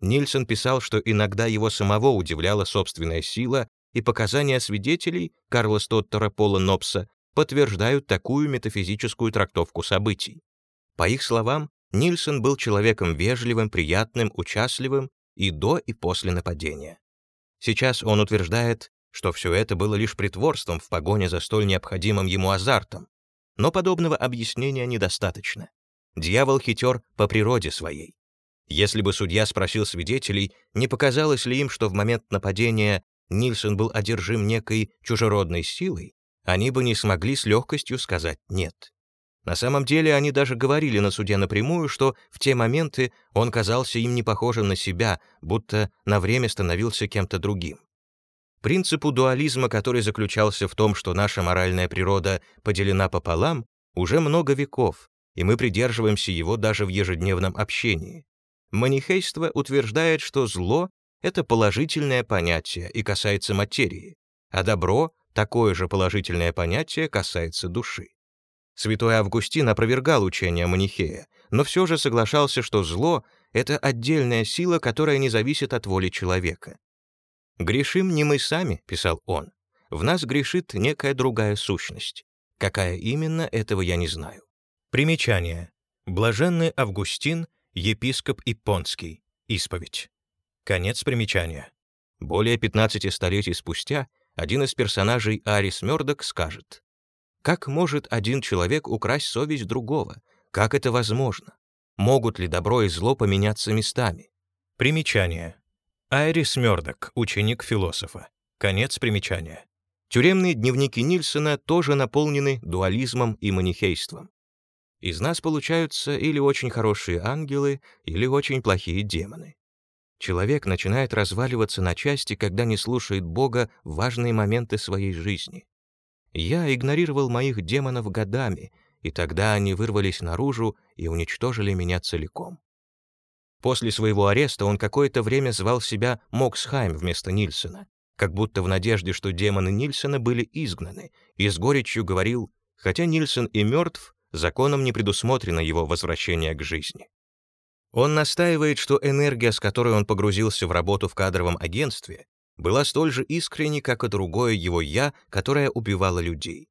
Нильсон писал, что иногда его самого удивляла собственная сила, и показания свидетелей Карла Стоттера Пола Нопса подтверждают такую метафизическую трактовку событий. По их словам, Нильсон был человеком вежливым, приятным, участливым и до, и после нападения. Сейчас он утверждает, что все это было лишь притворством в погоне за столь необходимым ему азартом. Но подобного объяснения недостаточно. Дьявол хитер по природе своей. Если бы судья спросил свидетелей, не показалось ли им, что в момент нападения Нильсон был одержим некой чужеродной силой, они бы не смогли с легкостью сказать «нет». На самом деле они даже говорили на суде напрямую, что в те моменты он казался им не похожим на себя, будто на время становился кем-то другим. Принципу дуализма, который заключался в том, что наша моральная природа поделена пополам, уже много веков, и мы придерживаемся его даже в ежедневном общении. Манихейство утверждает, что зло — это положительное понятие и касается материи, а добро — такое же положительное понятие касается души. Святой Августин опровергал учение Манихея, но все же соглашался, что зло — это отдельная сила, которая не зависит от воли человека. «Грешим не мы сами», — писал он. «В нас грешит некая другая сущность. Какая именно, этого я не знаю». Примечание. Блаженный Августин, епископ Ипонский. Исповедь. Конец примечания. Более 15 столетий спустя один из персонажей Арис Мёрдок скажет как может один человек украсть совесть другого? Как это возможно? Могут ли добро и зло поменяться местами? Примечание. Айрис Мёрдок, ученик философа. Конец примечания. Тюремные дневники Нильсона тоже наполнены дуализмом и манихейством. Из нас получаются или очень хорошие ангелы, или очень плохие демоны. Человек начинает разваливаться на части, когда не слушает Бога в важные моменты своей жизни. Я игнорировал моих демонов годами, и тогда они вырвались наружу и уничтожили меня целиком. После своего ареста он какое-то время звал себя Моксхайм вместо Нильсона, как будто в надежде, что демоны Нильсона были изгнаны, и с горечью говорил, хотя Нильсон и мертв, законом не предусмотрено его возвращение к жизни. Он настаивает, что энергия, с которой он погрузился в работу в кадровом агентстве, была столь же искренней, как и другое его «я», которое убивало людей.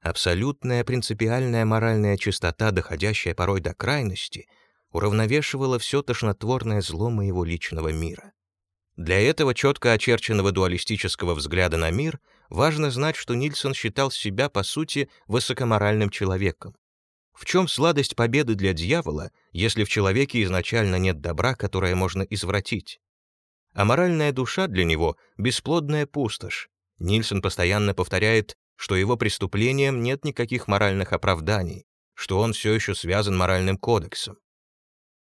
Абсолютная принципиальная моральная чистота, доходящая порой до крайности, уравновешивала все тошнотворное зло моего личного мира. Для этого четко очерченного дуалистического взгляда на мир важно знать, что Нильсон считал себя, по сути, высокоморальным человеком. В чем сладость победы для дьявола, если в человеке изначально нет добра, которое можно извратить? А моральная душа для него — бесплодная пустошь. Нильсон постоянно повторяет, что его преступлениям нет никаких моральных оправданий, что он все еще связан моральным кодексом.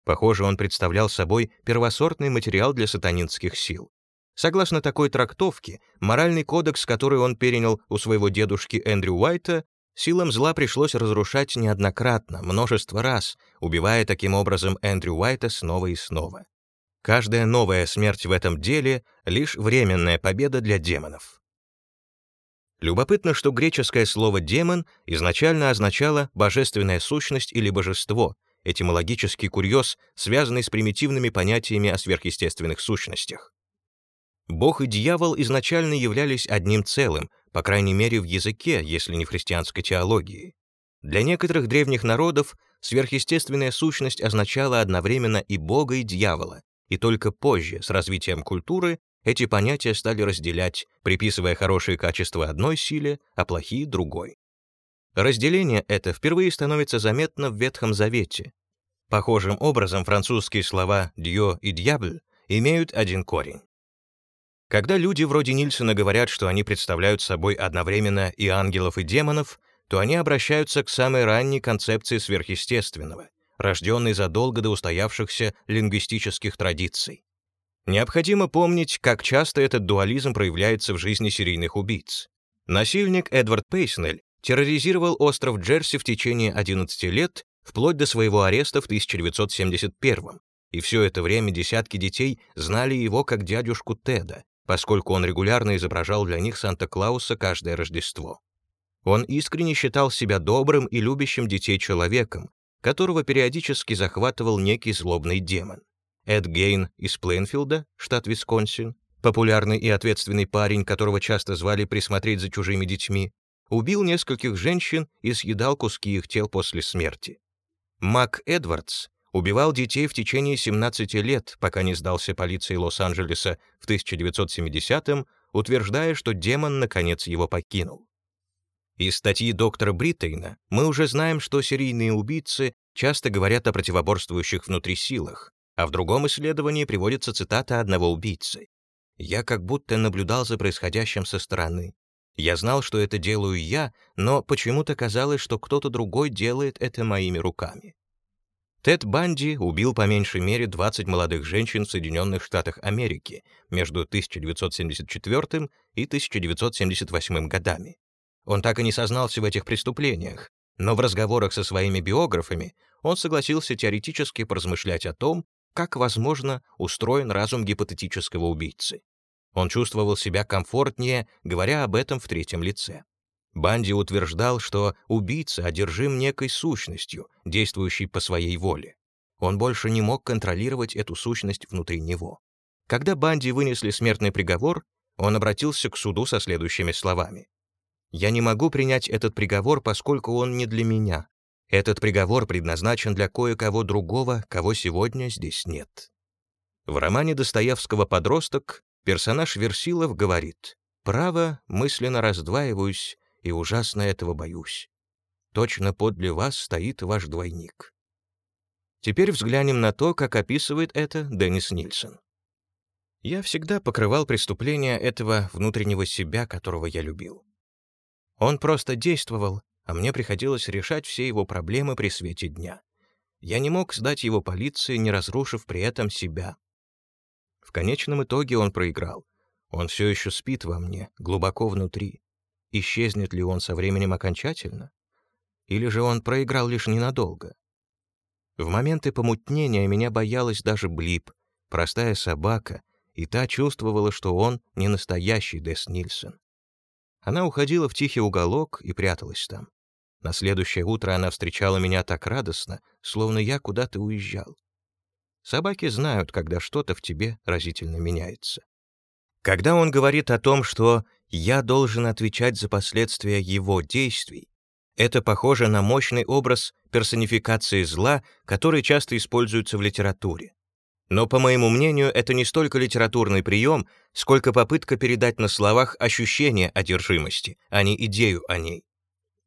Похоже, он представлял собой первосортный материал для сатанинских сил. Согласно такой трактовке, моральный кодекс, который он перенял у своего дедушки Эндрю Уайта, силам зла пришлось разрушать неоднократно, множество раз, убивая таким образом Эндрю Уайта снова и снова. Каждая новая смерть в этом деле — лишь временная победа для демонов. Любопытно, что греческое слово «демон» изначально означало «божественная сущность» или «божество», этимологический курьез, связанный с примитивными понятиями о сверхъестественных сущностях. Бог и дьявол изначально являлись одним целым, по крайней мере в языке, если не в христианской теологии. Для некоторых древних народов сверхъестественная сущность означала одновременно и Бога, и дьявола, и только позже, с развитием культуры, эти понятия стали разделять, приписывая хорошие качества одной силе, а плохие — другой. Разделение это впервые становится заметно в Ветхом Завете. Похожим образом французские слова «дьё» и «дьябль» имеют один корень. Когда люди вроде Нильсона говорят, что они представляют собой одновременно и ангелов, и демонов, то они обращаются к самой ранней концепции сверхъестественного, рожденный задолго до устоявшихся лингвистических традиций. Необходимо помнить, как часто этот дуализм проявляется в жизни серийных убийц. Насильник Эдвард Пейснель терроризировал остров Джерси в течение 11 лет, вплоть до своего ареста в 1971 и все это время десятки детей знали его как дядюшку Теда, поскольку он регулярно изображал для них Санта-Клауса каждое Рождество. Он искренне считал себя добрым и любящим детей человеком, которого периодически захватывал некий злобный демон. Эд Гейн из Плейнфилда, штат Висконсин, популярный и ответственный парень, которого часто звали присмотреть за чужими детьми, убил нескольких женщин и съедал куски их тел после смерти. Мак Эдвардс убивал детей в течение 17 лет, пока не сдался полиции Лос-Анджелеса в 1970-м, утверждая, что демон наконец его покинул. Из статьи доктора Бриттейна мы уже знаем, что серийные убийцы часто говорят о противоборствующих внутри силах, а в другом исследовании приводится цитата одного убийцы. «Я как будто наблюдал за происходящим со стороны. Я знал, что это делаю я, но почему-то казалось, что кто-то другой делает это моими руками». Тед Банди убил по меньшей мере 20 молодых женщин в Соединенных Штатах Америки между 1974 и 1978 годами. Он так и не сознался в этих преступлениях, но в разговорах со своими биографами он согласился теоретически поразмышлять о том, как, возможно, устроен разум гипотетического убийцы. Он чувствовал себя комфортнее, говоря об этом в третьем лице. Банди утверждал, что убийца одержим некой сущностью, действующей по своей воле. Он больше не мог контролировать эту сущность внутри него. Когда Банди вынесли смертный приговор, он обратился к суду со следующими словами. Я не могу принять этот приговор, поскольку он не для меня. Этот приговор предназначен для кое-кого другого, кого сегодня здесь нет. В романе Достоевского «Подросток» персонаж Версилов говорит «Право, мысленно раздваиваюсь, и ужасно этого боюсь. Точно подле вас стоит ваш двойник». Теперь взглянем на то, как описывает это Деннис Нильсон. Я всегда покрывал преступления этого внутреннего себя, которого я любил. Он просто действовал, а мне приходилось решать все его проблемы при свете дня. Я не мог сдать его полиции, не разрушив при этом себя. В конечном итоге он проиграл. Он все еще спит во мне, глубоко внутри. Исчезнет ли он со временем окончательно? Или же он проиграл лишь ненадолго? В моменты помутнения меня боялась даже Блип, простая собака, и та чувствовала, что он не настоящий Дес Нильсон. Она уходила в тихий уголок и пряталась там. На следующее утро она встречала меня так радостно, словно я куда-то уезжал. Собаки знают, когда что-то в тебе разительно меняется. Когда он говорит о том, что «я должен отвечать за последствия его действий», это похоже на мощный образ персонификации зла, который часто используется в литературе. Но, по моему мнению, это не столько литературный прием, сколько попытка передать на словах ощущение одержимости, а не идею о ней.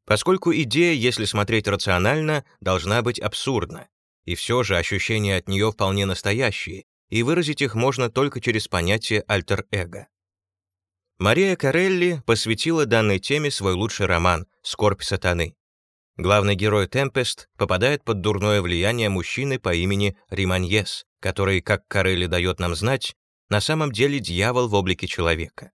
Поскольку идея, если смотреть рационально, должна быть абсурдна, и все же ощущения от нее вполне настоящие, и выразить их можно только через понятие альтер-эго. Мария Карелли посвятила данной теме свой лучший роман «Скорбь сатаны». Главный герой Темпест попадает под дурное влияние мужчины по имени Риманьес, который, как Карелли дает нам знать, на самом деле дьявол в облике человека.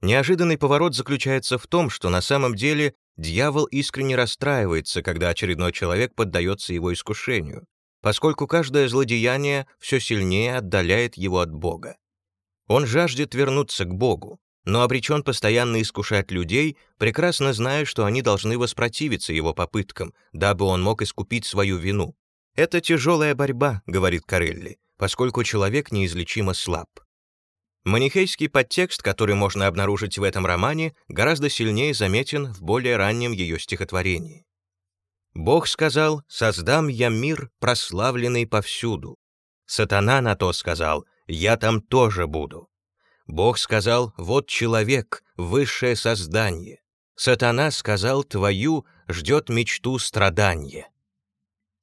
Неожиданный поворот заключается в том, что на самом деле дьявол искренне расстраивается, когда очередной человек поддается его искушению, поскольку каждое злодеяние все сильнее отдаляет его от Бога. Он жаждет вернуться к Богу, но обречен постоянно искушать людей, прекрасно зная, что они должны воспротивиться его попыткам, дабы он мог искупить свою вину. «Это тяжелая борьба», — говорит Карелли, поскольку человек неизлечимо слаб. Манихейский подтекст, который можно обнаружить в этом романе, гораздо сильнее заметен в более раннем ее стихотворении. Бог сказал, «Создам я мир, прославленный повсюду». Сатана на то сказал, «Я там тоже буду». Бог сказал, «Вот человек, высшее создание». Сатана сказал, «Твою ждет мечту страдания».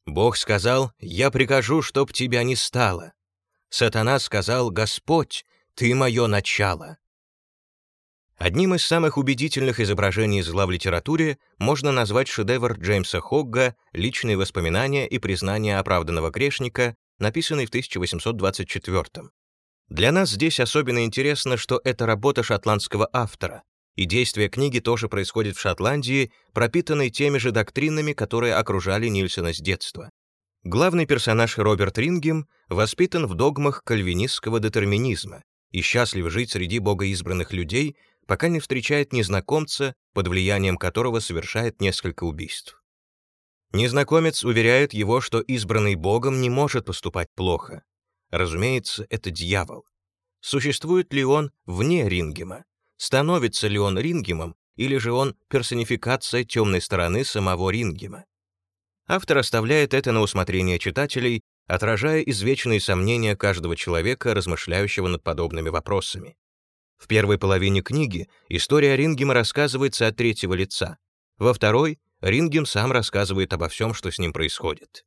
Бог сказал, «Я прикажу, чтоб тебя не стало». Сатана сказал, «Господь, ты мое начало». Одним из самых убедительных изображений зла в литературе можно назвать шедевр Джеймса Хогга «Личные воспоминания и признание оправданного грешника», написанный в 1824 Для нас здесь особенно интересно, что это работа шотландского автора, и действие книги тоже происходит в Шотландии, пропитанной теми же доктринами, которые окружали Нильсона с детства. Главный персонаж Роберт Рингем воспитан в догмах кальвинистского детерминизма и счастлив жить среди богоизбранных людей, пока не встречает незнакомца, под влиянием которого совершает несколько убийств. Незнакомец уверяет его, что избранный Богом не может поступать плохо. Разумеется, это дьявол. Существует ли он вне Рингема? Становится ли он Рингемом, или же он персонификация темной стороны самого Рингема? Автор оставляет это на усмотрение читателей, отражая извечные сомнения каждого человека, размышляющего над подобными вопросами. В первой половине книги история Рингема рассказывается от третьего лица. Во второй Рингем сам рассказывает обо всем, что с ним происходит.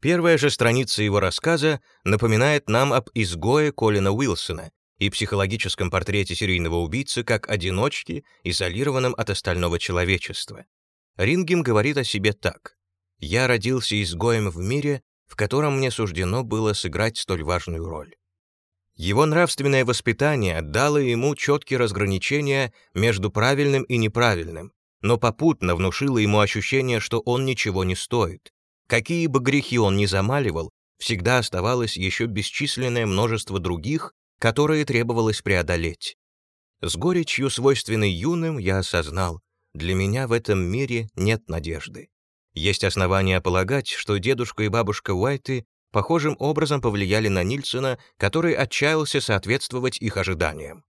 Первая же страница его рассказа напоминает нам об изгое Колина Уилсона и психологическом портрете серийного убийцы как одиночки, изолированном от остального человечества. Рингем говорит о себе так. «Я родился изгоем в мире, в котором мне суждено было сыграть столь важную роль. Его нравственное воспитание дало ему четкие разграничения между правильным и неправильным, но попутно внушило ему ощущение, что он ничего не стоит. Какие бы грехи он ни замаливал, всегда оставалось еще бесчисленное множество других, которые требовалось преодолеть. С горечью, свойственной юным, я осознал, для меня в этом мире нет надежды. Есть основания полагать, что дедушка и бабушка Уайты похожим образом повлияли на Нильсона, который отчаялся соответствовать их ожиданиям.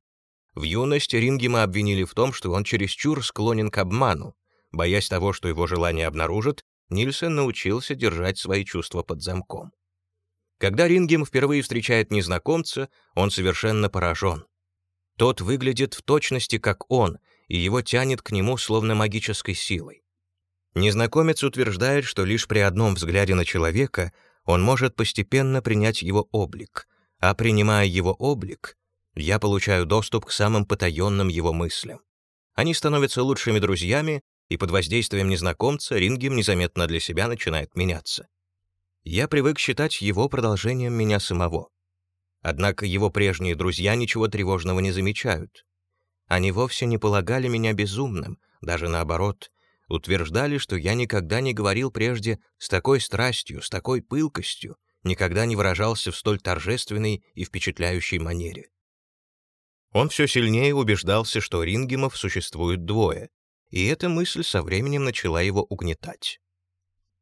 В юности Рингема обвинили в том, что он чересчур склонен к обману. Боясь того, что его желание обнаружат, Нильсон научился держать свои чувства под замком. Когда Рингем впервые встречает незнакомца, он совершенно поражен. Тот выглядит в точности как он, и его тянет к нему словно магической силой. Незнакомец утверждает, что лишь при одном взгляде на человека он может постепенно принять его облик, а принимая его облик, я получаю доступ к самым потаенным его мыслям. Они становятся лучшими друзьями, и под воздействием незнакомца Рингем незаметно для себя начинает меняться. Я привык считать его продолжением меня самого. Однако его прежние друзья ничего тревожного не замечают. Они вовсе не полагали меня безумным, даже наоборот — утверждали, что я никогда не говорил прежде с такой страстью, с такой пылкостью, никогда не выражался в столь торжественной и впечатляющей манере. Он все сильнее убеждался, что рингемов существует двое, и эта мысль со временем начала его угнетать.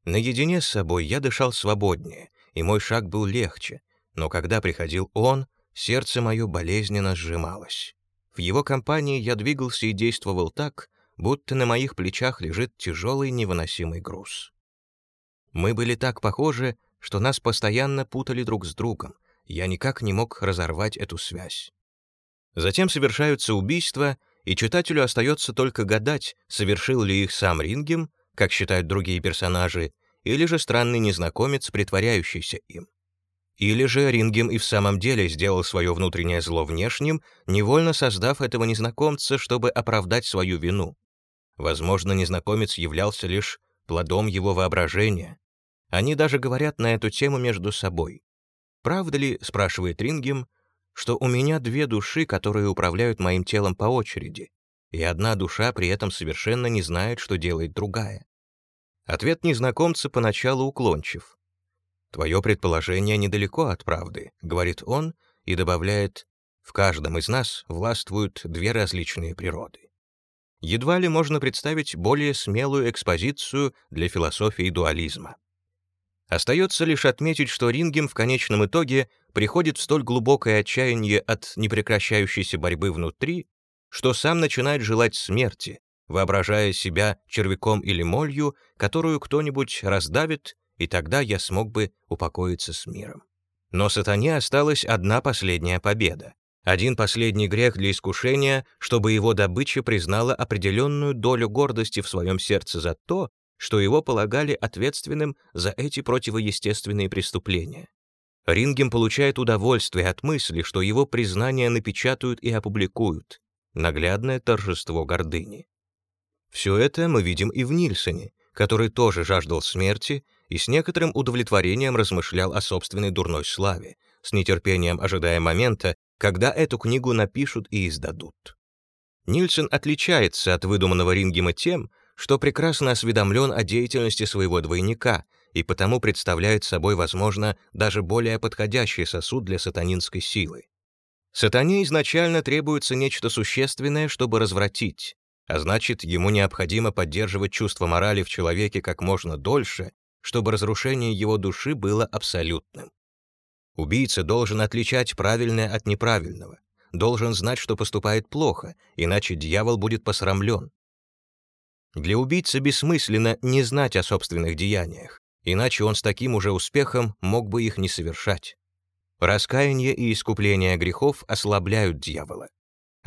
Наедине с собой я дышал свободнее, и мой шаг был легче, но когда приходил он, сердце мое болезненно сжималось. В его компании я двигался и действовал так, будто на моих плечах лежит тяжелый невыносимый груз. Мы были так похожи, что нас постоянно путали друг с другом. Я никак не мог разорвать эту связь. Затем совершаются убийства, и читателю остается только гадать, совершил ли их сам Рингем, как считают другие персонажи, или же странный незнакомец, притворяющийся им. Или же Рингем и в самом деле сделал свое внутреннее зло внешним, невольно создав этого незнакомца, чтобы оправдать свою вину. Возможно, незнакомец являлся лишь плодом его воображения. Они даже говорят на эту тему между собой. «Правда ли, — спрашивает Рингем, — что у меня две души, которые управляют моим телом по очереди, и одна душа при этом совершенно не знает, что делает другая?» Ответ незнакомца поначалу уклончив. «Твое предположение недалеко от правды», — говорит он и добавляет, «в каждом из нас властвуют две различные природы». Едва ли можно представить более смелую экспозицию для философии дуализма. Остается лишь отметить, что Рингем в конечном итоге приходит в столь глубокое отчаяние от непрекращающейся борьбы внутри, что сам начинает желать смерти, воображая себя червяком или молью, которую кто-нибудь раздавит, и тогда я смог бы упокоиться с миром. Но сатане осталась одна последняя победа. Один последний грех для искушения, чтобы его добыча признала определенную долю гордости в своем сердце за то, что его полагали ответственным за эти противоестественные преступления. Рингем получает удовольствие от мысли, что его признания напечатают и опубликуют. Наглядное торжество гордыни. Все это мы видим и в Нильсоне, который тоже жаждал смерти и с некоторым удовлетворением размышлял о собственной дурной славе, с нетерпением ожидая момента, когда эту книгу напишут и издадут. Нильсон отличается от выдуманного Рингема тем, что прекрасно осведомлен о деятельности своего двойника и потому представляет собой, возможно, даже более подходящий сосуд для сатанинской силы. Сатане изначально требуется нечто существенное, чтобы развратить, а значит, ему необходимо поддерживать чувство морали в человеке как можно дольше, чтобы разрушение его души было абсолютным. Убийца должен отличать правильное от неправильного, должен знать, что поступает плохо, иначе дьявол будет посрамлен. Для убийцы бессмысленно не знать о собственных деяниях, иначе он с таким уже успехом мог бы их не совершать. Раскаяние и искупление грехов ослабляют дьявола.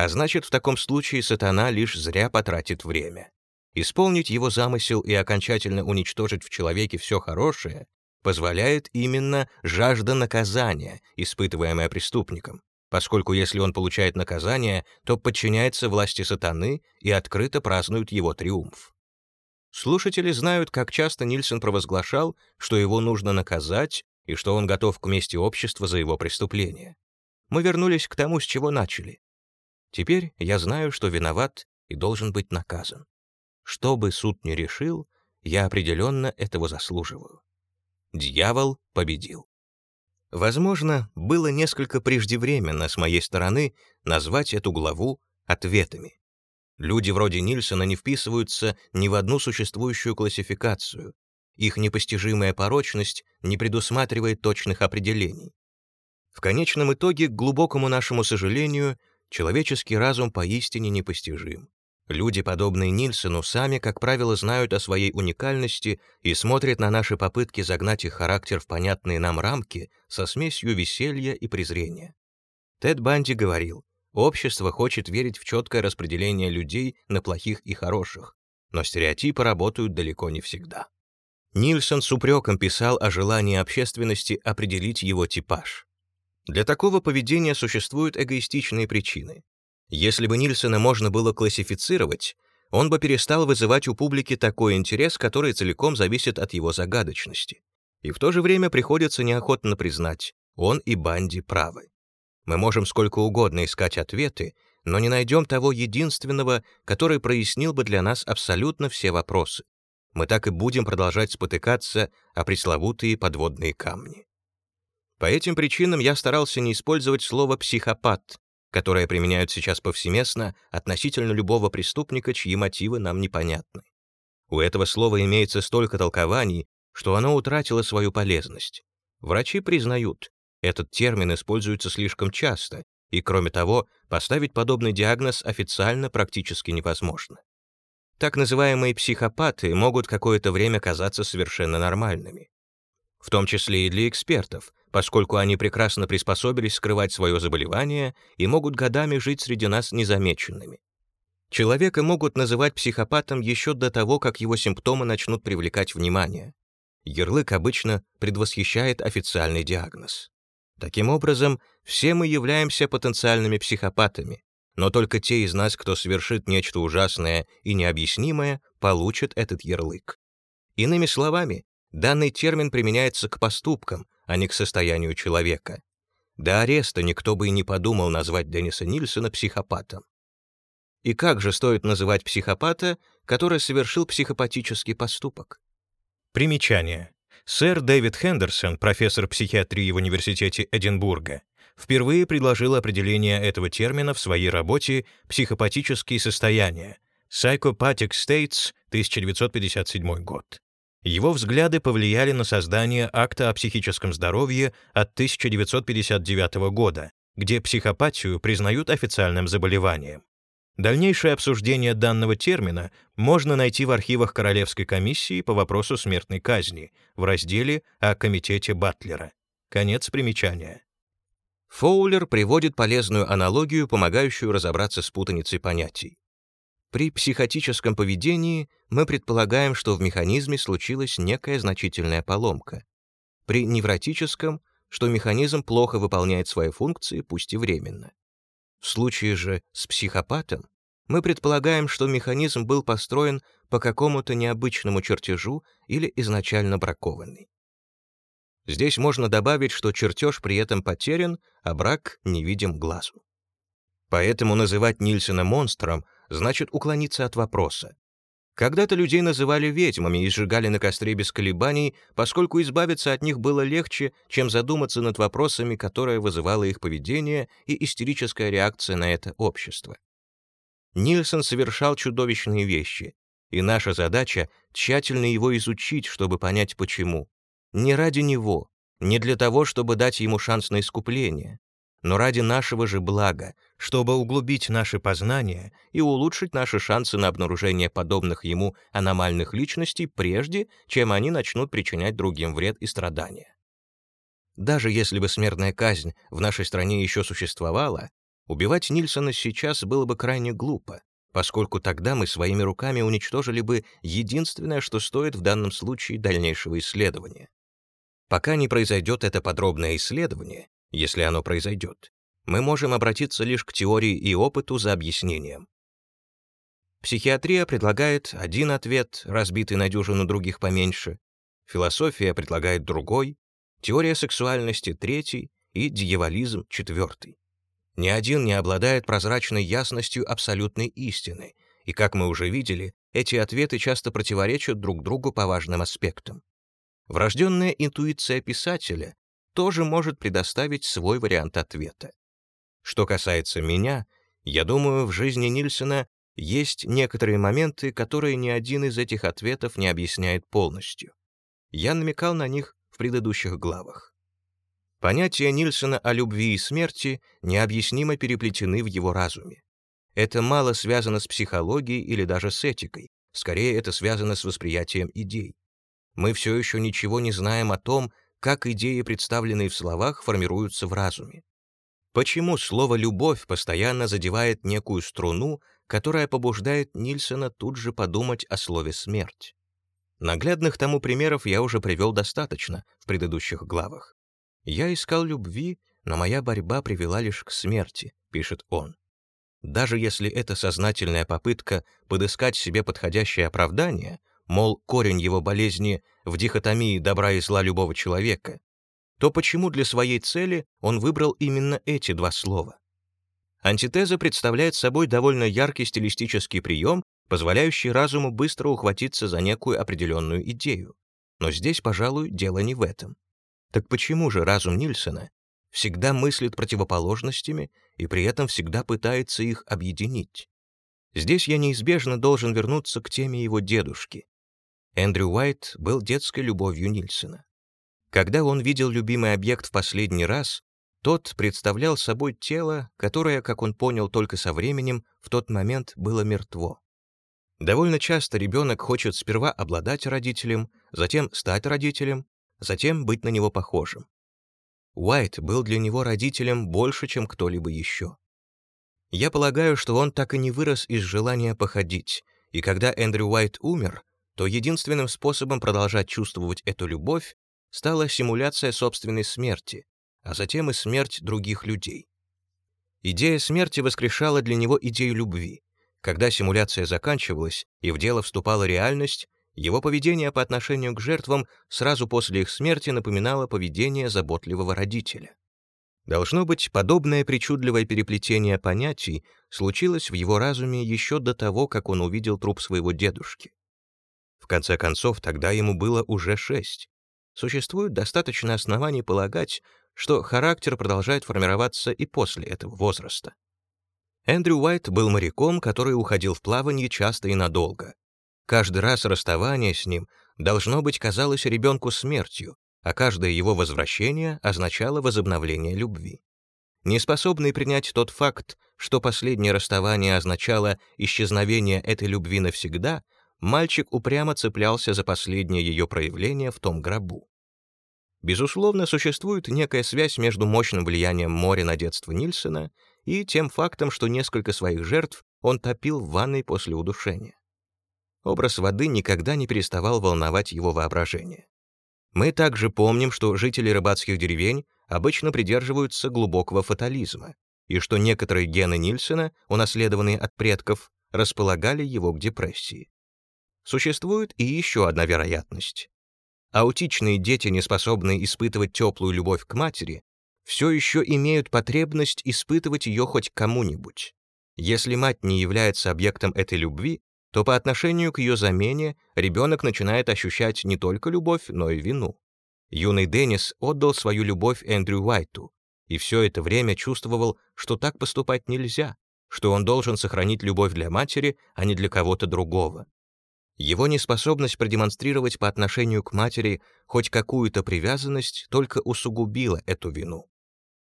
А значит, в таком случае сатана лишь зря потратит время. Исполнить его замысел и окончательно уничтожить в человеке все хорошее позволяет именно жажда наказания, испытываемая преступником, поскольку если он получает наказание, то подчиняется власти сатаны и открыто празднует его триумф. Слушатели знают, как часто Нильсон провозглашал, что его нужно наказать и что он готов к мести общества за его преступление. Мы вернулись к тому, с чего начали. Теперь я знаю, что виноват и должен быть наказан. Что бы суд ни решил, я определенно этого заслуживаю. Дьявол победил. Возможно, было несколько преждевременно с моей стороны назвать эту главу ответами. Люди вроде Нильсона не вписываются ни в одну существующую классификацию. Их непостижимая порочность не предусматривает точных определений. В конечном итоге, к глубокому нашему сожалению, человеческий разум поистине непостижим. Люди, подобные Нильсону, сами, как правило, знают о своей уникальности и смотрят на наши попытки загнать их характер в понятные нам рамки со смесью веселья и презрения. Тед Банди говорил, общество хочет верить в четкое распределение людей на плохих и хороших, но стереотипы работают далеко не всегда. Нильсон с упреком писал о желании общественности определить его типаж. Для такого поведения существуют эгоистичные причины. Если бы Нильсона можно было классифицировать, он бы перестал вызывать у публики такой интерес, который целиком зависит от его загадочности. И в то же время приходится неохотно признать, он и Банди правы. Мы можем сколько угодно искать ответы, но не найдем того единственного, который прояснил бы для нас абсолютно все вопросы. Мы так и будем продолжать спотыкаться о пресловутые подводные камни. По этим причинам я старался не использовать слово «психопат», которое применяют сейчас повсеместно относительно любого преступника, чьи мотивы нам непонятны. У этого слова имеется столько толкований, что оно утратило свою полезность. Врачи признают, Этот термин используется слишком часто, и, кроме того, поставить подобный диагноз официально практически невозможно. Так называемые психопаты могут какое-то время казаться совершенно нормальными. В том числе и для экспертов, поскольку они прекрасно приспособились скрывать свое заболевание и могут годами жить среди нас незамеченными. Человека могут называть психопатом еще до того, как его симптомы начнут привлекать внимание. Ярлык обычно предвосхищает официальный диагноз. Таким образом, все мы являемся потенциальными психопатами, но только те из нас, кто совершит нечто ужасное и необъяснимое, получат этот ярлык. Иными словами, данный термин применяется к поступкам, а не к состоянию человека. До ареста никто бы и не подумал назвать Денниса Нильсона психопатом. И как же стоит называть психопата, который совершил психопатический поступок? Примечание. Сэр Дэвид Хендерсон, профессор психиатрии в Университете Эдинбурга, впервые предложил определение этого термина в своей работе «Психопатические состояния» Psychopathic States, 1957 год. Его взгляды повлияли на создание акта о психическом здоровье от 1959 года, где психопатию признают официальным заболеванием. Дальнейшее обсуждение данного термина можно найти в архивах Королевской комиссии по вопросу смертной казни в разделе о комитете Батлера. Конец примечания. Фоулер приводит полезную аналогию, помогающую разобраться с путаницей понятий. При психотическом поведении мы предполагаем, что в механизме случилась некая значительная поломка. При невротическом, что механизм плохо выполняет свои функции, пусть и временно. В случае же с психопатом мы предполагаем, что механизм был построен по какому-то необычному чертежу или изначально бракованный. Здесь можно добавить, что чертеж при этом потерян, а брак невидим глазу. Поэтому называть Нильсена монстром значит уклониться от вопроса. Когда-то людей называли ведьмами и сжигали на костре без колебаний, поскольку избавиться от них было легче, чем задуматься над вопросами, которые вызывало их поведение и истерическая реакция на это общество. Нильсон совершал чудовищные вещи, и наша задача — тщательно его изучить, чтобы понять почему. Не ради него, не для того, чтобы дать ему шанс на искупление, но ради нашего же блага, чтобы углубить наши познания и улучшить наши шансы на обнаружение подобных ему аномальных личностей прежде, чем они начнут причинять другим вред и страдания. Даже если бы смертная казнь в нашей стране еще существовала, убивать Нильсона сейчас было бы крайне глупо, поскольку тогда мы своими руками уничтожили бы единственное, что стоит в данном случае дальнейшего исследования. Пока не произойдет это подробное исследование, если оно произойдет, мы можем обратиться лишь к теории и опыту за объяснением. Психиатрия предлагает один ответ, разбитый на дюжину других поменьше, философия предлагает другой, теория сексуальности — третий и дьяволизм — четвертый. Ни один не обладает прозрачной ясностью абсолютной истины, и, как мы уже видели, эти ответы часто противоречат друг другу по важным аспектам. Врожденная интуиция писателя тоже может предоставить свой вариант ответа. Что касается меня, я думаю, в жизни Нильсона есть некоторые моменты, которые ни один из этих ответов не объясняет полностью. Я намекал на них в предыдущих главах. Понятия Нильсона о любви и смерти необъяснимо переплетены в его разуме. Это мало связано с психологией или даже с этикой, скорее это связано с восприятием идей мы все еще ничего не знаем о том, как идеи, представленные в словах, формируются в разуме. Почему слово «любовь» постоянно задевает некую струну, которая побуждает Нильсона тут же подумать о слове «смерть»? Наглядных тому примеров я уже привел достаточно в предыдущих главах. «Я искал любви, но моя борьба привела лишь к смерти», — пишет он. Даже если это сознательная попытка подыскать себе подходящее оправдание — мол, корень его болезни в дихотомии добра и зла любого человека, то почему для своей цели он выбрал именно эти два слова? Антитеза представляет собой довольно яркий стилистический прием, позволяющий разуму быстро ухватиться за некую определенную идею. Но здесь, пожалуй, дело не в этом. Так почему же разум Нильсона всегда мыслит противоположностями и при этом всегда пытается их объединить? Здесь я неизбежно должен вернуться к теме его дедушки. Эндрю Уайт был детской любовью Нильсона. Когда он видел любимый объект в последний раз, тот представлял собой тело, которое, как он понял только со временем, в тот момент было мертво. Довольно часто ребенок хочет сперва обладать родителем, затем стать родителем, затем быть на него похожим. Уайт был для него родителем больше, чем кто-либо еще. Я полагаю, что он так и не вырос из желания походить, и когда Эндрю Уайт умер, то единственным способом продолжать чувствовать эту любовь стала симуляция собственной смерти, а затем и смерть других людей. Идея смерти воскрешала для него идею любви. Когда симуляция заканчивалась и в дело вступала реальность, его поведение по отношению к жертвам сразу после их смерти напоминало поведение заботливого родителя. Должно быть, подобное причудливое переплетение понятий случилось в его разуме еще до того, как он увидел труп своего дедушки. В конце концов, тогда ему было уже шесть. Существует достаточно оснований полагать, что характер продолжает формироваться и после этого возраста. Эндрю Уайт был моряком, который уходил в плавание часто и надолго. Каждый раз расставание с ним должно быть казалось ребенку смертью, а каждое его возвращение означало возобновление любви. Неспособный принять тот факт, что последнее расставание означало исчезновение этой любви навсегда, мальчик упрямо цеплялся за последнее ее проявление в том гробу. Безусловно, существует некая связь между мощным влиянием моря на детство Нильсона и тем фактом, что несколько своих жертв он топил в ванной после удушения. Образ воды никогда не переставал волновать его воображение. Мы также помним, что жители рыбацких деревень обычно придерживаются глубокого фатализма, и что некоторые гены Нильсена, унаследованные от предков, располагали его к депрессии. Существует и еще одна вероятность. Аутичные дети, не способные испытывать теплую любовь к матери, все еще имеют потребность испытывать ее хоть кому-нибудь. Если мать не является объектом этой любви, то по отношению к ее замене ребенок начинает ощущать не только любовь, но и вину. Юный Деннис отдал свою любовь Эндрю Уайту, и все это время чувствовал, что так поступать нельзя, что он должен сохранить любовь для матери, а не для кого-то другого. Его неспособность продемонстрировать по отношению к матери хоть какую-то привязанность только усугубила эту вину.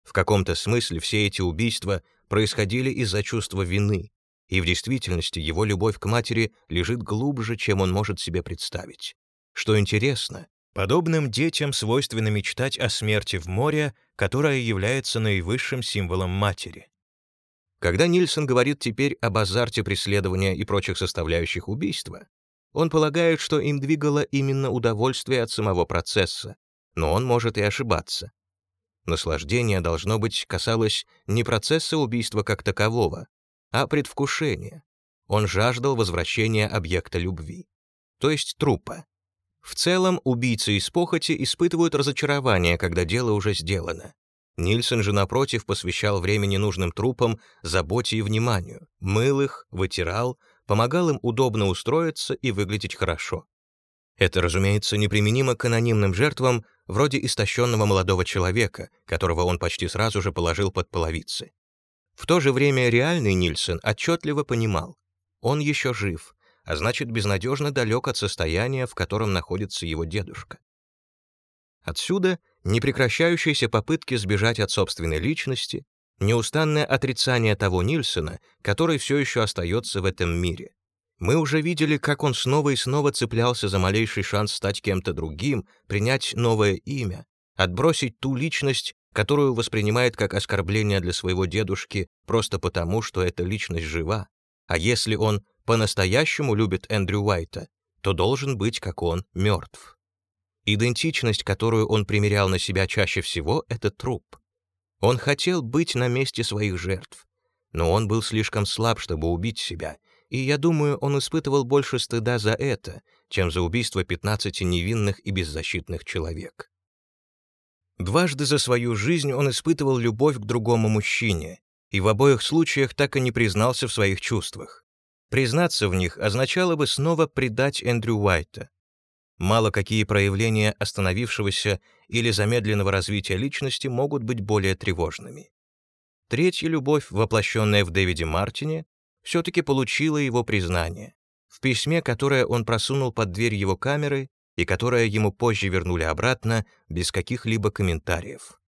В каком-то смысле все эти убийства происходили из-за чувства вины, и в действительности его любовь к матери лежит глубже, чем он может себе представить. Что интересно, подобным детям свойственно мечтать о смерти в море, которая является наивысшим символом матери. Когда Нильсон говорит теперь об азарте преследования и прочих составляющих убийства, он полагает, что им двигало именно удовольствие от самого процесса, но он может и ошибаться. Наслаждение, должно быть, касалось не процесса убийства как такового, а предвкушение. Он жаждал возвращения объекта любви, то есть трупа. В целом, убийцы из похоти испытывают разочарование, когда дело уже сделано. Нильсон же, напротив, посвящал время ненужным трупам заботе и вниманию, мыл их, вытирал, помогал им удобно устроиться и выглядеть хорошо. Это, разумеется, неприменимо к анонимным жертвам, вроде истощенного молодого человека, которого он почти сразу же положил под половицы. В то же время реальный Нильсон отчетливо понимал, он еще жив, а значит, безнадежно далек от состояния, в котором находится его дедушка. Отсюда непрекращающиеся попытки сбежать от собственной личности, неустанное отрицание того Нильсона, который все еще остается в этом мире. Мы уже видели, как он снова и снова цеплялся за малейший шанс стать кем-то другим, принять новое имя, отбросить ту личность, которую воспринимает как оскорбление для своего дедушки просто потому, что эта личность жива. А если он по-настоящему любит Эндрю Уайта, то должен быть, как он, мертв. Идентичность, которую он примерял на себя чаще всего, — это труп. Он хотел быть на месте своих жертв, но он был слишком слаб, чтобы убить себя, и я думаю, он испытывал больше стыда за это, чем за убийство 15 невинных и беззащитных человек. Дважды за свою жизнь он испытывал любовь к другому мужчине, и в обоих случаях так и не признался в своих чувствах. Признаться в них означало бы снова предать Эндрю Уайта. Мало какие проявления остановившегося или замедленного развития личности могут быть более тревожными. Третья любовь, воплощенная в Дэвиде Мартине, все-таки получила его признание. В письме, которое он просунул под дверь его камеры, и которое ему позже вернули обратно без каких-либо комментариев.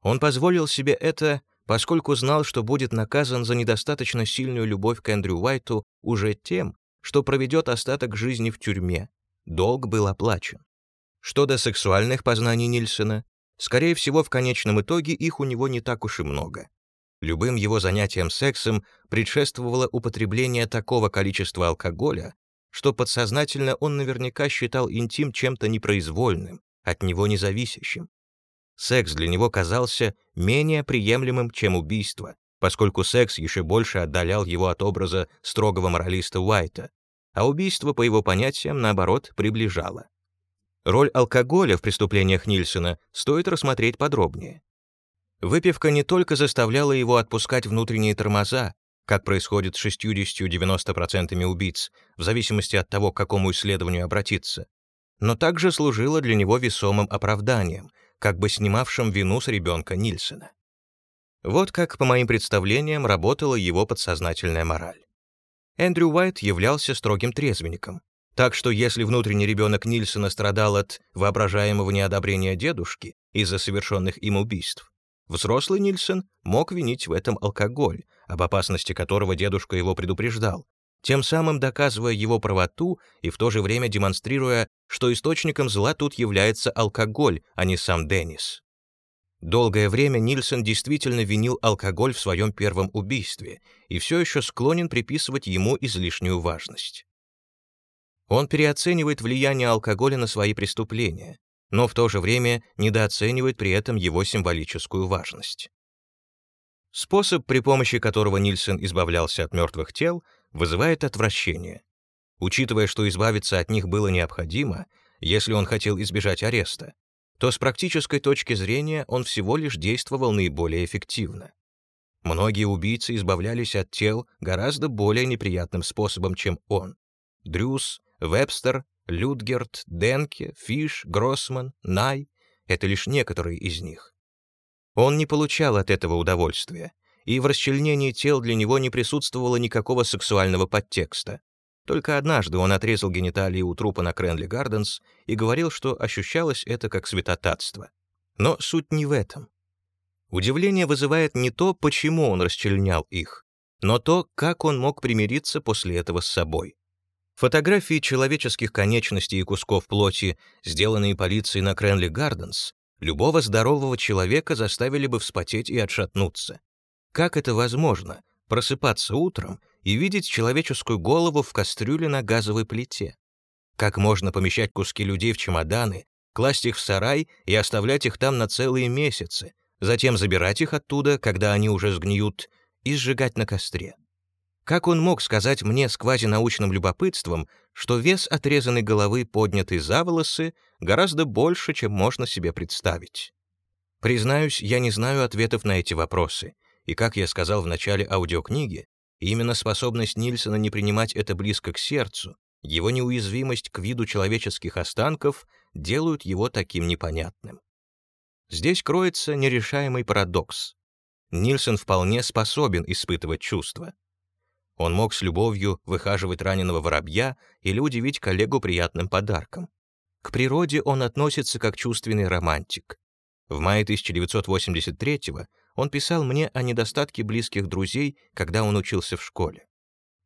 Он позволил себе это, поскольку знал, что будет наказан за недостаточно сильную любовь к Эндрю Уайту уже тем, что проведет остаток жизни в тюрьме. Долг был оплачен. Что до сексуальных познаний Нильсона, скорее всего, в конечном итоге их у него не так уж и много. Любым его занятиям сексом предшествовало употребление такого количества алкоголя, что подсознательно он наверняка считал интим чем-то непроизвольным, от него независящим. Секс для него казался менее приемлемым, чем убийство, поскольку секс еще больше отдалял его от образа строгого моралиста Уайта, а убийство, по его понятиям, наоборот, приближало. Роль алкоголя в преступлениях Нильсона стоит рассмотреть подробнее. Выпивка не только заставляла его отпускать внутренние тормоза, как происходит с 60-90% убийц, в зависимости от того, к какому исследованию обратиться, но также служила для него весомым оправданием, как бы снимавшим вину с ребенка Нильсена. Вот как, по моим представлениям, работала его подсознательная мораль. Эндрю Уайт являлся строгим трезвенником, так что если внутренний ребенок Нильсона страдал от воображаемого неодобрения дедушки из-за совершенных им убийств, Взрослый Нильсон мог винить в этом алкоголь, об опасности которого дедушка его предупреждал, тем самым доказывая его правоту и в то же время демонстрируя, что источником зла тут является алкоголь, а не сам Деннис. Долгое время Нильсон действительно винил алкоголь в своем первом убийстве и все еще склонен приписывать ему излишнюю важность. Он переоценивает влияние алкоголя на свои преступления, но в то же время недооценивает при этом его символическую важность. Способ, при помощи которого Нильсон избавлялся от мертвых тел, вызывает отвращение. Учитывая, что избавиться от них было необходимо, если он хотел избежать ареста, то с практической точки зрения он всего лишь действовал наиболее эффективно. Многие убийцы избавлялись от тел гораздо более неприятным способом, чем он. Дрюс, Вебстер Людгерт, Денке, Фиш, Гроссман, Най — это лишь некоторые из них. Он не получал от этого удовольствия, и в расчленении тел для него не присутствовало никакого сексуального подтекста. Только однажды он отрезал гениталии у трупа на Кренли Гарденс и говорил, что ощущалось это как святотатство. Но суть не в этом. Удивление вызывает не то, почему он расчленял их, но то, как он мог примириться после этого с собой. Фотографии человеческих конечностей и кусков плоти, сделанные полицией на Кренли Гарденс, любого здорового человека заставили бы вспотеть и отшатнуться. Как это возможно — просыпаться утром и видеть человеческую голову в кастрюле на газовой плите? Как можно помещать куски людей в чемоданы, класть их в сарай и оставлять их там на целые месяцы, затем забирать их оттуда, когда они уже сгниют, и сжигать на костре? Как он мог сказать мне с квазинаучным любопытством, что вес отрезанной головы, поднятой за волосы, гораздо больше, чем можно себе представить? Признаюсь, я не знаю ответов на эти вопросы, и, как я сказал в начале аудиокниги, именно способность Нильсона не принимать это близко к сердцу, его неуязвимость к виду человеческих останков делают его таким непонятным. Здесь кроется нерешаемый парадокс. Нильсон вполне способен испытывать чувства. Он мог с любовью выхаживать раненого воробья или удивить коллегу приятным подарком. К природе он относится как чувственный романтик. В мае 1983-го он писал мне о недостатке близких друзей, когда он учился в школе.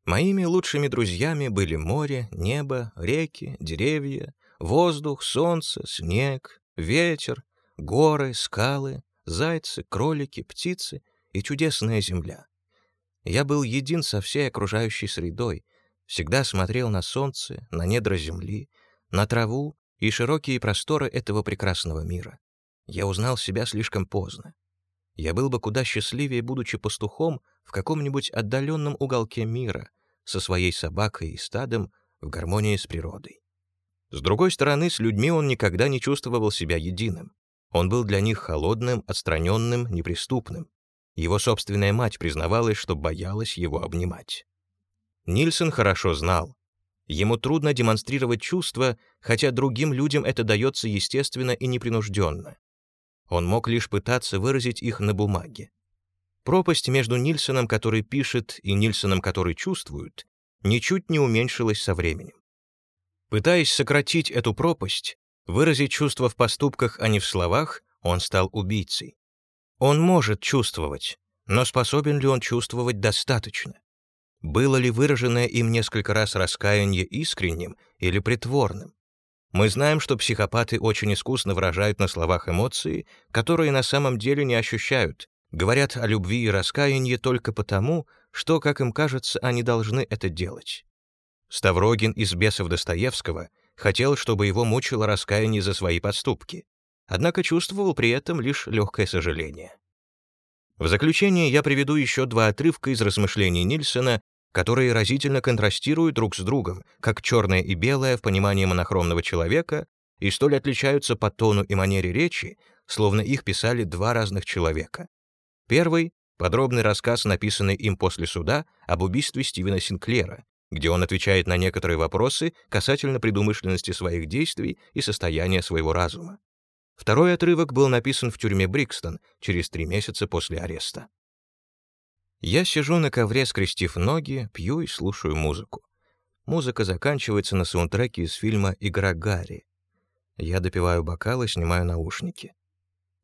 Моими лучшими друзьями были море, небо, реки, деревья, воздух, солнце, снег, ветер, горы, скалы, зайцы, кролики, птицы и чудесная земля. Я был един со всей окружающей средой, всегда смотрел на солнце, на недра земли, на траву и широкие просторы этого прекрасного мира. Я узнал себя слишком поздно. Я был бы куда счастливее, будучи пастухом в каком-нибудь отдаленном уголке мира, со своей собакой и стадом в гармонии с природой. С другой стороны, с людьми он никогда не чувствовал себя единым. Он был для них холодным, отстраненным, неприступным. Его собственная мать признавалась, что боялась его обнимать. Нильсон хорошо знал. Ему трудно демонстрировать чувства, хотя другим людям это дается естественно и непринужденно. Он мог лишь пытаться выразить их на бумаге. Пропасть между Нильсоном, который пишет, и Нильсоном, который чувствует, ничуть не уменьшилась со временем. Пытаясь сократить эту пропасть, выразить чувства в поступках, а не в словах, он стал убийцей. Он может чувствовать, но способен ли он чувствовать достаточно? Было ли выраженное им несколько раз раскаяние искренним или притворным? Мы знаем, что психопаты очень искусно выражают на словах эмоции, которые на самом деле не ощущают, говорят о любви и раскаянии только потому, что, как им кажется, они должны это делать. Ставрогин из «Бесов Достоевского» хотел, чтобы его мучило раскаяние за свои поступки, однако чувствовал при этом лишь легкое сожаление. В заключение я приведу еще два отрывка из размышлений Нильсона, которые разительно контрастируют друг с другом, как черное и белое в понимании монохромного человека, и столь отличаются по тону и манере речи, словно их писали два разных человека. Первый — подробный рассказ, написанный им после суда, об убийстве Стивена Синклера, где он отвечает на некоторые вопросы касательно предумышленности своих действий и состояния своего разума. Второй отрывок был написан в тюрьме Брикстон через три месяца после ареста. Я сижу на ковре, скрестив ноги, пью и слушаю музыку. Музыка заканчивается на саундтреке из фильма «Игра Гарри». Я допиваю бокал и снимаю наушники.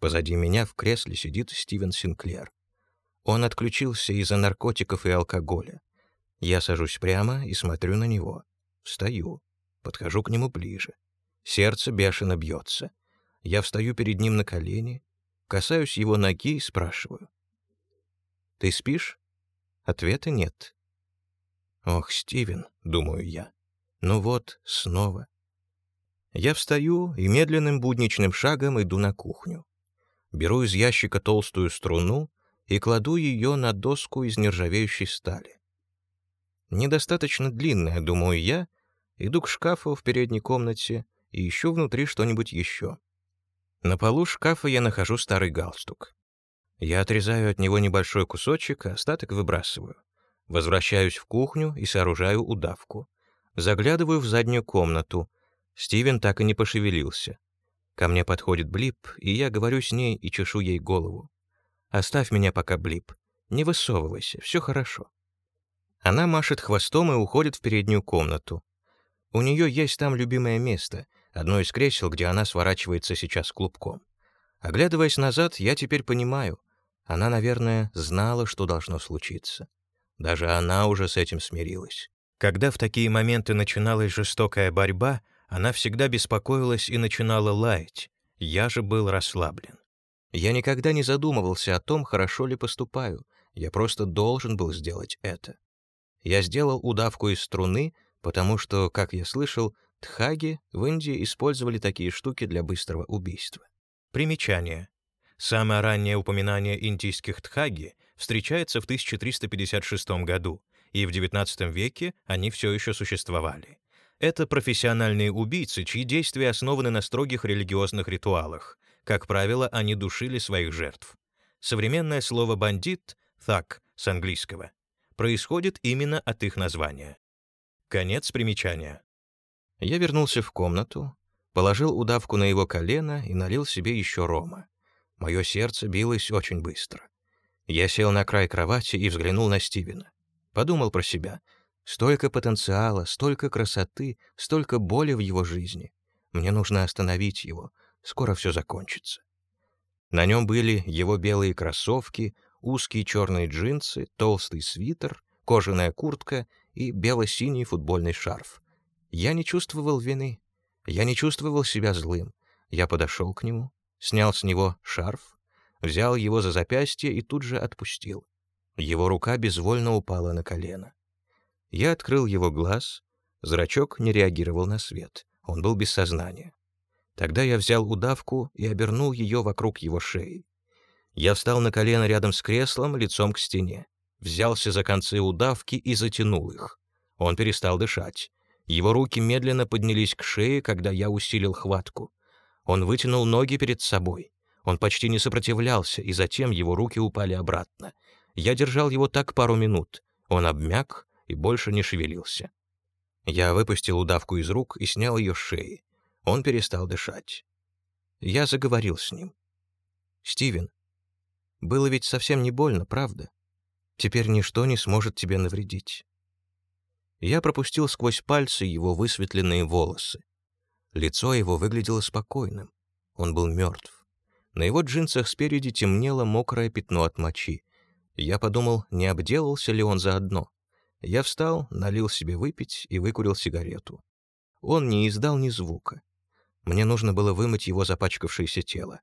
Позади меня в кресле сидит Стивен Синклер. Он отключился из-за наркотиков и алкоголя. Я сажусь прямо и смотрю на него. Встаю. Подхожу к нему ближе. Сердце бешено бьется. Я встаю перед ним на колени, касаюсь его ноги и спрашиваю. «Ты спишь?» Ответа нет. «Ох, Стивен», — думаю я. «Ну вот, снова». Я встаю и медленным будничным шагом иду на кухню. Беру из ящика толстую струну и кладу ее на доску из нержавеющей стали недостаточно длинная, думаю я, иду к шкафу в передней комнате и ищу внутри что-нибудь еще. На полу шкафа я нахожу старый галстук. Я отрезаю от него небольшой кусочек, остаток выбрасываю. Возвращаюсь в кухню и сооружаю удавку. Заглядываю в заднюю комнату. Стивен так и не пошевелился. Ко мне подходит Блип, и я говорю с ней и чешу ей голову. «Оставь меня пока, Блип. Не высовывайся, все хорошо». Она машет хвостом и уходит в переднюю комнату. У нее есть там любимое место, одно из кресел, где она сворачивается сейчас клубком. Оглядываясь назад, я теперь понимаю, она, наверное, знала, что должно случиться. Даже она уже с этим смирилась. Когда в такие моменты начиналась жестокая борьба, она всегда беспокоилась и начинала лаять. Я же был расслаблен. Я никогда не задумывался о том, хорошо ли поступаю. Я просто должен был сделать это. Я сделал удавку из струны, потому что, как я слышал, тхаги в Индии использовали такие штуки для быстрого убийства. Примечание. Самое раннее упоминание индийских тхаги встречается в 1356 году, и в XIX веке они все еще существовали. Это профессиональные убийцы, чьи действия основаны на строгих религиозных ритуалах. Как правило, они душили своих жертв. Современное слово «бандит» — «thug» с английского происходит именно от их названия. Конец примечания. Я вернулся в комнату, положил удавку на его колено и налил себе еще рома. Мое сердце билось очень быстро. Я сел на край кровати и взглянул на Стивена. Подумал про себя. Столько потенциала, столько красоты, столько боли в его жизни. Мне нужно остановить его. Скоро все закончится. На нем были его белые кроссовки, узкие черные джинсы, толстый свитер, кожаная куртка и бело-синий футбольный шарф. Я не чувствовал вины. Я не чувствовал себя злым. Я подошел к нему, снял с него шарф, взял его за запястье и тут же отпустил. Его рука безвольно упала на колено. Я открыл его глаз, зрачок не реагировал на свет, он был без сознания. Тогда я взял удавку и обернул ее вокруг его шеи. Я встал на колено рядом с креслом, лицом к стене. Взялся за концы удавки и затянул их. Он перестал дышать. Его руки медленно поднялись к шее, когда я усилил хватку. Он вытянул ноги перед собой. Он почти не сопротивлялся, и затем его руки упали обратно. Я держал его так пару минут. Он обмяк и больше не шевелился. Я выпустил удавку из рук и снял ее с шеи. Он перестал дышать. Я заговорил с ним. «Стивен, было ведь совсем не больно, правда? Теперь ничто не сможет тебе навредить. Я пропустил сквозь пальцы его высветленные волосы. Лицо его выглядело спокойным. Он был мертв. На его джинсах спереди темнело мокрое пятно от мочи. Я подумал, не обделался ли он заодно. Я встал, налил себе выпить и выкурил сигарету. Он не издал ни звука. Мне нужно было вымыть его запачкавшееся тело.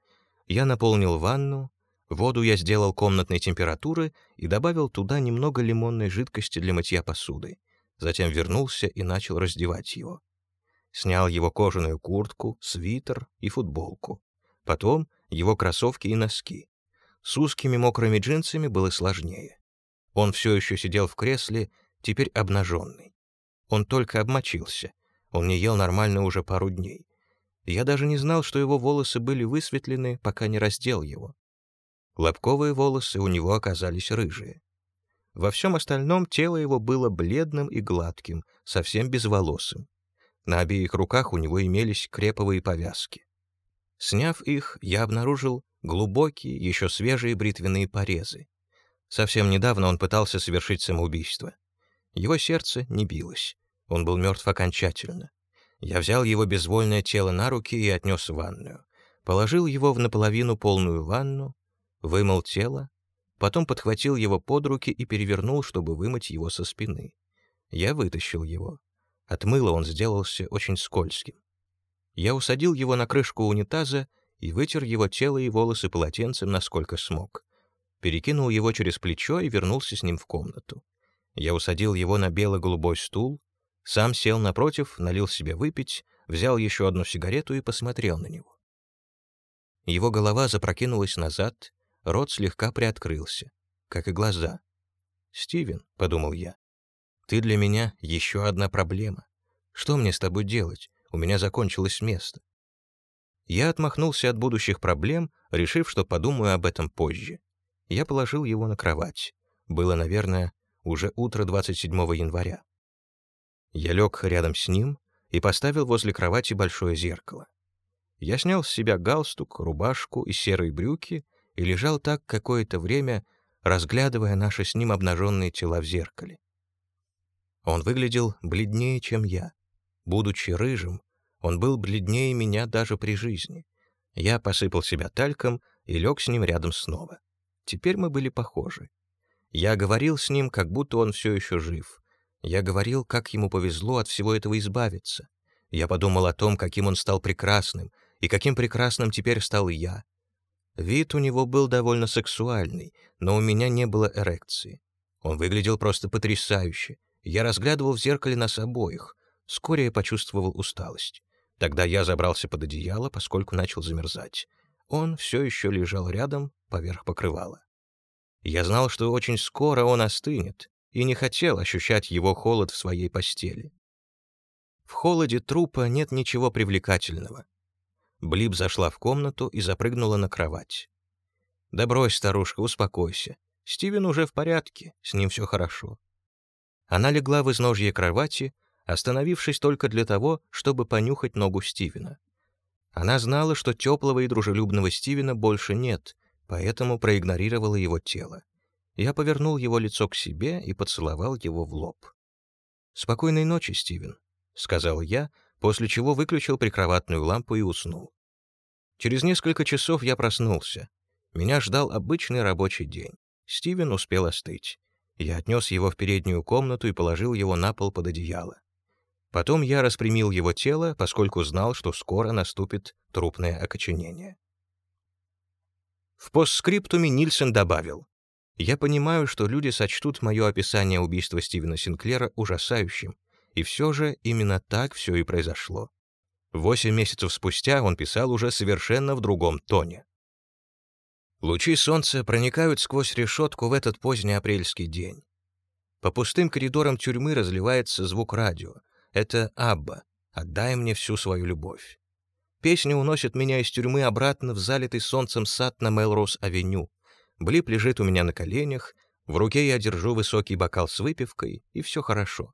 Я наполнил ванну, воду я сделал комнатной температуры и добавил туда немного лимонной жидкости для мытья посуды. Затем вернулся и начал раздевать его. Снял его кожаную куртку, свитер и футболку. Потом его кроссовки и носки. С узкими мокрыми джинсами было сложнее. Он все еще сидел в кресле, теперь обнаженный. Он только обмочился. Он не ел нормально уже пару дней. Я даже не знал, что его волосы были высветлены, пока не раздел его. Лобковые волосы у него оказались рыжие. Во всем остальном тело его было бледным и гладким, совсем безволосым. На обеих руках у него имелись креповые повязки. Сняв их, я обнаружил глубокие, еще свежие бритвенные порезы. Совсем недавно он пытался совершить самоубийство. Его сердце не билось. Он был мертв окончательно. Я взял его безвольное тело на руки и отнес в ванную. Положил его в наполовину полную ванну, вымыл тело, потом подхватил его под руки и перевернул, чтобы вымыть его со спины. Я вытащил его. От мыла он сделался очень скользким. Я усадил его на крышку унитаза и вытер его тело и волосы полотенцем, насколько смог. Перекинул его через плечо и вернулся с ним в комнату. Я усадил его на бело-голубой стул, сам сел напротив, налил себе выпить, взял еще одну сигарету и посмотрел на него. Его голова запрокинулась назад, рот слегка приоткрылся, как и глаза. «Стивен», — подумал я, ты для меня еще одна проблема. Что мне с тобой делать? У меня закончилось место. Я отмахнулся от будущих проблем, решив, что подумаю об этом позже. Я положил его на кровать. Было, наверное, уже утро 27 января. Я лег рядом с ним и поставил возле кровати большое зеркало. Я снял с себя галстук, рубашку и серые брюки и лежал так какое-то время, разглядывая наши с ним обнаженные тела в зеркале. Он выглядел бледнее, чем я. Будучи рыжим, он был бледнее меня даже при жизни. Я посыпал себя тальком и лег с ним рядом снова. Теперь мы были похожи. Я говорил с ним, как будто он все еще жив. Я говорил, как ему повезло от всего этого избавиться. Я подумал о том, каким он стал прекрасным, и каким прекрасным теперь стал я. Вид у него был довольно сексуальный, но у меня не было эрекции. Он выглядел просто потрясающе, я разглядывал в зеркале нас обоих. Вскоре я почувствовал усталость. Тогда я забрался под одеяло, поскольку начал замерзать. Он все еще лежал рядом, поверх покрывала. Я знал, что очень скоро он остынет, и не хотел ощущать его холод в своей постели. В холоде трупа нет ничего привлекательного. Блип зашла в комнату и запрыгнула на кровать. «Да брось, старушка, успокойся. Стивен уже в порядке, с ним все хорошо. Она легла в изножье кровати, остановившись только для того, чтобы понюхать ногу Стивена. Она знала, что теплого и дружелюбного Стивена больше нет, поэтому проигнорировала его тело. Я повернул его лицо к себе и поцеловал его в лоб. «Спокойной ночи, Стивен», — сказал я, после чего выключил прикроватную лампу и уснул. Через несколько часов я проснулся. Меня ждал обычный рабочий день. Стивен успел остыть. Я отнес его в переднюю комнату и положил его на пол под одеяло. Потом я распрямил его тело, поскольку знал, что скоро наступит трупное окоченение. В постскриптуме Нильсон добавил, «Я понимаю, что люди сочтут мое описание убийства Стивена Синклера ужасающим, и все же именно так все и произошло». Восемь месяцев спустя он писал уже совершенно в другом тоне. Лучи солнца проникают сквозь решетку в этот поздний апрельский день. По пустым коридорам тюрьмы разливается звук радио. Это Абба. «Отдай мне всю свою любовь». Песня уносит меня из тюрьмы обратно в залитый солнцем сад на Мелроуз-авеню. Блип лежит у меня на коленях, в руке я держу высокий бокал с выпивкой, и все хорошо.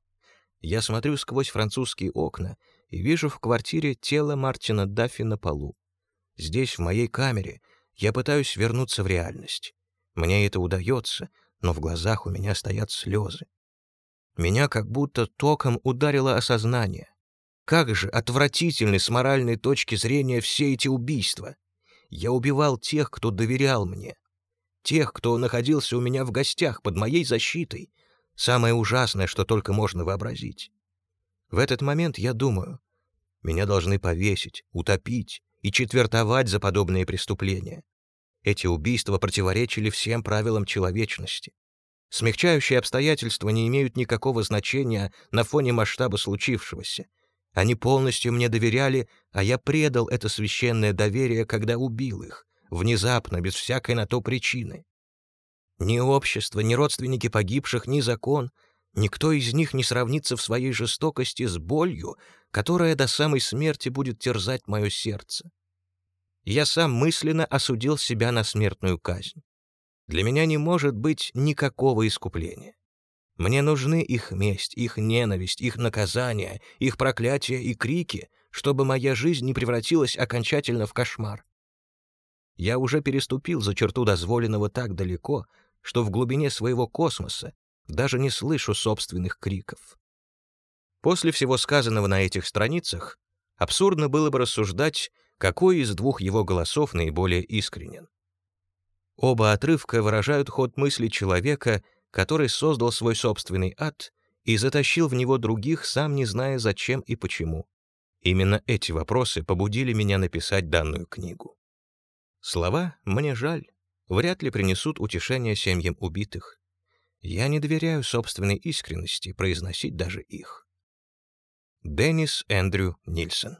Я смотрю сквозь французские окна и вижу в квартире тело Мартина Даффи на полу. Здесь, в моей камере, я пытаюсь вернуться в реальность. Мне это удается, но в глазах у меня стоят слезы. Меня как будто током ударило осознание. Как же отвратительны с моральной точки зрения все эти убийства. Я убивал тех, кто доверял мне. Тех, кто находился у меня в гостях под моей защитой. Самое ужасное, что только можно вообразить. В этот момент я думаю, меня должны повесить, утопить и четвертовать за подобные преступления. Эти убийства противоречили всем правилам человечности. Смягчающие обстоятельства не имеют никакого значения на фоне масштаба случившегося. Они полностью мне доверяли, а я предал это священное доверие, когда убил их, внезапно, без всякой на то причины. Ни общество, ни родственники погибших, ни закон, никто из них не сравнится в своей жестокости с болью, которая до самой смерти будет терзать мое сердце. Я сам мысленно осудил себя на смертную казнь. Для меня не может быть никакого искупления. Мне нужны их месть, их ненависть, их наказание, их проклятия и крики, чтобы моя жизнь не превратилась окончательно в кошмар. Я уже переступил за черту дозволенного так далеко, что в глубине своего космоса даже не слышу собственных криков. После всего сказанного на этих страницах, абсурдно было бы рассуждать, какой из двух его голосов наиболее искренен. Оба отрывка выражают ход мысли человека, который создал свой собственный ад и затащил в него других, сам не зная зачем и почему. Именно эти вопросы побудили меня написать данную книгу. Слова «мне жаль» вряд ли принесут утешение семьям убитых. Я не доверяю собственной искренности произносить даже их. Деннис Эндрю Нильсон